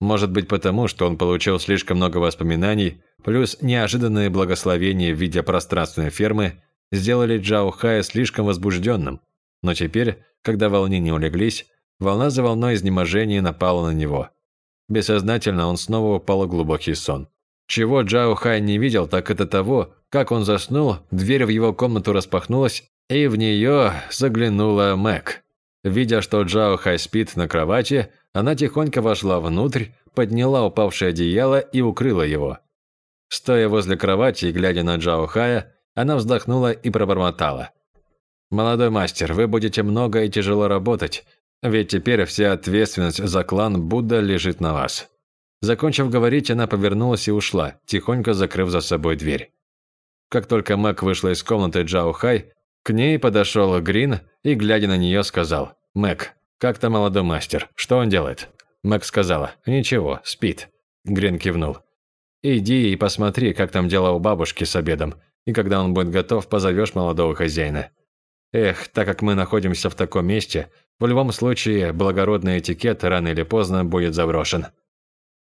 Может быть потому, что он получил слишком много воспоминаний, плюс неожиданные благословения в виде пространственной фермы сделали Джао Хая слишком возбужденным. Но теперь, когда волнения улеглись, волна за волной изнеможения напала на него. Бессознательно он снова упал в глубокий сон. Чего Джао Хай не видел, так это того, как он заснул, дверь в его комнату распахнулась, и в нее заглянула Мэг. Видя, что Джао Хай спит на кровати, она тихонько вошла внутрь, подняла упавшее одеяло и укрыла его. Стоя возле кровати и глядя на Джао Хая, она вздохнула и пробормотала. «Молодой мастер, вы будете много и тяжело работать, ведь теперь вся ответственность за клан Будда лежит на вас». Закончив говорить, она повернулась и ушла, тихонько закрыв за собой дверь. Как только Мэг вышла из комнаты Джао Хай, к ней подошел Грин и, глядя на нее, сказал «Мэг, как то молодой мастер? Что он делает?» Мэг сказала «Ничего, спит». Грин кивнул. «Иди и посмотри, как там дела у бабушки с обедом, и когда он будет готов, позовешь молодого хозяина». Эх, так как мы находимся в таком месте, в любом случае благородный этикет рано или поздно будет заброшен.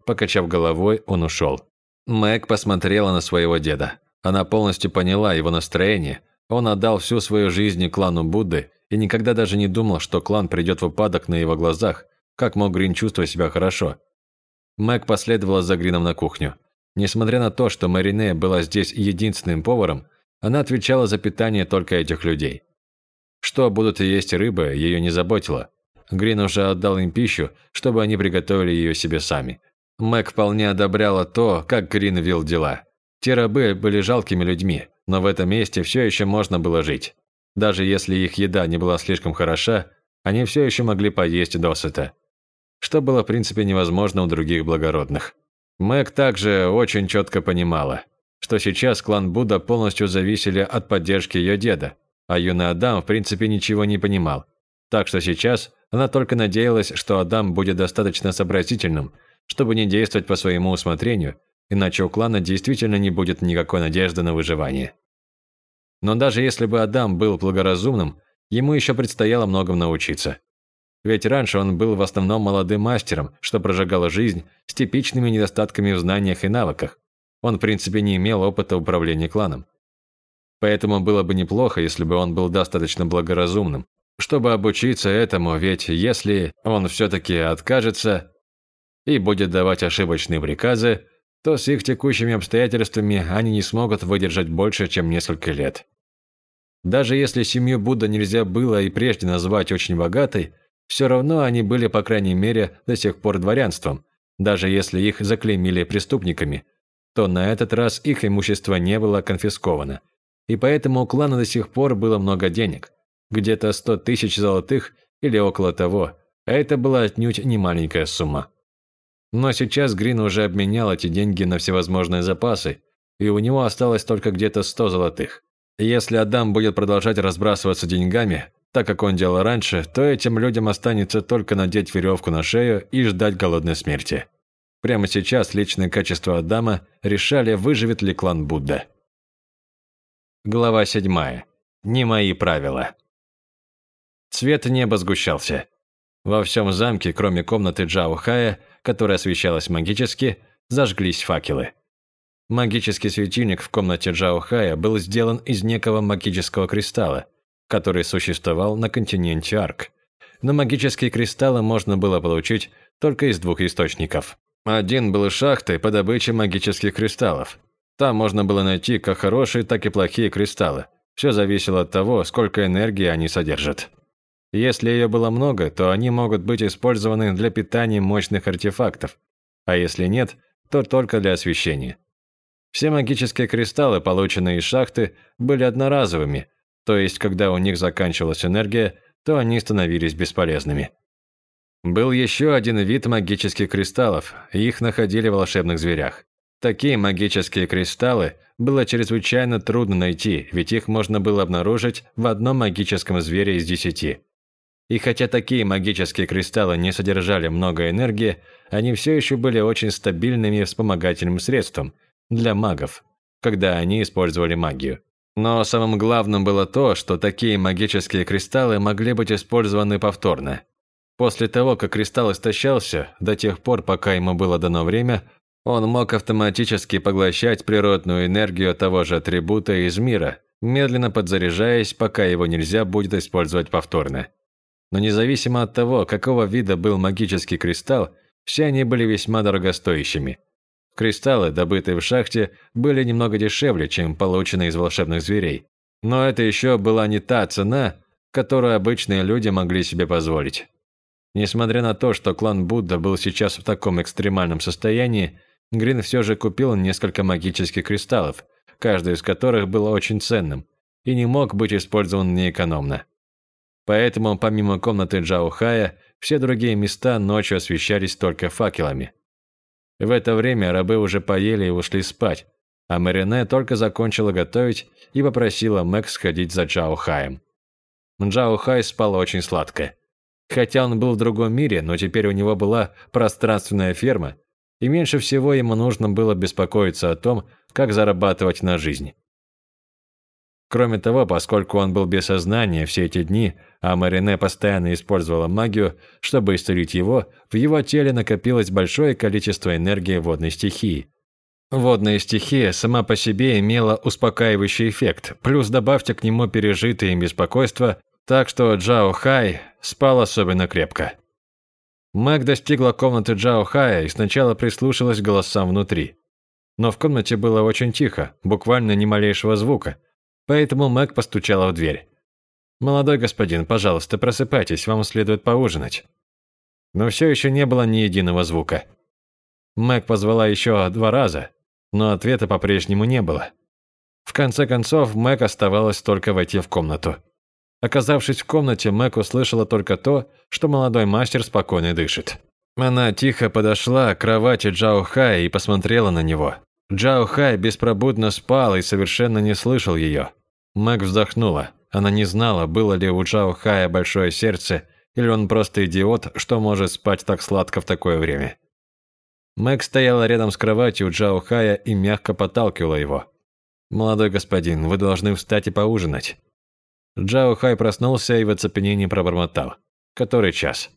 Покачав головой, он ушел. Мэг посмотрела на своего деда. Она полностью поняла его настроение. Он отдал всю свою жизнь клану Будды и никогда даже не думал, что клан придет в упадок на его глазах. Как мог Грин чувствовать себя хорошо? Мэг последовала за Грином на кухню. Несмотря на то, что Марине была здесь единственным поваром, она отвечала за питание только этих людей. Что будут есть рыбы, ее не заботило. Грин уже отдал им пищу, чтобы они приготовили ее себе сами. Мэг вполне одобряла то, как Грин вел дела. Те рабы были жалкими людьми, но в этом месте все еще можно было жить. Даже если их еда не была слишком хороша, они все еще могли поесть досыта. Что было в принципе невозможно у других благородных. Мэг также очень четко понимала, что сейчас клан Будда полностью зависели от поддержки ее деда, а юный Адам в принципе ничего не понимал. Так что сейчас она только надеялась, что Адам будет достаточно сообразительным, чтобы не действовать по своему усмотрению, иначе у клана действительно не будет никакой надежды на выживание. Но даже если бы Адам был благоразумным, ему еще предстояло многому научиться. Ведь раньше он был в основном молодым мастером, что прожигало жизнь с типичными недостатками в знаниях и навыках. Он, в принципе, не имел опыта управления кланом. Поэтому было бы неплохо, если бы он был достаточно благоразумным, чтобы обучиться этому, ведь если он все-таки откажется, и будет давать ошибочные приказы, то с их текущими обстоятельствами они не смогут выдержать больше, чем несколько лет. Даже если семью Будда нельзя было и прежде назвать очень богатой, все равно они были, по крайней мере, до сих пор дворянством, даже если их заклеймили преступниками, то на этот раз их имущество не было конфисковано, и поэтому у клана до сих пор было много денег, где-то 100 тысяч золотых или около того, а это была отнюдь не маленькая сумма. Но сейчас Грин уже обменял эти деньги на всевозможные запасы, и у него осталось только где-то 100 золотых. Если Адам будет продолжать разбрасываться деньгами, так как он делал раньше, то этим людям останется только надеть веревку на шею и ждать голодной смерти. Прямо сейчас личные качества Адама решали, выживет ли клан Будда. Глава 7. Не мои правила. Цвет неба сгущался. Во всем замке, кроме комнаты Джао Хая, которая освещалась магически, зажглись факелы. Магический светильник в комнате Джао Хая был сделан из некого магического кристалла, который существовал на континенте Арк. Но магические кристаллы можно было получить только из двух источников. Один был шахтой по добыче магических кристаллов. Там можно было найти как хорошие, так и плохие кристаллы. Все зависело от того, сколько энергии они содержат. Если ее было много, то они могут быть использованы для питания мощных артефактов, а если нет, то только для освещения. Все магические кристаллы, полученные из шахты, были одноразовыми, то есть когда у них заканчивалась энергия, то они становились бесполезными. Был еще один вид магических кристаллов, их находили в волшебных зверях. Такие магические кристаллы было чрезвычайно трудно найти, ведь их можно было обнаружить в одном магическом звере из десяти. И хотя такие магические кристаллы не содержали много энергии, они все еще были очень стабильными вспомогательным средством для магов, когда они использовали магию. Но самым главным было то, что такие магические кристаллы могли быть использованы повторно. После того, как кристалл истощался, до тех пор, пока ему было дано время, он мог автоматически поглощать природную энергию того же атрибута из мира, медленно подзаряжаясь, пока его нельзя будет использовать повторно. Но независимо от того, какого вида был магический кристалл, все они были весьма дорогостоящими. Кристаллы, добытые в шахте, были немного дешевле, чем полученные из волшебных зверей. Но это еще была не та цена, которую обычные люди могли себе позволить. Несмотря на то, что клан Будда был сейчас в таком экстремальном состоянии, Грин все же купил несколько магических кристаллов, каждый из которых был очень ценным и не мог быть использован неэкономно. Поэтому, помимо комнаты Джао все другие места ночью освещались только факелами. В это время рабы уже поели и ушли спать, а Марине только закончила готовить и попросила Мэг сходить за Джао Хаем. Спал очень сладко. Хотя он был в другом мире, но теперь у него была пространственная ферма, и меньше всего ему нужно было беспокоиться о том, как зарабатывать на жизнь. Кроме того, поскольку он был без сознания все эти дни, а Марине постоянно использовала магию, чтобы исцелить его, в его теле накопилось большое количество энергии водной стихии. Водная стихия сама по себе имела успокаивающий эффект, плюс добавьте к нему пережитые им беспокойства, так что Джао Хай спал особенно крепко. Мэг достигла комнаты Джао Хая и сначала прислушалась к голосам внутри. Но в комнате было очень тихо, буквально ни малейшего звука – Поэтому Мэг постучала в дверь. «Молодой господин, пожалуйста, просыпайтесь, вам следует поужинать». Но все еще не было ни единого звука. Мэг позвала еще два раза, но ответа по-прежнему не было. В конце концов, Мэг оставалось только войти в комнату. Оказавшись в комнате, Мэг услышала только то, что молодой мастер спокойно дышит. Она тихо подошла к кровати Джао Хая и посмотрела на него. Джао Хай беспробудно спал и совершенно не слышал ее. Мэг вздохнула. Она не знала, было ли у Джао Хая большое сердце, или он просто идиот, что может спать так сладко в такое время. Мэг стояла рядом с кроватью Джао Хая и мягко подталкивала его. «Молодой господин, вы должны встать и поужинать». Джао Хай проснулся и в оцепенении пробормотал. «Который час?»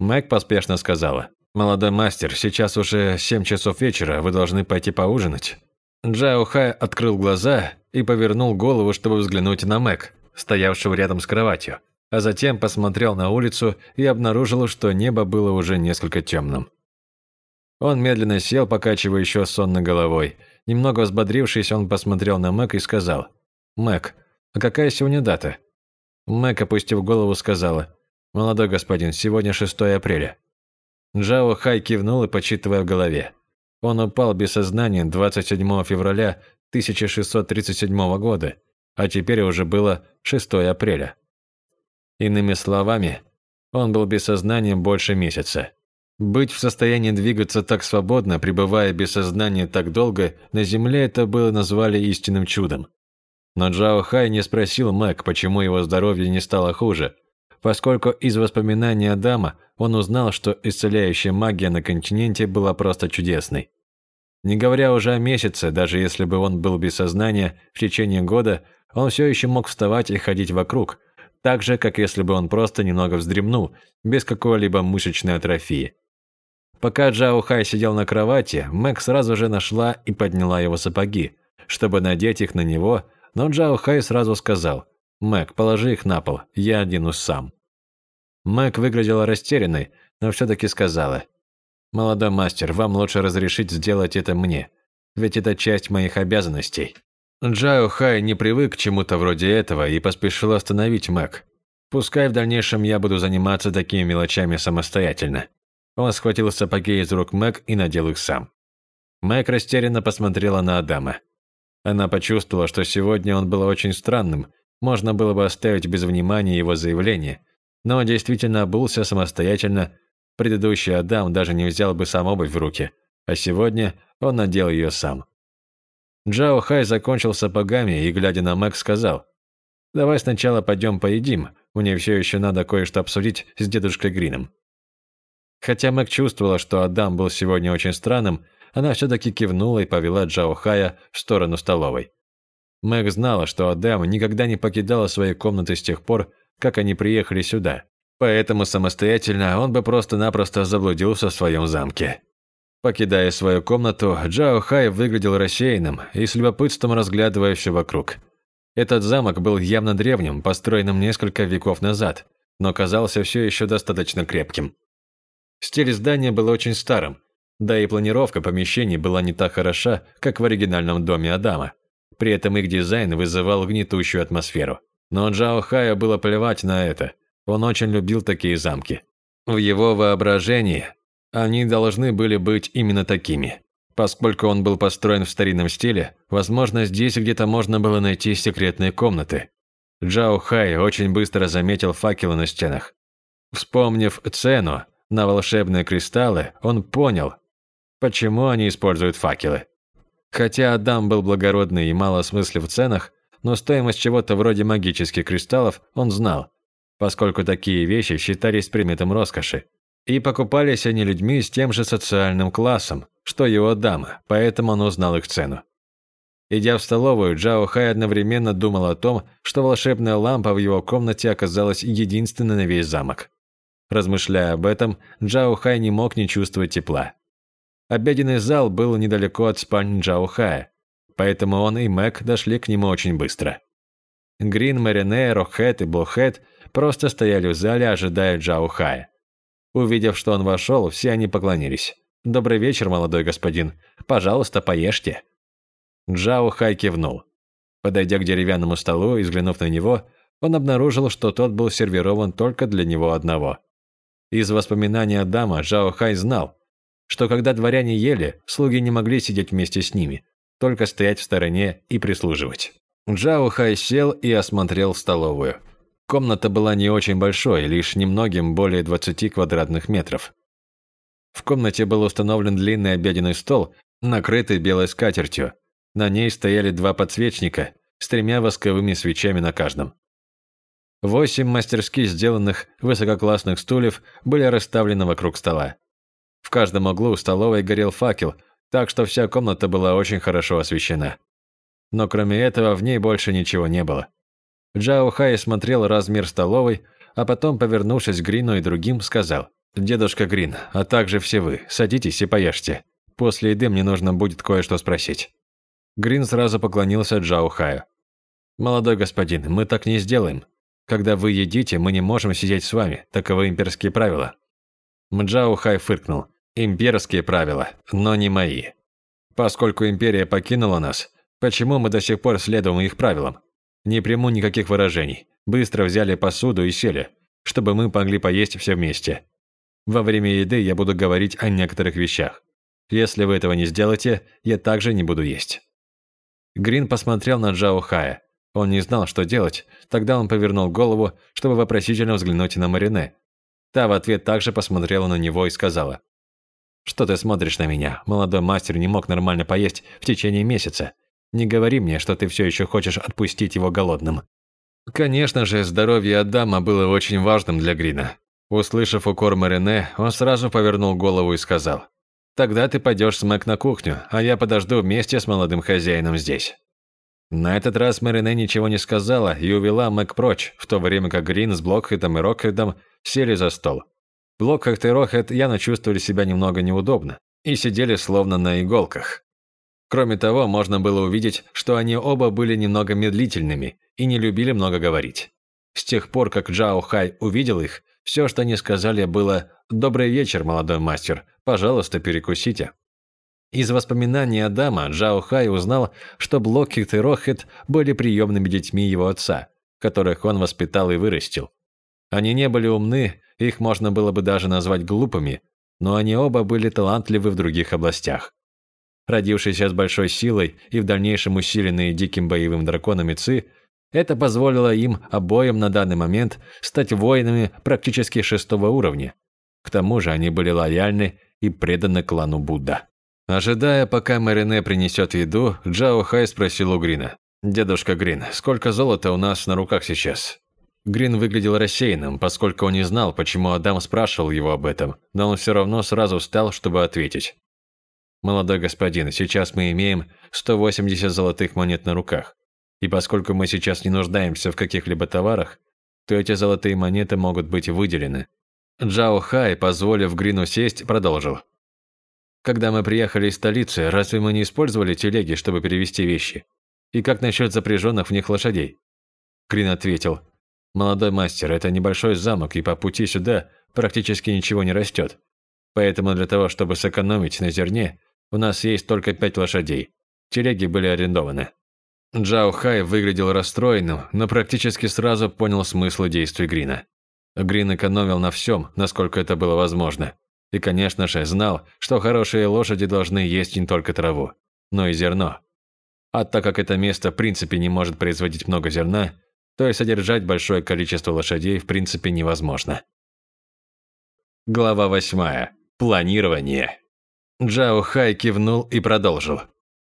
Мэг поспешно сказала. «Молодой мастер, сейчас уже семь часов вечера, вы должны пойти поужинать». Джао Хай открыл глаза и повернул голову, чтобы взглянуть на Мэг, стоявшего рядом с кроватью, а затем посмотрел на улицу и обнаружил, что небо было уже несколько темным. Он медленно сел, покачивая еще сонно головой. Немного взбодрившись, он посмотрел на Мэг и сказал, «Мэг, а какая сегодня дата?» Мэг, опустив голову, сказала, «Молодой господин, сегодня 6 апреля». Джао Хай кивнул и почитывая в голове. Он упал без сознания 27 февраля 1637 года, а теперь уже было 6 апреля. Иными словами, он был без сознания больше месяца. Быть в состоянии двигаться так свободно, пребывая без сознания так долго, на Земле это было назвали истинным чудом. Но Джао Хай не спросил Мэг, почему его здоровье не стало хуже, поскольку из воспоминаний Адама он узнал, что исцеляющая магия на континенте была просто чудесной. Не говоря уже о месяце, даже если бы он был без сознания в течение года, он все еще мог вставать и ходить вокруг, так же, как если бы он просто немного вздремнул, без какой-либо мышечной атрофии. Пока Джао Хай сидел на кровати, Мэг сразу же нашла и подняла его сапоги, чтобы надеть их на него, но Джао Хай сразу сказал «Мэг, положи их на пол, я оденусь сам». Мэг выглядела растерянной, но все-таки сказала «Молодой мастер, вам лучше разрешить сделать это мне, ведь это часть моих обязанностей». Джао Хай не привык к чему-то вроде этого и поспешил остановить Мэг. «Пускай в дальнейшем я буду заниматься такими мелочами самостоятельно». Он схватил сапоги из рук Мэг и надел их сам. Мэг растерянно посмотрела на Адама. Она почувствовала, что сегодня он был очень странным, можно было бы оставить без внимания его заявление, но действительно обулся самостоятельно Предыдущий Адам даже не взял бы сам обувь в руки, а сегодня он надел ее сам. Джао Хай закончил сапогами и, глядя на Мэг, сказал, «Давай сначала пойдем поедим, мне все еще надо кое-что обсудить с дедушкой Грином». Хотя Мэг чувствовала, что Адам был сегодня очень странным, она все-таки кивнула и повела Джао Хая в сторону столовой. Мэг знала, что Адам никогда не покидала своей комнаты с тех пор, как они приехали сюда, поэтому самостоятельно он бы просто-напросто заблудился в своем замке. Покидая свою комнату, Джао Хай выглядел рассеянным и с любопытством разглядывая все вокруг. Этот замок был явно древним, построенным несколько веков назад, но казался все еще достаточно крепким. Стиль здания был очень старым, да и планировка помещений была не так хороша, как в оригинальном доме Адама. При этом их дизайн вызывал гнетущую атмосферу. Но Джао Хая было плевать на это. Он очень любил такие замки. В его воображении они должны были быть именно такими. Поскольку он был построен в старинном стиле, возможно, здесь где-то можно было найти секретные комнаты. Джао Хай очень быстро заметил факелы на стенах. Вспомнив цену на волшебные кристаллы, он понял, почему они используют факелы. Хотя Адам был благородный и мало смысле в ценах, но стоимость чего-то вроде магических кристаллов он знал, поскольку такие вещи считались предметом роскоши. И покупались они людьми с тем же социальным классом, что его дама, поэтому он узнал их цену. Идя в столовую, Джао Хай одновременно думал о том, что волшебная лампа в его комнате оказалась единственной на весь замок. Размышляя об этом, Джао Хай не мог не чувствовать тепла. Обеденный зал был недалеко от спальни Джао Хая, поэтому он и Мэг дошли к нему очень быстро. Грин, Марине, Рохет и Блохет просто стояли в зале, ожидая Джао Хая. Увидев, что он вошел, все они поклонились. «Добрый вечер, молодой господин. Пожалуйста, поешьте». Джао Хай кивнул. Подойдя к деревянному столу и взглянув на него, он обнаружил, что тот был сервирован только для него одного. Из воспоминаний Адама Джао Хай знал, что когда дворяне ели, слуги не могли сидеть вместе с ними, только стоять в стороне и прислуживать. Джао Хай сел и осмотрел столовую. Комната была не очень большой, лишь немногим более 20 квадратных метров. В комнате был установлен длинный обеденный стол, накрытый белой скатертью. На ней стояли два подсвечника с тремя восковыми свечами на каждом. Восемь мастерски сделанных высококлассных стульев были расставлены вокруг стола. В каждом углу столовой горел факел, так что вся комната была очень хорошо освещена. Но кроме этого в ней больше ничего не было. Джао Хай смотрел размер столовой, а потом, повернувшись к Грину и другим, сказал, «Дедушка Грин, а также все вы, садитесь и поешьте. После еды мне нужно будет кое-что спросить». Грин сразу поклонился Джао Хаю. «Молодой господин, мы так не сделаем. Когда вы едите, мы не можем сидеть с вами, таковы имперские правила». Мджао Хай фыркнул. «Имперские правила, но не мои. Поскольку империя покинула нас, почему мы до сих пор следуем их правилам? Не приму никаких выражений. Быстро взяли посуду и сели, чтобы мы могли поесть все вместе. Во время еды я буду говорить о некоторых вещах. Если вы этого не сделаете, я также не буду есть». Грин посмотрел на Джао Хая. Он не знал, что делать. Тогда он повернул голову, чтобы вопросительно взглянуть на Марине. Та в ответ также посмотрела на него и сказала. «Что ты смотришь на меня? Молодой мастер не мог нормально поесть в течение месяца. Не говори мне, что ты все еще хочешь отпустить его голодным». Конечно же, здоровье Адама было очень важным для Грина. Услышав укор Марине, он сразу повернул голову и сказал, «Тогда ты пойдешь с Мэг на кухню, а я подожду вместе с молодым хозяином здесь». На этот раз Марине ничего не сказала и увела Мэг прочь, в то время как Грин с Блокхедом и Рокхедом сели за стол. Блокхед и Рокхед явно чувствовали себя немного неудобно и сидели словно на иголках. Кроме того, можно было увидеть, что они оба были немного медлительными и не любили много говорить. С тех пор, как Джао Хай увидел их, все, что они сказали, было «Добрый вечер, молодой мастер, пожалуйста, перекусите». Из воспоминаний Адама Джао Хай узнал, что Блокхит и Рохет были приемными детьми его отца, которых он воспитал и вырастил. Они не были умны, их можно было бы даже назвать глупыми, но они оба были талантливы в других областях родившийся с большой силой и в дальнейшем усиленные диким боевым драконами Ци, это позволило им обоим на данный момент стать воинами практически шестого уровня. К тому же они были лояльны и преданы клану Будда. Ожидая, пока Марине принесет еду, Джао Хай спросил у Грина. «Дедушка Грин, сколько золота у нас на руках сейчас?» Грин выглядел рассеянным, поскольку он не знал, почему Адам спрашивал его об этом, но он все равно сразу встал, чтобы ответить. «Молодой господин, сейчас мы имеем 180 золотых монет на руках. И поскольку мы сейчас не нуждаемся в каких-либо товарах, то эти золотые монеты могут быть выделены». Джао Хай, позволив Грину сесть, продолжил. «Когда мы приехали из столицы, разве мы не использовали телеги, чтобы перевезти вещи? И как насчет запряженных в них лошадей?» Грин ответил. «Молодой мастер, это небольшой замок, и по пути сюда практически ничего не растет. Поэтому для того, чтобы сэкономить на зерне, у нас есть только пять лошадей. Телеги были арендованы. Джао Хай выглядел расстроенным, но практически сразу понял смысл действий Грина. Грин экономил на всем, насколько это было возможно. И, конечно же, знал, что хорошие лошади должны есть не только траву, но и зерно. А так как это место в принципе не может производить много зерна, то и содержать большое количество лошадей в принципе невозможно. Глава 8. Планирование. Джао Хай кивнул и продолжил.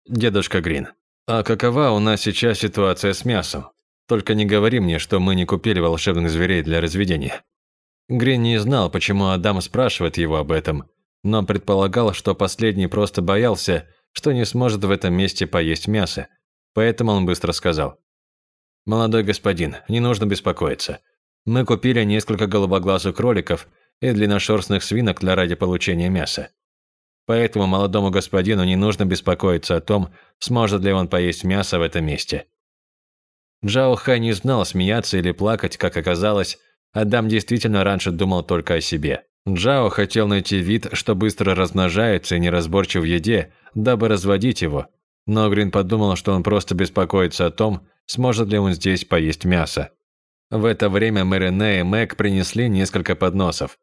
«Дедушка Грин, а какова у нас сейчас ситуация с мясом? Только не говори мне, что мы не купили волшебных зверей для разведения». Грин не знал, почему Адам спрашивает его об этом, но предполагал, что последний просто боялся, что не сможет в этом месте поесть мясо. Поэтому он быстро сказал. «Молодой господин, не нужно беспокоиться. Мы купили несколько голубоглазых кроликов и длинношерстных свинок для ради получения мяса. Поэтому молодому господину не нужно беспокоиться о том, сможет ли он поесть мясо в этом месте. Джао Хай не знал, смеяться или плакать, как оказалось, Адам действительно раньше думал только о себе. Джао хотел найти вид, что быстро размножается и неразборчив в еде, дабы разводить его. Но Грин подумал, что он просто беспокоится о том, сможет ли он здесь поесть мясо. В это время Мэрине и Мэг принесли несколько подносов.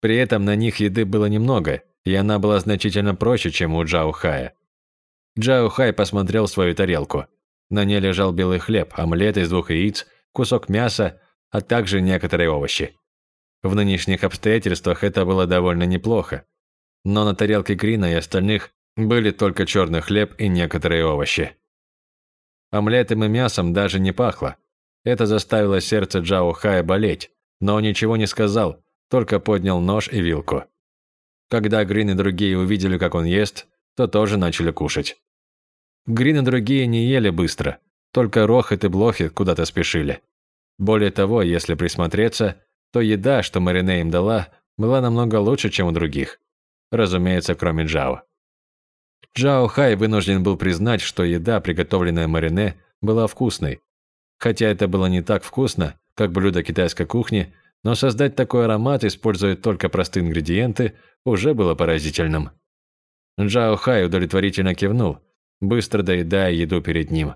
При этом на них еды было немного, и она была значительно проще, чем у Джао Хая. Джао Хай посмотрел свою тарелку. На ней лежал белый хлеб, омлет из двух яиц, кусок мяса, а также некоторые овощи. В нынешних обстоятельствах это было довольно неплохо. Но на тарелке Грина и остальных были только черный хлеб и некоторые овощи. Омлетом и мясом даже не пахло. Это заставило сердце Джао Хая болеть, но он ничего не сказал, только поднял нож и вилку. Когда Грин и другие увидели, как он ест, то тоже начали кушать. Грин и другие не ели быстро, только Рохет и Блохет куда-то спешили. Более того, если присмотреться, то еда, что Марине им дала, была намного лучше, чем у других. Разумеется, кроме Джао. Джао Хай вынужден был признать, что еда, приготовленная Марине, была вкусной. Хотя это было не так вкусно, как блюдо китайской кухни, но создать такой аромат, используя только простые ингредиенты, уже было поразительным. Джао Хай удовлетворительно кивнул, быстро доедая еду перед ним.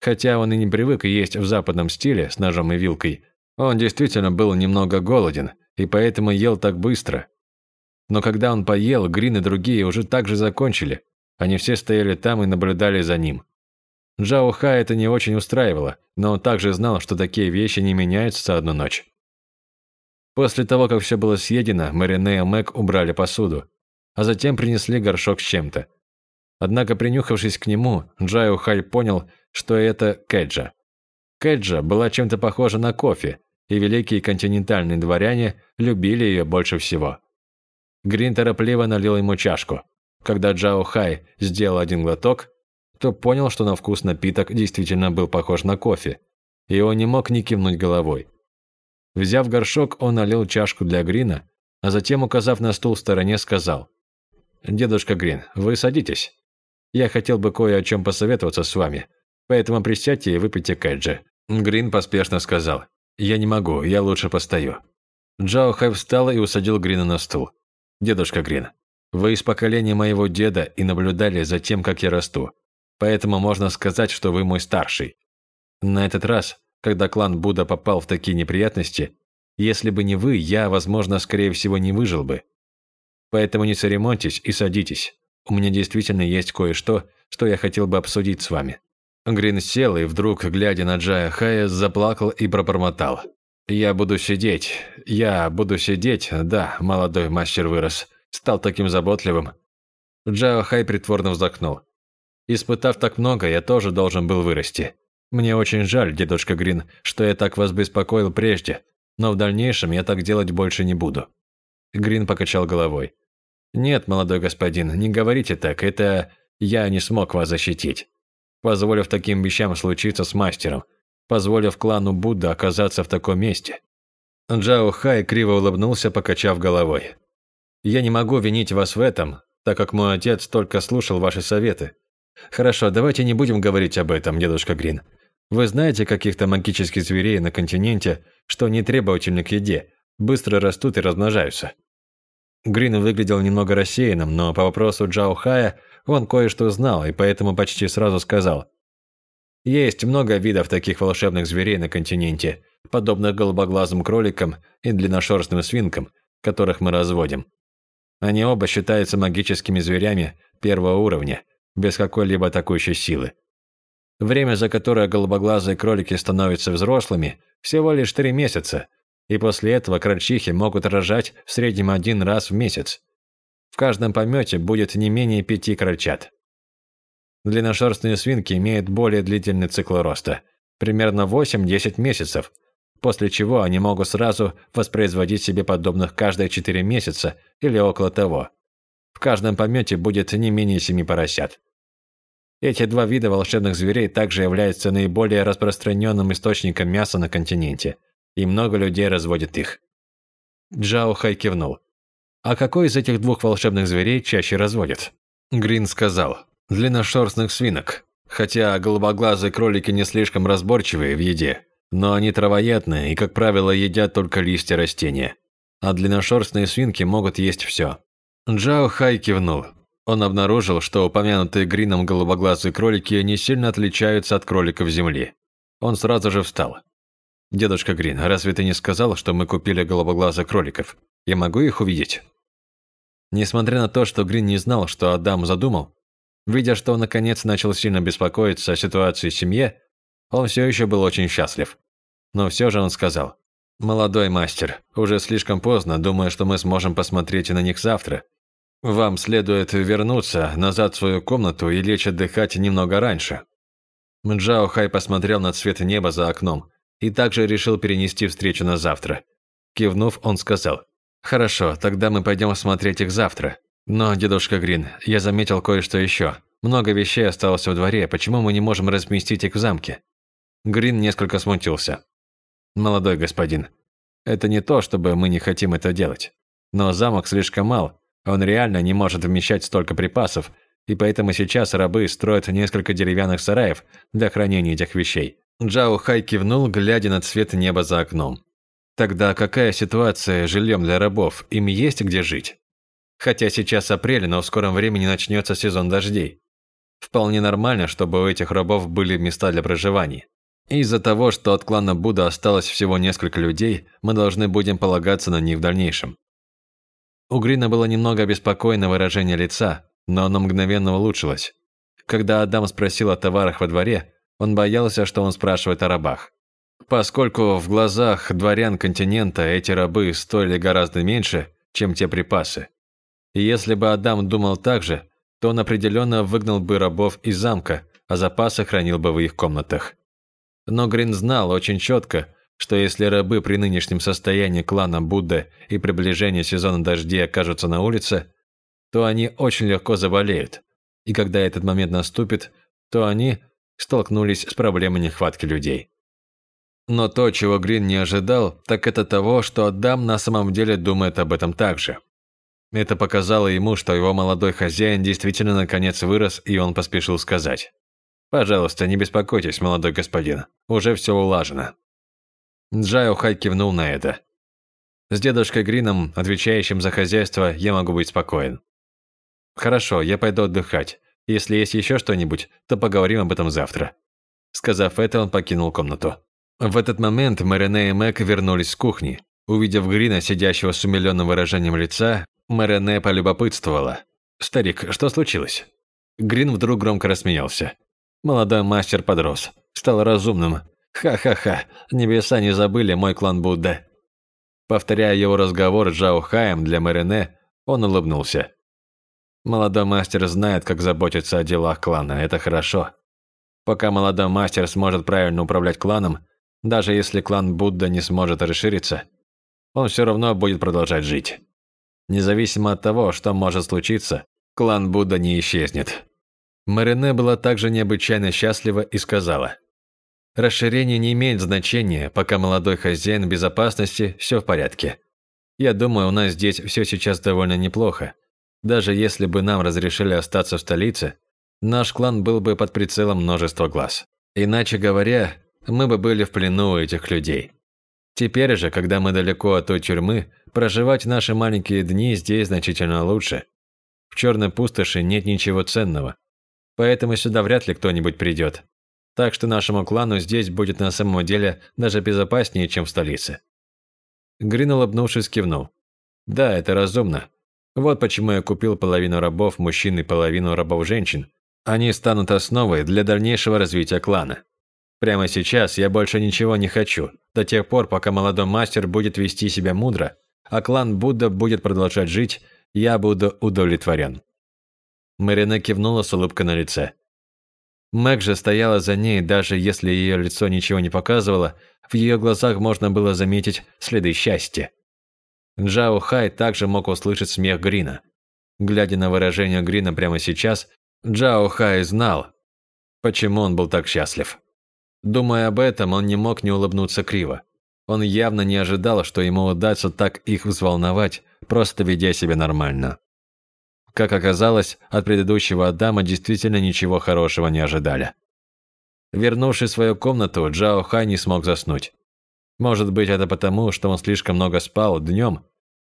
Хотя он и не привык есть в западном стиле с ножом и вилкой, он действительно был немного голоден, и поэтому ел так быстро. Но когда он поел, Грин и другие уже так же закончили. Они все стояли там и наблюдали за ним. Джао Ха это не очень устраивало, но он также знал, что такие вещи не меняются за одну ночь. После того, как все было съедено, Марине и Мэг убрали посуду, а затем принесли горшок с чем-то. Однако, принюхавшись к нему, Джайо Хай понял, что это кэджа. Кэджа была чем-то похожа на кофе, и великие континентальные дворяне любили ее больше всего. Грин торопливо налил ему чашку. Когда Джао Хай сделал один глоток, то понял, что на вкус напиток действительно был похож на кофе, и он не мог не кивнуть головой. Взяв горшок, он налил чашку для Грина, а затем, указав на стул в стороне, сказал. «Дедушка Грин, вы садитесь. Я хотел бы кое о чем посоветоваться с вами, поэтому присядьте и выпейте кэджи». Грин поспешно сказал. «Я не могу, я лучше постою». Джао Хай встал и усадил Грина на стул. «Дедушка Грин, вы из поколения моего деда и наблюдали за тем, как я расту. Поэтому можно сказать, что вы мой старший. На этот раз когда клан Будда попал в такие неприятности, если бы не вы, я, возможно, скорее всего, не выжил бы. Поэтому не церемоньтесь и садитесь. У меня действительно есть кое-что, что я хотел бы обсудить с вами». Грин сел и вдруг, глядя на Джая Хая, заплакал и пробормотал. «Я буду сидеть. Я буду сидеть. Да, молодой мастер вырос. Стал таким заботливым». Джао Хай притворно вздохнул. Испытав так много, я тоже должен был вырасти. Мне очень жаль, дедушка Грин, что я так вас беспокоил прежде, но в дальнейшем я так делать больше не буду. Грин покачал головой. Нет, молодой господин, не говорите так, это я не смог вас защитить. Позволив таким вещам случиться с мастером, позволив клану Будда оказаться в таком месте. Джао Хай криво улыбнулся, покачав головой. Я не могу винить вас в этом, так как мой отец только слушал ваши советы. Хорошо, давайте не будем говорить об этом, дедушка Грин. Вы знаете каких-то магических зверей на континенте, что не требовательны к еде, быстро растут и размножаются? Грин выглядел немного рассеянным, но по вопросу Джао Хая он кое-что знал и поэтому почти сразу сказал. Есть много видов таких волшебных зверей на континенте, подобных голубоглазым кроликам и длинношерстным свинкам, которых мы разводим. Они оба считаются магическими зверями первого уровня – без какой-либо атакующей силы. Время, за которое голубоглазые кролики становятся взрослыми, всего лишь три месяца, и после этого крольчихи могут рожать в среднем один раз в месяц. В каждом помете будет не менее пяти крольчат. Длинношерстные свинки имеют более длительный цикл роста, примерно 8-10 месяцев, после чего они могут сразу воспроизводить себе подобных каждые 4 месяца или около того. В каждом помете будет не менее семи поросят. Эти два вида волшебных зверей также являются наиболее распространенным источником мяса на континенте, и много людей разводит их. Джао Хай кивнул. «А какой из этих двух волшебных зверей чаще разводят?» Грин сказал. «Длинношерстных свинок. Хотя голубоглазые кролики не слишком разборчивые в еде, но они травоядные и, как правило, едят только листья растения. А длинношерстные свинки могут есть все». Джао Хай кивнул. Он обнаружил, что упомянутые Грином голубоглазые кролики не сильно отличаются от кроликов Земли. Он сразу же встал. «Дедушка Грин, разве ты не сказал, что мы купили голубоглазых кроликов? Я могу их увидеть?» Несмотря на то, что Грин не знал, что Адам задумал, видя, что он наконец начал сильно беспокоиться о ситуации в семье, он все еще был очень счастлив. Но все же он сказал, «Молодой мастер, уже слишком поздно, думаю, что мы сможем посмотреть на них завтра. Вам следует вернуться назад в свою комнату и лечь отдыхать немного раньше. Джао Хай посмотрел на цвет неба за окном и также решил перенести встречу на завтра. Кивнув, он сказал, «Хорошо, тогда мы пойдем смотреть их завтра. Но, дедушка Грин, я заметил кое-что еще. Много вещей осталось во дворе, почему мы не можем разместить их в замке?» Грин несколько смутился. «Молодой господин, это не то, чтобы мы не хотим это делать. Но замок слишком мал, он реально не может вмещать столько припасов, и поэтому сейчас рабы строят несколько деревянных сараев для хранения этих вещей. Джао Хай кивнул, глядя на цвет неба за окном. Тогда какая ситуация с жильем для рабов? Им есть где жить? Хотя сейчас апрель, но в скором времени начнется сезон дождей. Вполне нормально, чтобы у этих рабов были места для проживания. Из-за того, что от клана Будда осталось всего несколько людей, мы должны будем полагаться на них в дальнейшем. У Грина было немного обеспокоенное выражение лица, но оно мгновенно улучшилось. Когда Адам спросил о товарах во дворе, он боялся, что он спрашивает о рабах. Поскольку в глазах дворян континента эти рабы стоили гораздо меньше, чем те припасы. Если бы Адам думал так же, то он определенно выгнал бы рабов из замка, а запасы хранил бы в их комнатах. Но Грин знал очень четко, что если рабы при нынешнем состоянии клана Будда и приближении сезона дождей окажутся на улице, то они очень легко заболеют, и когда этот момент наступит, то они столкнулись с проблемой нехватки людей. Но то, чего Грин не ожидал, так это того, что Адам на самом деле думает об этом также. Это показало ему, что его молодой хозяин действительно наконец вырос, и он поспешил сказать. «Пожалуйста, не беспокойтесь, молодой господин, уже все улажено». Джао Хай кивнул на это. С дедушкой Грином, отвечающим за хозяйство, я могу быть спокоен. Хорошо, я пойду отдыхать. Если есть еще что-нибудь, то поговорим об этом завтра. Сказав это, он покинул комнату. В этот момент Марине и Мэг вернулись с кухни. Увидев Грина, сидящего с умиленным выражением лица, Марине полюбопытствовала. «Старик, что случилось?» Грин вдруг громко рассмеялся. Молодой мастер подрос, стал разумным, Ха-ха-ха, небеса не забыли мой клан Будда. Повторяя его разговор с Жао Хаем для Марине, он улыбнулся. Молодой мастер знает, как заботиться о делах клана, это хорошо. Пока молодой мастер сможет правильно управлять кланом, даже если клан Будда не сможет расшириться, он все равно будет продолжать жить. Независимо от того, что может случиться, клан Будда не исчезнет. Марине была также необычайно счастлива и сказала, «Расширение не имеет значения, пока молодой хозяин безопасности, все в порядке. Я думаю, у нас здесь все сейчас довольно неплохо. Даже если бы нам разрешили остаться в столице, наш клан был бы под прицелом множества глаз. Иначе говоря, мы бы были в плену у этих людей. Теперь же, когда мы далеко от той тюрьмы, проживать наши маленькие дни здесь значительно лучше. В черной пустоши нет ничего ценного, поэтому сюда вряд ли кто-нибудь придет. Так что нашему клану здесь будет на самом деле даже безопаснее, чем в столице. Грин, улыбнувшись, кивнул. Да, это разумно. Вот почему я купил половину рабов мужчин и половину рабов женщин. Они станут основой для дальнейшего развития клана. Прямо сейчас я больше ничего не хочу, до тех пор, пока молодой мастер будет вести себя мудро, а клан Будда будет продолжать жить, я буду удовлетворен. Марина кивнула с улыбкой на лице. Мэг же стояла за ней, даже если ее лицо ничего не показывало, в ее глазах можно было заметить следы счастья. Джао Хай также мог услышать смех Грина. Глядя на выражение Грина прямо сейчас, Джао Хай знал, почему он был так счастлив. Думая об этом, он не мог не улыбнуться криво. Он явно не ожидал, что ему удастся так их взволновать, просто ведя себя нормально. Как оказалось, от предыдущего Адама действительно ничего хорошего не ожидали. Вернувшись в свою комнату, Джао Хай не смог заснуть. Может быть, это потому, что он слишком много спал днем,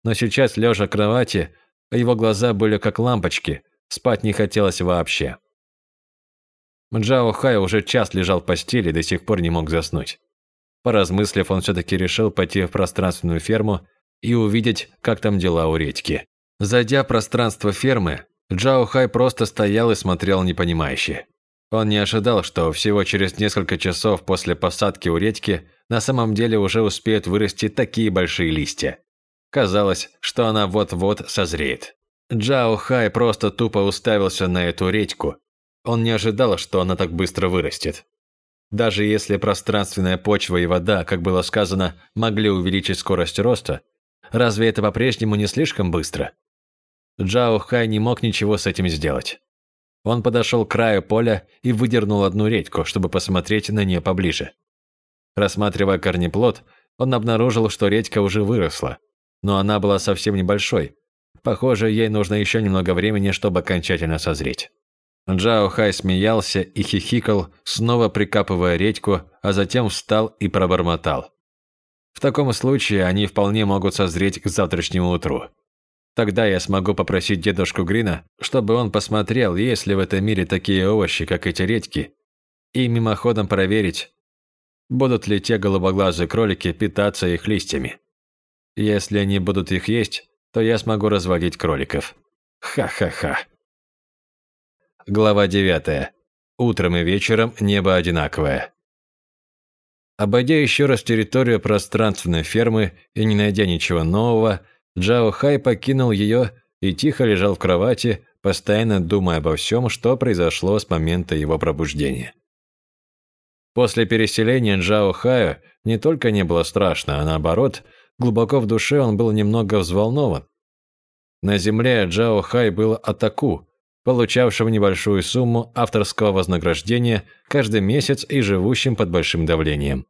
но сейчас, лежа в кровати, его глаза были как лампочки, спать не хотелось вообще. Джао Хай уже час лежал в постели и до сих пор не мог заснуть. Поразмыслив, он все-таки решил пойти в пространственную ферму и увидеть, как там дела у редьки. Зайдя в пространство фермы, Джао Хай просто стоял и смотрел непонимающе. Он не ожидал, что всего через несколько часов после посадки у редьки на самом деле уже успеют вырасти такие большие листья. Казалось, что она вот-вот созреет. Джао Хай просто тупо уставился на эту редьку, он не ожидал, что она так быстро вырастет. Даже если пространственная почва и вода, как было сказано, могли увеличить скорость роста, разве это по-прежнему не слишком быстро? Джао Хай не мог ничего с этим сделать. Он подошел к краю поля и выдернул одну редьку, чтобы посмотреть на нее поближе. Рассматривая корнеплод, он обнаружил, что редька уже выросла, но она была совсем небольшой. Похоже, ей нужно еще немного времени, чтобы окончательно созреть. Джао Хай смеялся и хихикал, снова прикапывая редьку, а затем встал и пробормотал. В таком случае они вполне могут созреть к завтрашнему утру. Тогда я смогу попросить дедушку Грина, чтобы он посмотрел, есть ли в этом мире такие овощи, как эти редьки, и мимоходом проверить, будут ли те голубоглазые кролики питаться их листьями. Если они будут их есть, то я смогу разводить кроликов. Ха-ха-ха. Глава 9. Утром и вечером небо одинаковое. Обойдя еще раз территорию пространственной фермы и не найдя ничего нового, Джао Хай покинул ее и тихо лежал в кровати, постоянно думая обо всем, что произошло с момента его пробуждения. После переселения Джао Хая не только не было страшно, а наоборот, глубоко в душе он был немного взволнован. На земле Джао Хай был атаку, получавшим небольшую сумму авторского вознаграждения каждый месяц и живущим под большим давлением.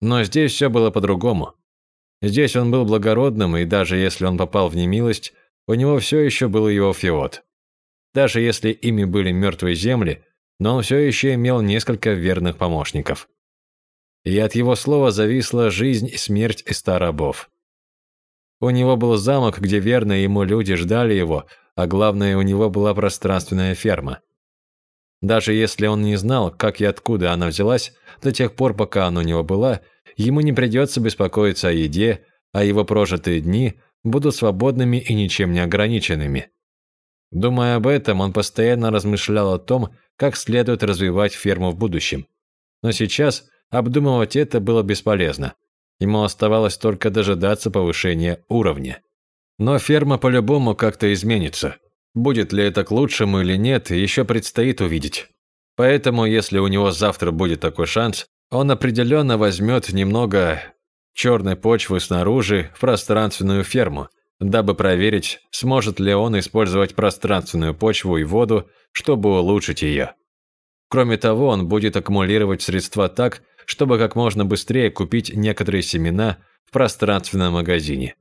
Но здесь все было по-другому. Здесь он был благородным, и даже если он попал в немилость, у него все еще был его феод. Даже если ими были мертвые земли, но он все еще имел несколько верных помощников. И от его слова зависла жизнь и смерть ста рабов. У него был замок, где верные ему люди ждали его, а главное, у него была пространственная ферма. Даже если он не знал, как и откуда она взялась, до тех пор, пока она у него была, ему не придется беспокоиться о еде, а его прожитые дни будут свободными и ничем не ограниченными. Думая об этом, он постоянно размышлял о том, как следует развивать ферму в будущем. Но сейчас обдумывать это было бесполезно. Ему оставалось только дожидаться повышения уровня. Но ферма по-любому как-то изменится. Будет ли это к лучшему или нет, еще предстоит увидеть. Поэтому, если у него завтра будет такой шанс, он определенно возьмет немного черной почвы снаружи в пространственную ферму, дабы проверить, сможет ли он использовать пространственную почву и воду, чтобы улучшить ее. Кроме того, он будет аккумулировать средства так, чтобы как можно быстрее купить некоторые семена в пространственном магазине.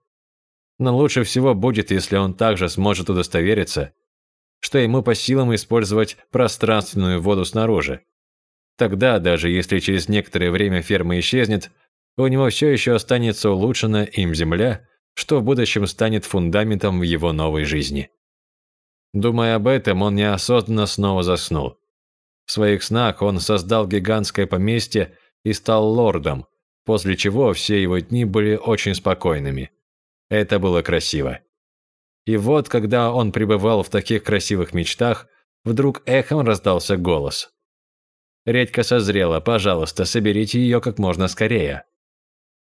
Но лучше всего будет, если он также сможет удостовериться, что ему по силам использовать пространственную воду снаружи. Тогда, даже если через некоторое время ферма исчезнет, у него все еще останется улучшенная им земля, что в будущем станет фундаментом в его новой жизни. Думая об этом, он неосознанно снова заснул. В своих снах он создал гигантское поместье и стал лордом, после чего все его дни были очень спокойными. Это было красиво. И вот, когда он пребывал в таких красивых мечтах, вдруг эхом раздался голос. «Редька созрела, пожалуйста, соберите ее как можно скорее».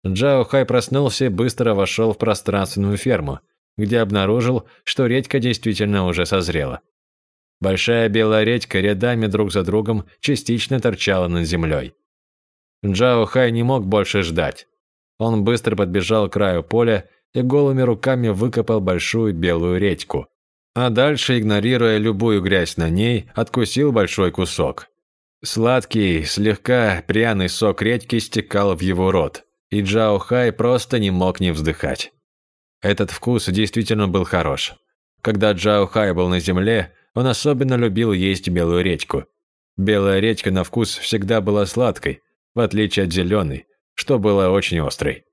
Джао Хай проснулся и быстро вошел в пространственную ферму, где обнаружил, что редька действительно уже созрела. Большая белая редька рядами друг за другом частично торчала над землей. Джао Хай не мог больше ждать. Он быстро подбежал к краю поля и голыми руками выкопал большую белую редьку. А дальше, игнорируя любую грязь на ней, откусил большой кусок. Сладкий, слегка пряный сок редьки стекал в его рот, и Джао Хай просто не мог не вздыхать. Этот вкус действительно был хорош. Когда Джао Хай был на земле, он особенно любил есть белую редьку. Белая редька на вкус всегда была сладкой, в отличие от зеленой, что было очень острой.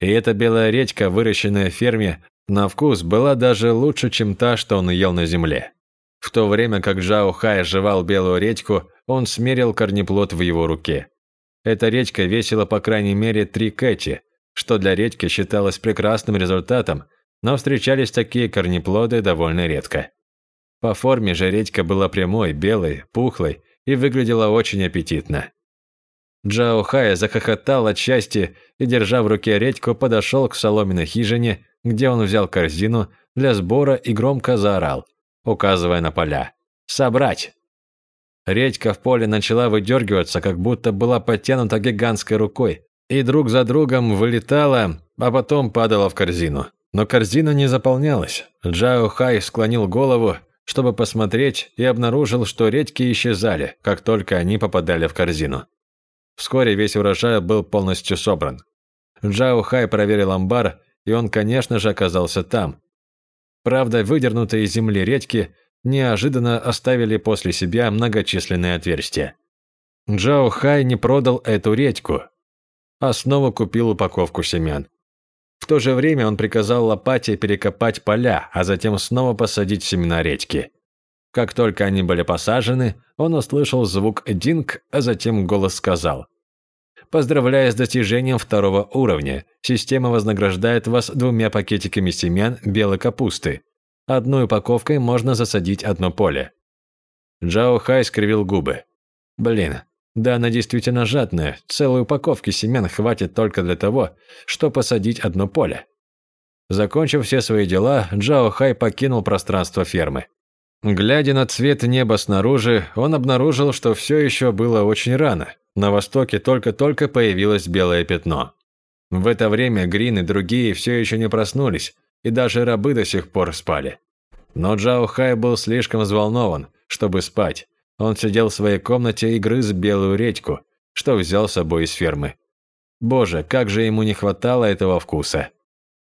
И эта белая редька, выращенная в ферме, на вкус была даже лучше, чем та, что он ел на земле. В то время как Джао Хай жевал белую редьку, он смерил корнеплод в его руке. Эта редька весила по крайней мере три кэти, что для редьки считалось прекрасным результатом, но встречались такие корнеплоды довольно редко. По форме же редька была прямой, белой, пухлой и выглядела очень аппетитно. Джао Хай захохотал от счастья и, держа в руке редьку, подошел к соломенной хижине, где он взял корзину для сбора и громко заорал, указывая на поля. «Собрать!» Редька в поле начала выдергиваться, как будто была подтянута гигантской рукой, и друг за другом вылетала, а потом падала в корзину. Но корзина не заполнялась. Джао Хай склонил голову, чтобы посмотреть, и обнаружил, что редьки исчезали, как только они попадали в корзину. Вскоре весь урожай был полностью собран. Джао Хай проверил амбар, и он, конечно же, оказался там. Правда, выдернутые из земли редьки неожиданно оставили после себя многочисленные отверстия. Джао Хай не продал эту редьку, а снова купил упаковку семян. В то же время он приказал лопате перекопать поля, а затем снова посадить семена редьки. Как только они были посажены, он услышал звук «динг», а затем голос сказал. «Поздравляю с достижением второго уровня. Система вознаграждает вас двумя пакетиками семян белой капусты. Одной упаковкой можно засадить одно поле». Джао Хай скривил губы. «Блин, да она действительно жадная. Целой упаковки семян хватит только для того, чтобы посадить одно поле». Закончив все свои дела, Джао Хай покинул пространство фермы. Глядя на цвет неба снаружи, он обнаружил, что все еще было очень рано. На востоке только-только появилось белое пятно. В это время Грин и другие все еще не проснулись, и даже рабы до сих пор спали. Но Джао Хай был слишком взволнован, чтобы спать. Он сидел в своей комнате и грыз белую редьку, что взял с собой из фермы. Боже, как же ему не хватало этого вкуса.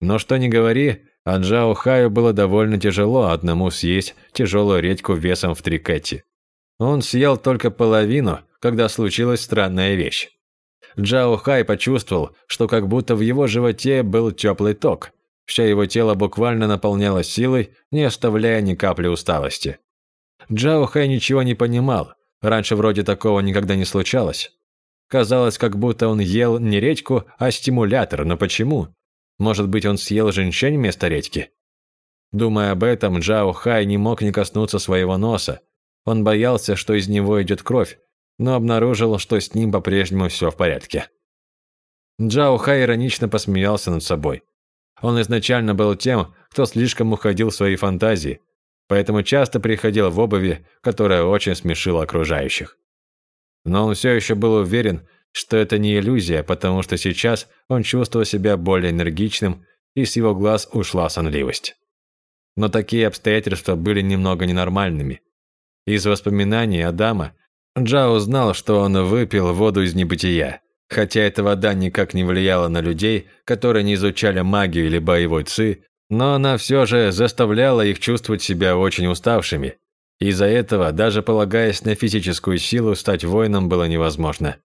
Но что ни говори, а Джао Хаю было довольно тяжело одному съесть тяжелую редьку весом в три кэти. Он съел только половину, когда случилась странная вещь. Джао Хай почувствовал, что как будто в его животе был теплый ток. Все его тело буквально наполнялось силой, не оставляя ни капли усталости. Джао Хай ничего не понимал. Раньше вроде такого никогда не случалось. Казалось, как будто он ел не редьку, а стимулятор, но почему? Может быть, он съел женьшень вместо редьки? Думая об этом, Джао Хай не мог не коснуться своего носа. Он боялся, что из него идет кровь, но обнаружил, что с ним по-прежнему все в порядке. Джао Хай иронично посмеялся над собой. Он изначально был тем, кто слишком уходил в свои фантазии. поэтому часто приходил в обуви, которая очень смешила окружающих. Но он все еще был уверен, что это не иллюзия, потому что сейчас он чувствовал себя более энергичным, и с его глаз ушла сонливость. Но такие обстоятельства были немного ненормальными. Из воспоминаний Адама Джао знал, что он выпил воду из небытия, хотя эта вода никак не влияла на людей, которые не изучали магию или боевой ци, но она все же заставляла их чувствовать себя очень уставшими. Из-за этого, даже полагаясь на физическую силу, стать воином было невозможно.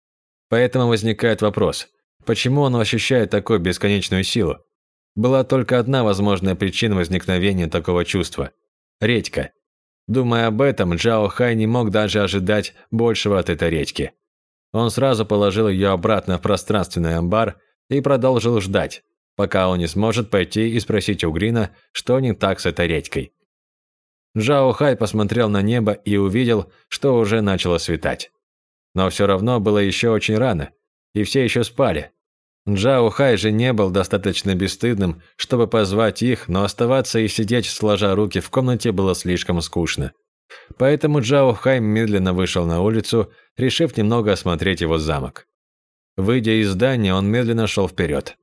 Поэтому возникает вопрос, почему он ощущает такую бесконечную силу? Была только одна возможная причина возникновения такого чувства – редька. Думая об этом, Джао Хай не мог даже ожидать большего от этой редьки. Он сразу положил ее обратно в пространственный амбар и продолжил ждать, пока он не сможет пойти и спросить у Грина, что не так с этой редькой. Джао Хай посмотрел на небо и увидел, что уже начало светать. Но все равно было еще очень рано, и все еще спали. Джао Хай же не был достаточно бесстыдным, чтобы позвать их, но оставаться и сидеть, сложа руки в комнате, было слишком скучно. Поэтому Джао Хай медленно вышел на улицу, решив немного осмотреть его замок. Выйдя из здания, он медленно шел вперед.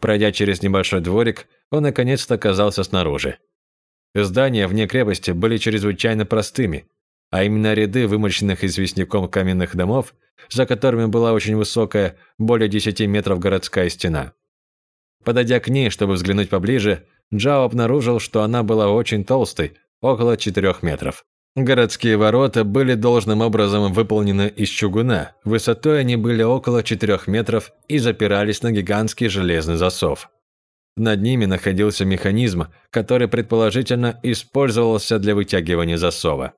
Пройдя через небольшой дворик, он наконец-то оказался снаружи. Здания вне крепости были чрезвычайно простыми, а именно ряды вымощенных известняком каменных домов, за которыми была очень высокая, более 10 метров городская стена. Подойдя к ней, чтобы взглянуть поближе, Джао обнаружил, что она была очень толстой, около 4 метров. Городские ворота были должным образом выполнены из чугуна, высотой они были около 4 метров и запирались на гигантский железный засов. Над ними находился механизм, который предположительно использовался для вытягивания засова.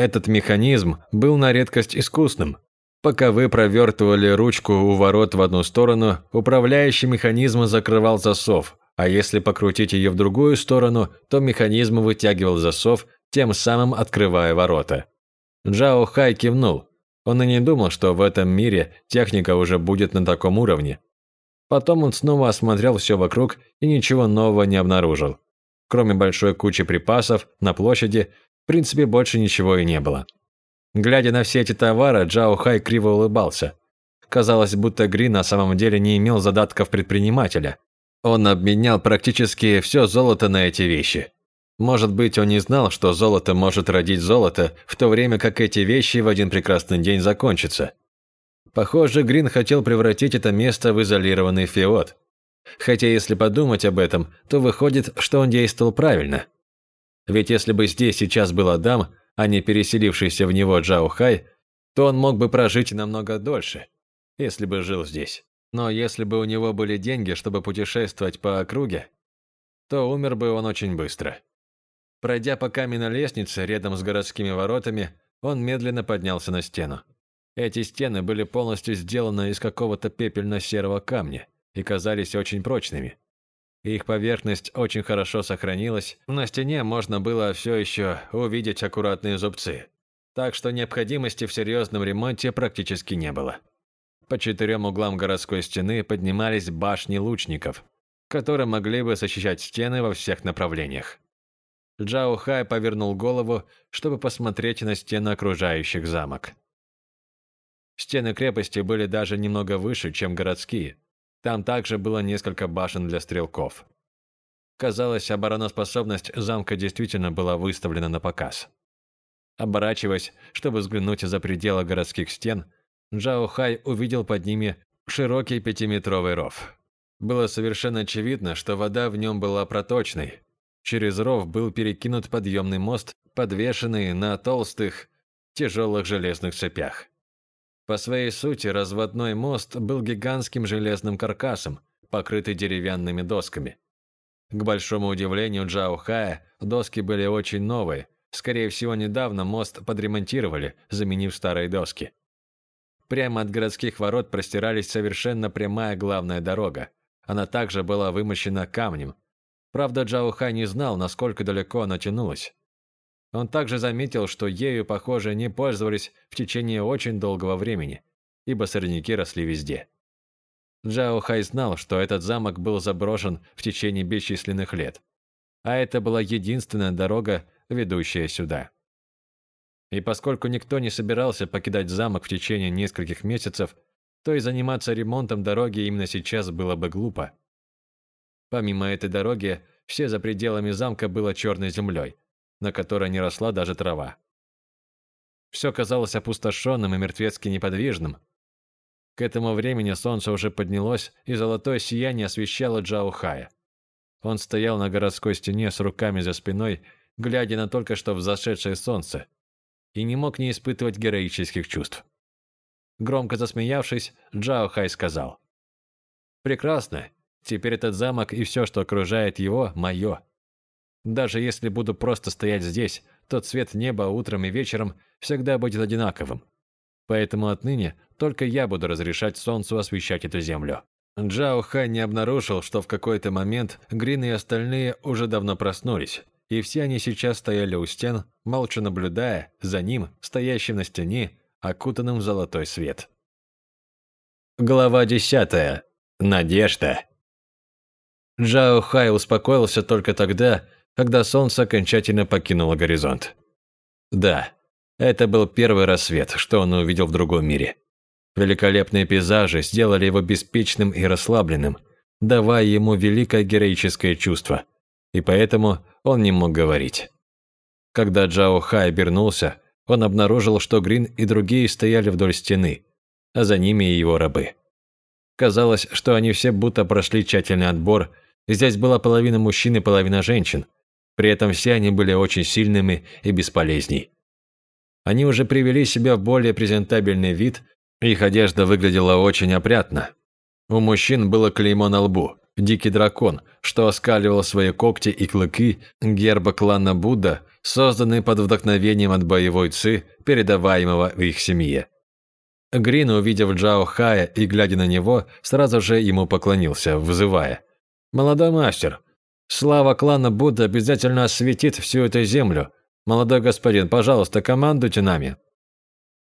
Этот механизм был на редкость искусным. Пока вы провертывали ручку у ворот в одну сторону, управляющий механизм закрывал засов, а если покрутить ее в другую сторону, то механизм вытягивал засов тем самым открывая ворота. Джао Хай кивнул. Он и не думал, что в этом мире техника уже будет на таком уровне. Потом он снова осмотрел все вокруг и ничего нового не обнаружил. Кроме большой кучи припасов на площади, принципе, больше ничего и не было. Глядя на все эти товары, Джао Хай криво улыбался. Казалось, будто Гри на самом деле не имел задатков предпринимателя. Он обменял практически все золото на эти вещи. Может быть, он не знал, что золото может родить золото, в то время как эти вещи в один прекрасный день закончатся. Похоже, Грин хотел превратить это место в изолированный феод. Хотя если подумать об этом, то выходит, что он действовал правильно. Ведь если бы здесь сейчас был Адам, а не переселившийся в него Джао то он мог бы прожить намного дольше, если бы жил здесь. Но если бы у него были деньги, чтобы путешествовать по округе, то умер бы он очень быстро. Пройдя по каменной лестнице рядом с городскими воротами, он медленно поднялся на стену. Эти стены были полностью сделаны из какого-то пепельно-серого камня и казались очень прочными. Их поверхность очень хорошо сохранилась, на стене можно было все еще увидеть аккуратные зубцы, так что необходимости в серьезном ремонте практически не было. По четырем углам городской стены поднимались башни лучников, которые могли бы защищать стены во всех направлениях. Джао Хай повернул голову, чтобы посмотреть на стены окружающих замок. Стены крепости были даже немного выше, чем городские. Там также было несколько башен для стрелков. Казалось, обороноспособность замка действительно была выставлена на показ. Оборачиваясь, чтобы взглянуть за пределы городских стен, Джао Хай увидел под ними широкий пятиметровый ров. Было совершенно очевидно, что вода в нем была проточной, Через ров был перекинут подъемный мост, подвешенный на толстых, тяжелых железных цепях. По своей сути, разводной мост был гигантским железным каркасом, покрытый деревянными досками. К большому удивлению Джао Хая, доски были очень новые. Скорее всего, недавно мост подремонтировали, заменив старые доски. Прямо от городских ворот простирались совершенно прямая главная дорога. Она также была вымощена камнем, Правда, Джао Хай не знал, насколько далеко она тянулась. Он также заметил, что ею, похоже, не пользовались в течение очень долгого времени, ибо сорняки росли везде. Джао Хай знал, что этот замок был заброшен в течение бесчисленных лет. А это была единственная дорога, ведущая сюда. И поскольку никто не собирался покидать замок в течение нескольких месяцев, то и заниматься ремонтом дороги именно сейчас было бы глупо. Помимо этой дороги, все за пределами замка было черной землей, на которой не росла даже трава. Все казалось опустошенным и мертвецки неподвижным. К этому времени солнце уже поднялось, и золотое сияние освещало Джао Хая. Он стоял на городской стене с руками за спиной, глядя на только что взошедшее солнце, и не мог не испытывать героических чувств. Громко засмеявшись, Джао Хай сказал. «Прекрасно. Теперь этот замок и все, что окружает его, мое. Даже если буду просто стоять здесь, тот цвет неба утром и вечером всегда будет одинаковым. Поэтому отныне только я буду разрешать солнцу освещать эту землю». Джао Хай не обнаружил, что в какой-то момент Грин и остальные уже давно проснулись, и все они сейчас стояли у стен, молча наблюдая за ним, стоящим на стене, окутанным в золотой свет. Глава десятая. Надежда. Джао Хай успокоился только тогда, когда солнце окончательно покинуло горизонт. Да, это был первый рассвет, что он увидел в другом мире. Великолепные пейзажи сделали его беспечным и расслабленным, давая ему великое героическое чувство, и поэтому он не мог говорить. Когда Джао Хай обернулся, он обнаружил, что Грин и другие стояли вдоль стены, а за ними и его рабы. Казалось, что они все будто прошли тщательный отбор, здесь была половина мужчин и половина женщин, при этом все они были очень сильными и бесполезней. Они уже привели себя в более презентабельный вид, их одежда выглядела очень опрятно. У мужчин было клеймо на лбу, дикий дракон, что оскаливал свои когти и клыки герба клана Будда, созданный под вдохновением от боевой ци, передаваемого в их семье. Грин, увидев Джао Хая и глядя на него, сразу же ему поклонился, вызывая. «Молодой мастер, слава клана Будда обязательно осветит всю эту землю. Молодой господин, пожалуйста, командуйте нами».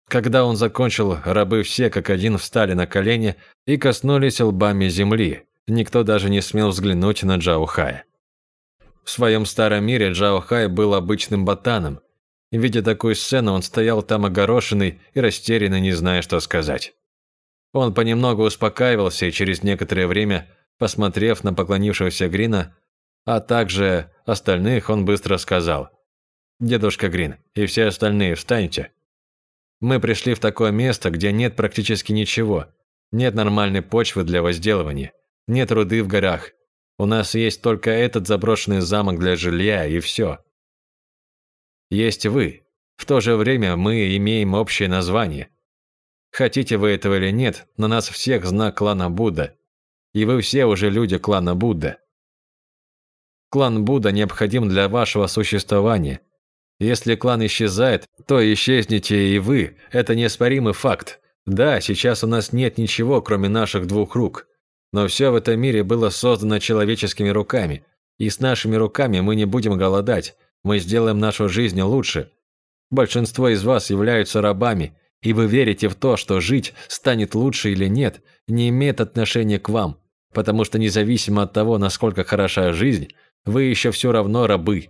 Когда он закончил, рабы все как один встали на колени и коснулись лбами земли. Никто даже не смел взглянуть на Джао Хая. В своем старом мире Джао Хай был обычным ботаном. Видя такую сцену, он стоял там огорошенный и растерянно, не зная, что сказать. Он понемногу успокаивался и через некоторое время, посмотрев на поклонившегося Грина, а также остальных, он быстро сказал «Дедушка Грин и все остальные, встаньте. Мы пришли в такое место, где нет практически ничего, нет нормальной почвы для возделывания, нет руды в горах, у нас есть только этот заброшенный замок для жилья, и все. Есть вы. В то же время мы имеем общее название. Хотите вы этого или нет, на нас всех знак клана Будда. И вы все уже люди клана Будда. Клан Будда необходим для вашего существования. Если клан исчезает, то исчезнете и вы. Это неоспоримый факт. Да, сейчас у нас нет ничего, кроме наших двух рук. Но все в этом мире было создано человеческими руками, и с нашими руками мы не будем голодать, мы сделаем нашу жизнь лучше. Большинство из вас являются рабами, и вы верите в то, что жить станет лучше или нет, не имеет отношения к вам, потому что независимо от того, насколько хороша жизнь, вы еще все равно рабы.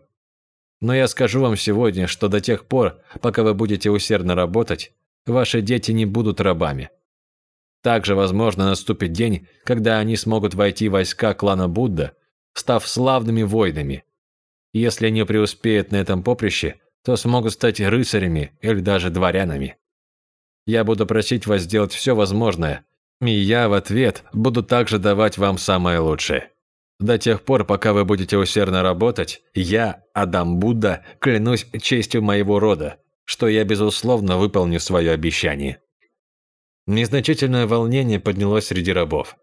Но я скажу вам сегодня, что до тех пор, пока вы будете усердно работать, ваши дети не будут рабами. Также, возможно, наступит день, когда они смогут войти в войска клана Будда, став славными воинами. Если они преуспеют на этом поприще, то смогут стать рыцарями или даже дворянами. Я буду просить вас сделать все возможное, и я в ответ буду также давать вам самое лучшее. До тех пор, пока вы будете усердно работать, я, Адам Будда, клянусь честью моего рода, что я безусловно выполню свое обещание. Незначительное волнение поднялось среди рабов.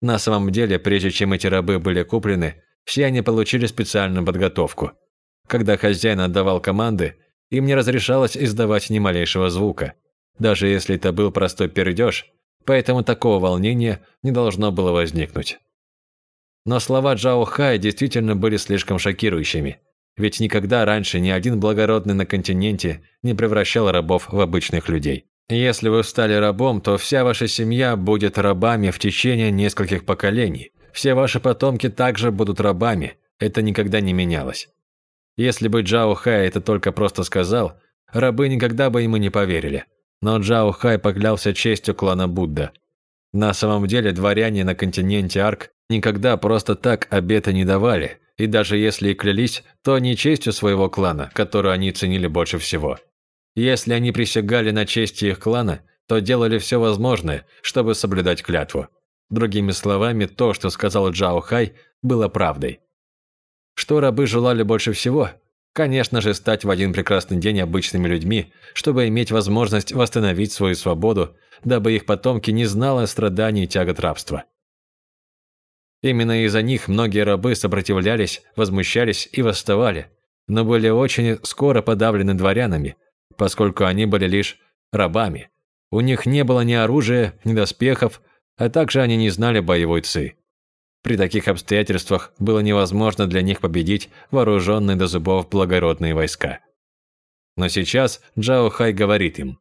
На самом деле, прежде чем эти рабы были куплены, все они получили специальную подготовку. Когда хозяин отдавал команды, им не разрешалось издавать ни малейшего звука, даже если это был простой пердеж, поэтому такого волнения не должно было возникнуть. Но слова Джао Хай действительно были слишком шокирующими, ведь никогда раньше ни один благородный на континенте не превращал рабов в обычных людей. Если вы стали рабом, то вся ваша семья будет рабами в течение нескольких поколений. Все ваши потомки также будут рабами. Это никогда не менялось. Если бы Джао Хай это только просто сказал, рабы никогда бы ему не поверили. Но Джао Хай поклялся честью клана Будда. На самом деле дворяне на континенте Арк никогда просто так обета не давали, и даже если и клялись, то не честью своего клана, которую они ценили больше всего. Если они присягали на честь их клана, то делали все возможное, чтобы соблюдать клятву. Другими словами, то, что сказал Джао Хай, было правдой. Что рабы желали больше всего? Конечно же, стать в один прекрасный день обычными людьми, чтобы иметь возможность восстановить свою свободу, дабы их потомки не знали страданий и тягот рабства. Именно из-за них многие рабы сопротивлялись, возмущались и восставали, но были очень скоро подавлены дворянами, поскольку они были лишь рабами. У них не было ни оружия, ни доспехов, а также они не знали боевой ци. При таких обстоятельствах было невозможно для них победить вооруженные до зубов благородные войска. Но сейчас Джао Хай говорит им,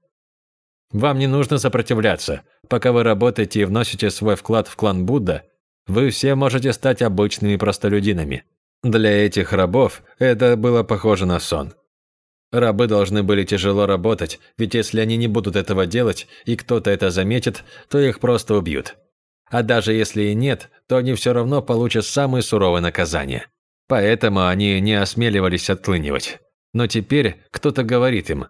«Вам не нужно сопротивляться. Пока вы работаете и вносите свой вклад в клан Будда, вы все можете стать обычными простолюдинами». Для этих рабов это было похоже на сон. Рабы должны были тяжело работать, ведь если они не будут этого делать, и кто-то это заметит, то их просто убьют. А даже если и нет, то они все равно получат самые суровые наказания. Поэтому они не осмеливались отлынивать. Но теперь кто-то говорит им,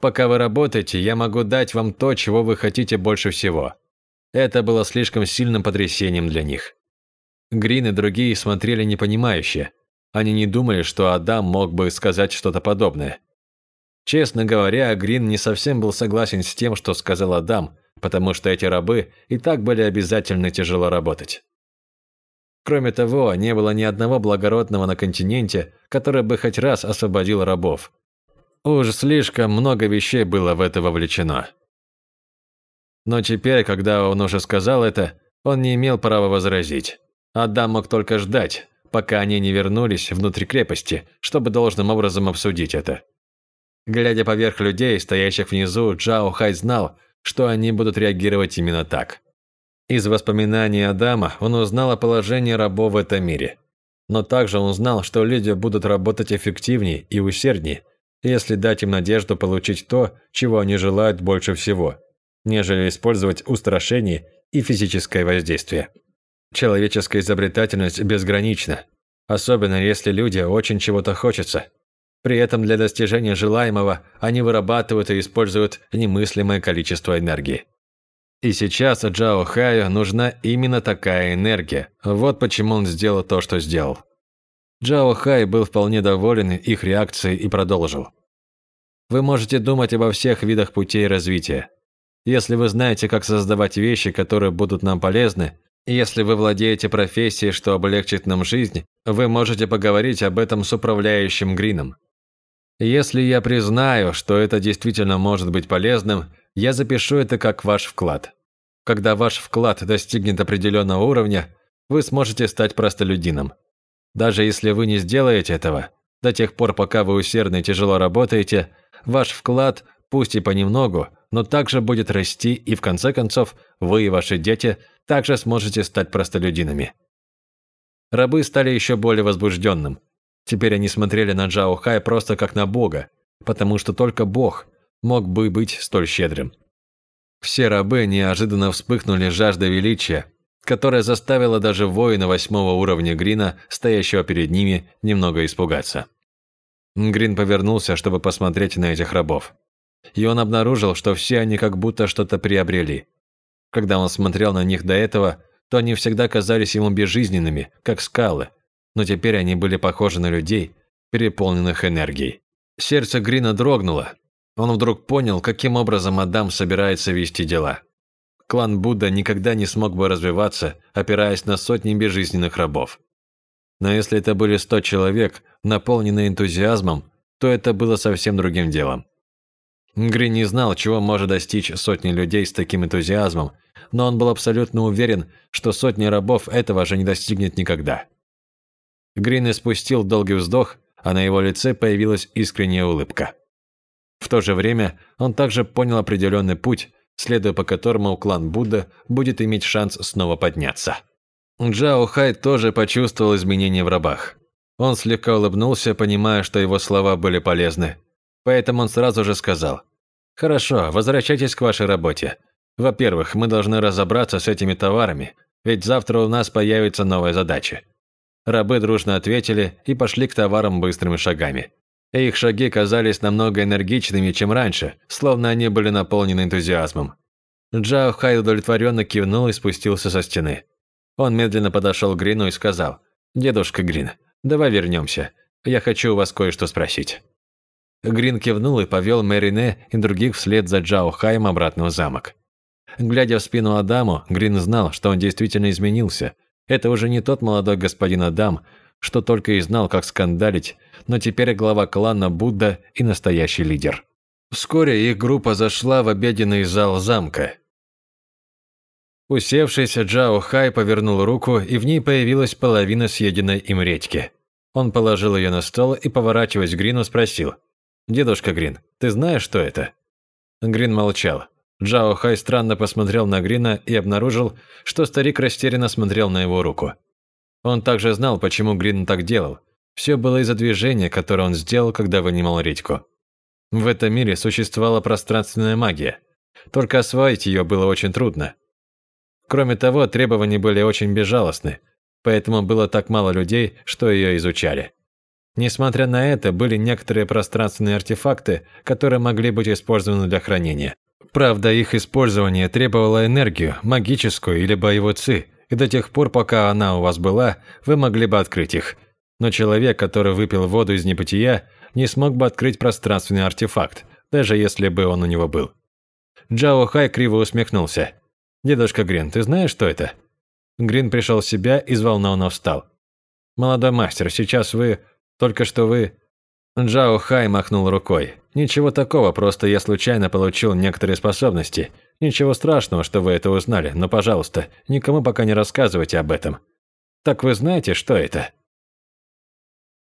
«Пока вы работаете, я могу дать вам то, чего вы хотите больше всего». Это было слишком сильным потрясением для них. Грин и другие смотрели непонимающе. Они не думали, что Адам мог бы сказать что-то подобное. Честно говоря, Грин не совсем был согласен с тем, что сказал Адам, потому что эти рабы и так были обязательно тяжело работать. Кроме того, не было ни одного благородного на континенте, который бы хоть раз освободил рабов. Уж слишком много вещей было в это вовлечено. Но теперь, когда он уже сказал это, он не имел права возразить. Адам мог только ждать, пока они не вернулись внутрь крепости, чтобы должным образом обсудить это. Глядя поверх людей, стоящих внизу, Джао Хай знал, что они будут реагировать именно так. Из воспоминаний Адама он узнал о положении рабов в этом мире. Но также он знал, что люди будут работать эффективнее и усерднее, если дать им надежду получить то, чего они желают больше всего, нежели использовать устрашение и физическое воздействие. Человеческая изобретательность безгранична, особенно если люди очень чего-то хочется – при этом для достижения желаемого они вырабатывают и используют немыслимое количество энергии. И сейчас Джао Хаю нужна именно такая энергия. Вот почему он сделал то, что сделал. Джао Хай был вполне доволен их реакцией и продолжил. Вы можете думать обо всех видах путей развития. Если вы знаете, как создавать вещи, которые будут нам полезны, если вы владеете профессией, что облегчит нам жизнь, вы можете поговорить об этом с управляющим Грином. Если я признаю, что это действительно может быть полезным, я запишу это как ваш вклад. Когда ваш вклад достигнет определенного уровня, вы сможете стать простолюдином. Даже если вы не сделаете этого, до тех пор, пока вы усердно и тяжело работаете, ваш вклад, пусть и понемногу, но также будет расти, и в конце концов вы и ваши дети также сможете стать простолюдинами. Рабы стали еще более возбужденным, Теперь они смотрели на Джао Хай просто как на бога, потому что только бог мог бы быть столь щедрым. Все рабы неожиданно вспыхнули жаждой величия, которая заставила даже воина восьмого уровня Грина, стоящего перед ними, немного испугаться. Грин повернулся, чтобы посмотреть на этих рабов. И он обнаружил, что все они как будто что-то приобрели. Когда он смотрел на них до этого, то они всегда казались ему безжизненными, как скалы, но теперь они были похожи на людей, переполненных энергией. Сердце Грина дрогнуло. Он вдруг понял, каким образом Адам собирается вести дела. Клан Будда никогда не смог бы развиваться, опираясь на сотни безжизненных рабов. Но если это были сто человек, наполненные энтузиазмом, то это было совсем другим делом. Грин не знал, чего может достичь сотни людей с таким энтузиазмом, но он был абсолютно уверен, что сотни рабов этого же не достигнет никогда. Грин испустил долгий вздох, а на его лице появилась искренняя улыбка. В то же время он также понял определенный путь, следуя по которому клан Будда будет иметь шанс снова подняться. Джао Хай тоже почувствовал изменения в рабах. Он слегка улыбнулся, понимая, что его слова были полезны. Поэтому он сразу же сказал. «Хорошо, возвращайтесь к вашей работе. Во-первых, мы должны разобраться с этими товарами, ведь завтра у нас появится новая задача». Рабы дружно ответили и пошли к товарам быстрыми шагами. Их шаги казались намного энергичными, чем раньше, словно они были наполнены энтузиазмом. Джао Хай удовлетворенно кивнул и спустился со стены. Он медленно подошел к Грину и сказал, «Дедушка Грин, давай вернемся. Я хочу у вас кое-что спросить». Грин кивнул и повел Мэрине и других вслед за Джао Хаем обратно в замок. Глядя в спину Адаму, Грин знал, что он действительно изменился. Это уже не тот молодой господин Адам, что только и знал, как скандалить, но теперь глава клана Будда и настоящий лидер. Вскоре их группа зашла в обеденный зал замка. Усевшись, Джао Хай повернул руку, и в ней появилась половина съеденной им редьки. Он положил ее на стол и, поворачиваясь к Грину, спросил. «Дедушка Грин, ты знаешь, что это?» Грин молчал. Джао Хай странно посмотрел на Грина и обнаружил, что старик растерянно смотрел на его руку. Он также знал, почему Грин так делал. Все было из-за движения, которое он сделал, когда вынимал редьку. В этом мире существовала пространственная магия. Только освоить ее было очень трудно. Кроме того, требования были очень безжалостны, поэтому было так мало людей, что ее изучали. Несмотря на это, были некоторые пространственные артефакты, которые могли быть использованы для хранения. Правда, их использование требовало энергию, магическую или боевой ци, и до тех пор, пока она у вас была, вы могли бы открыть их. Но человек, который выпил воду из небытия, не смог бы открыть пространственный артефакт, даже если бы он у него был. Джао Хай криво усмехнулся. «Дедушка Грин, ты знаешь, что это?» Грин пришел в себя и взволнованно встал. «Молодой мастер, сейчас вы... Только что вы...» Джао Хай махнул рукой. «Ничего такого, просто я случайно получил некоторые способности. Ничего страшного, что вы это узнали, но, пожалуйста, никому пока не рассказывайте об этом. Так вы знаете, что это?»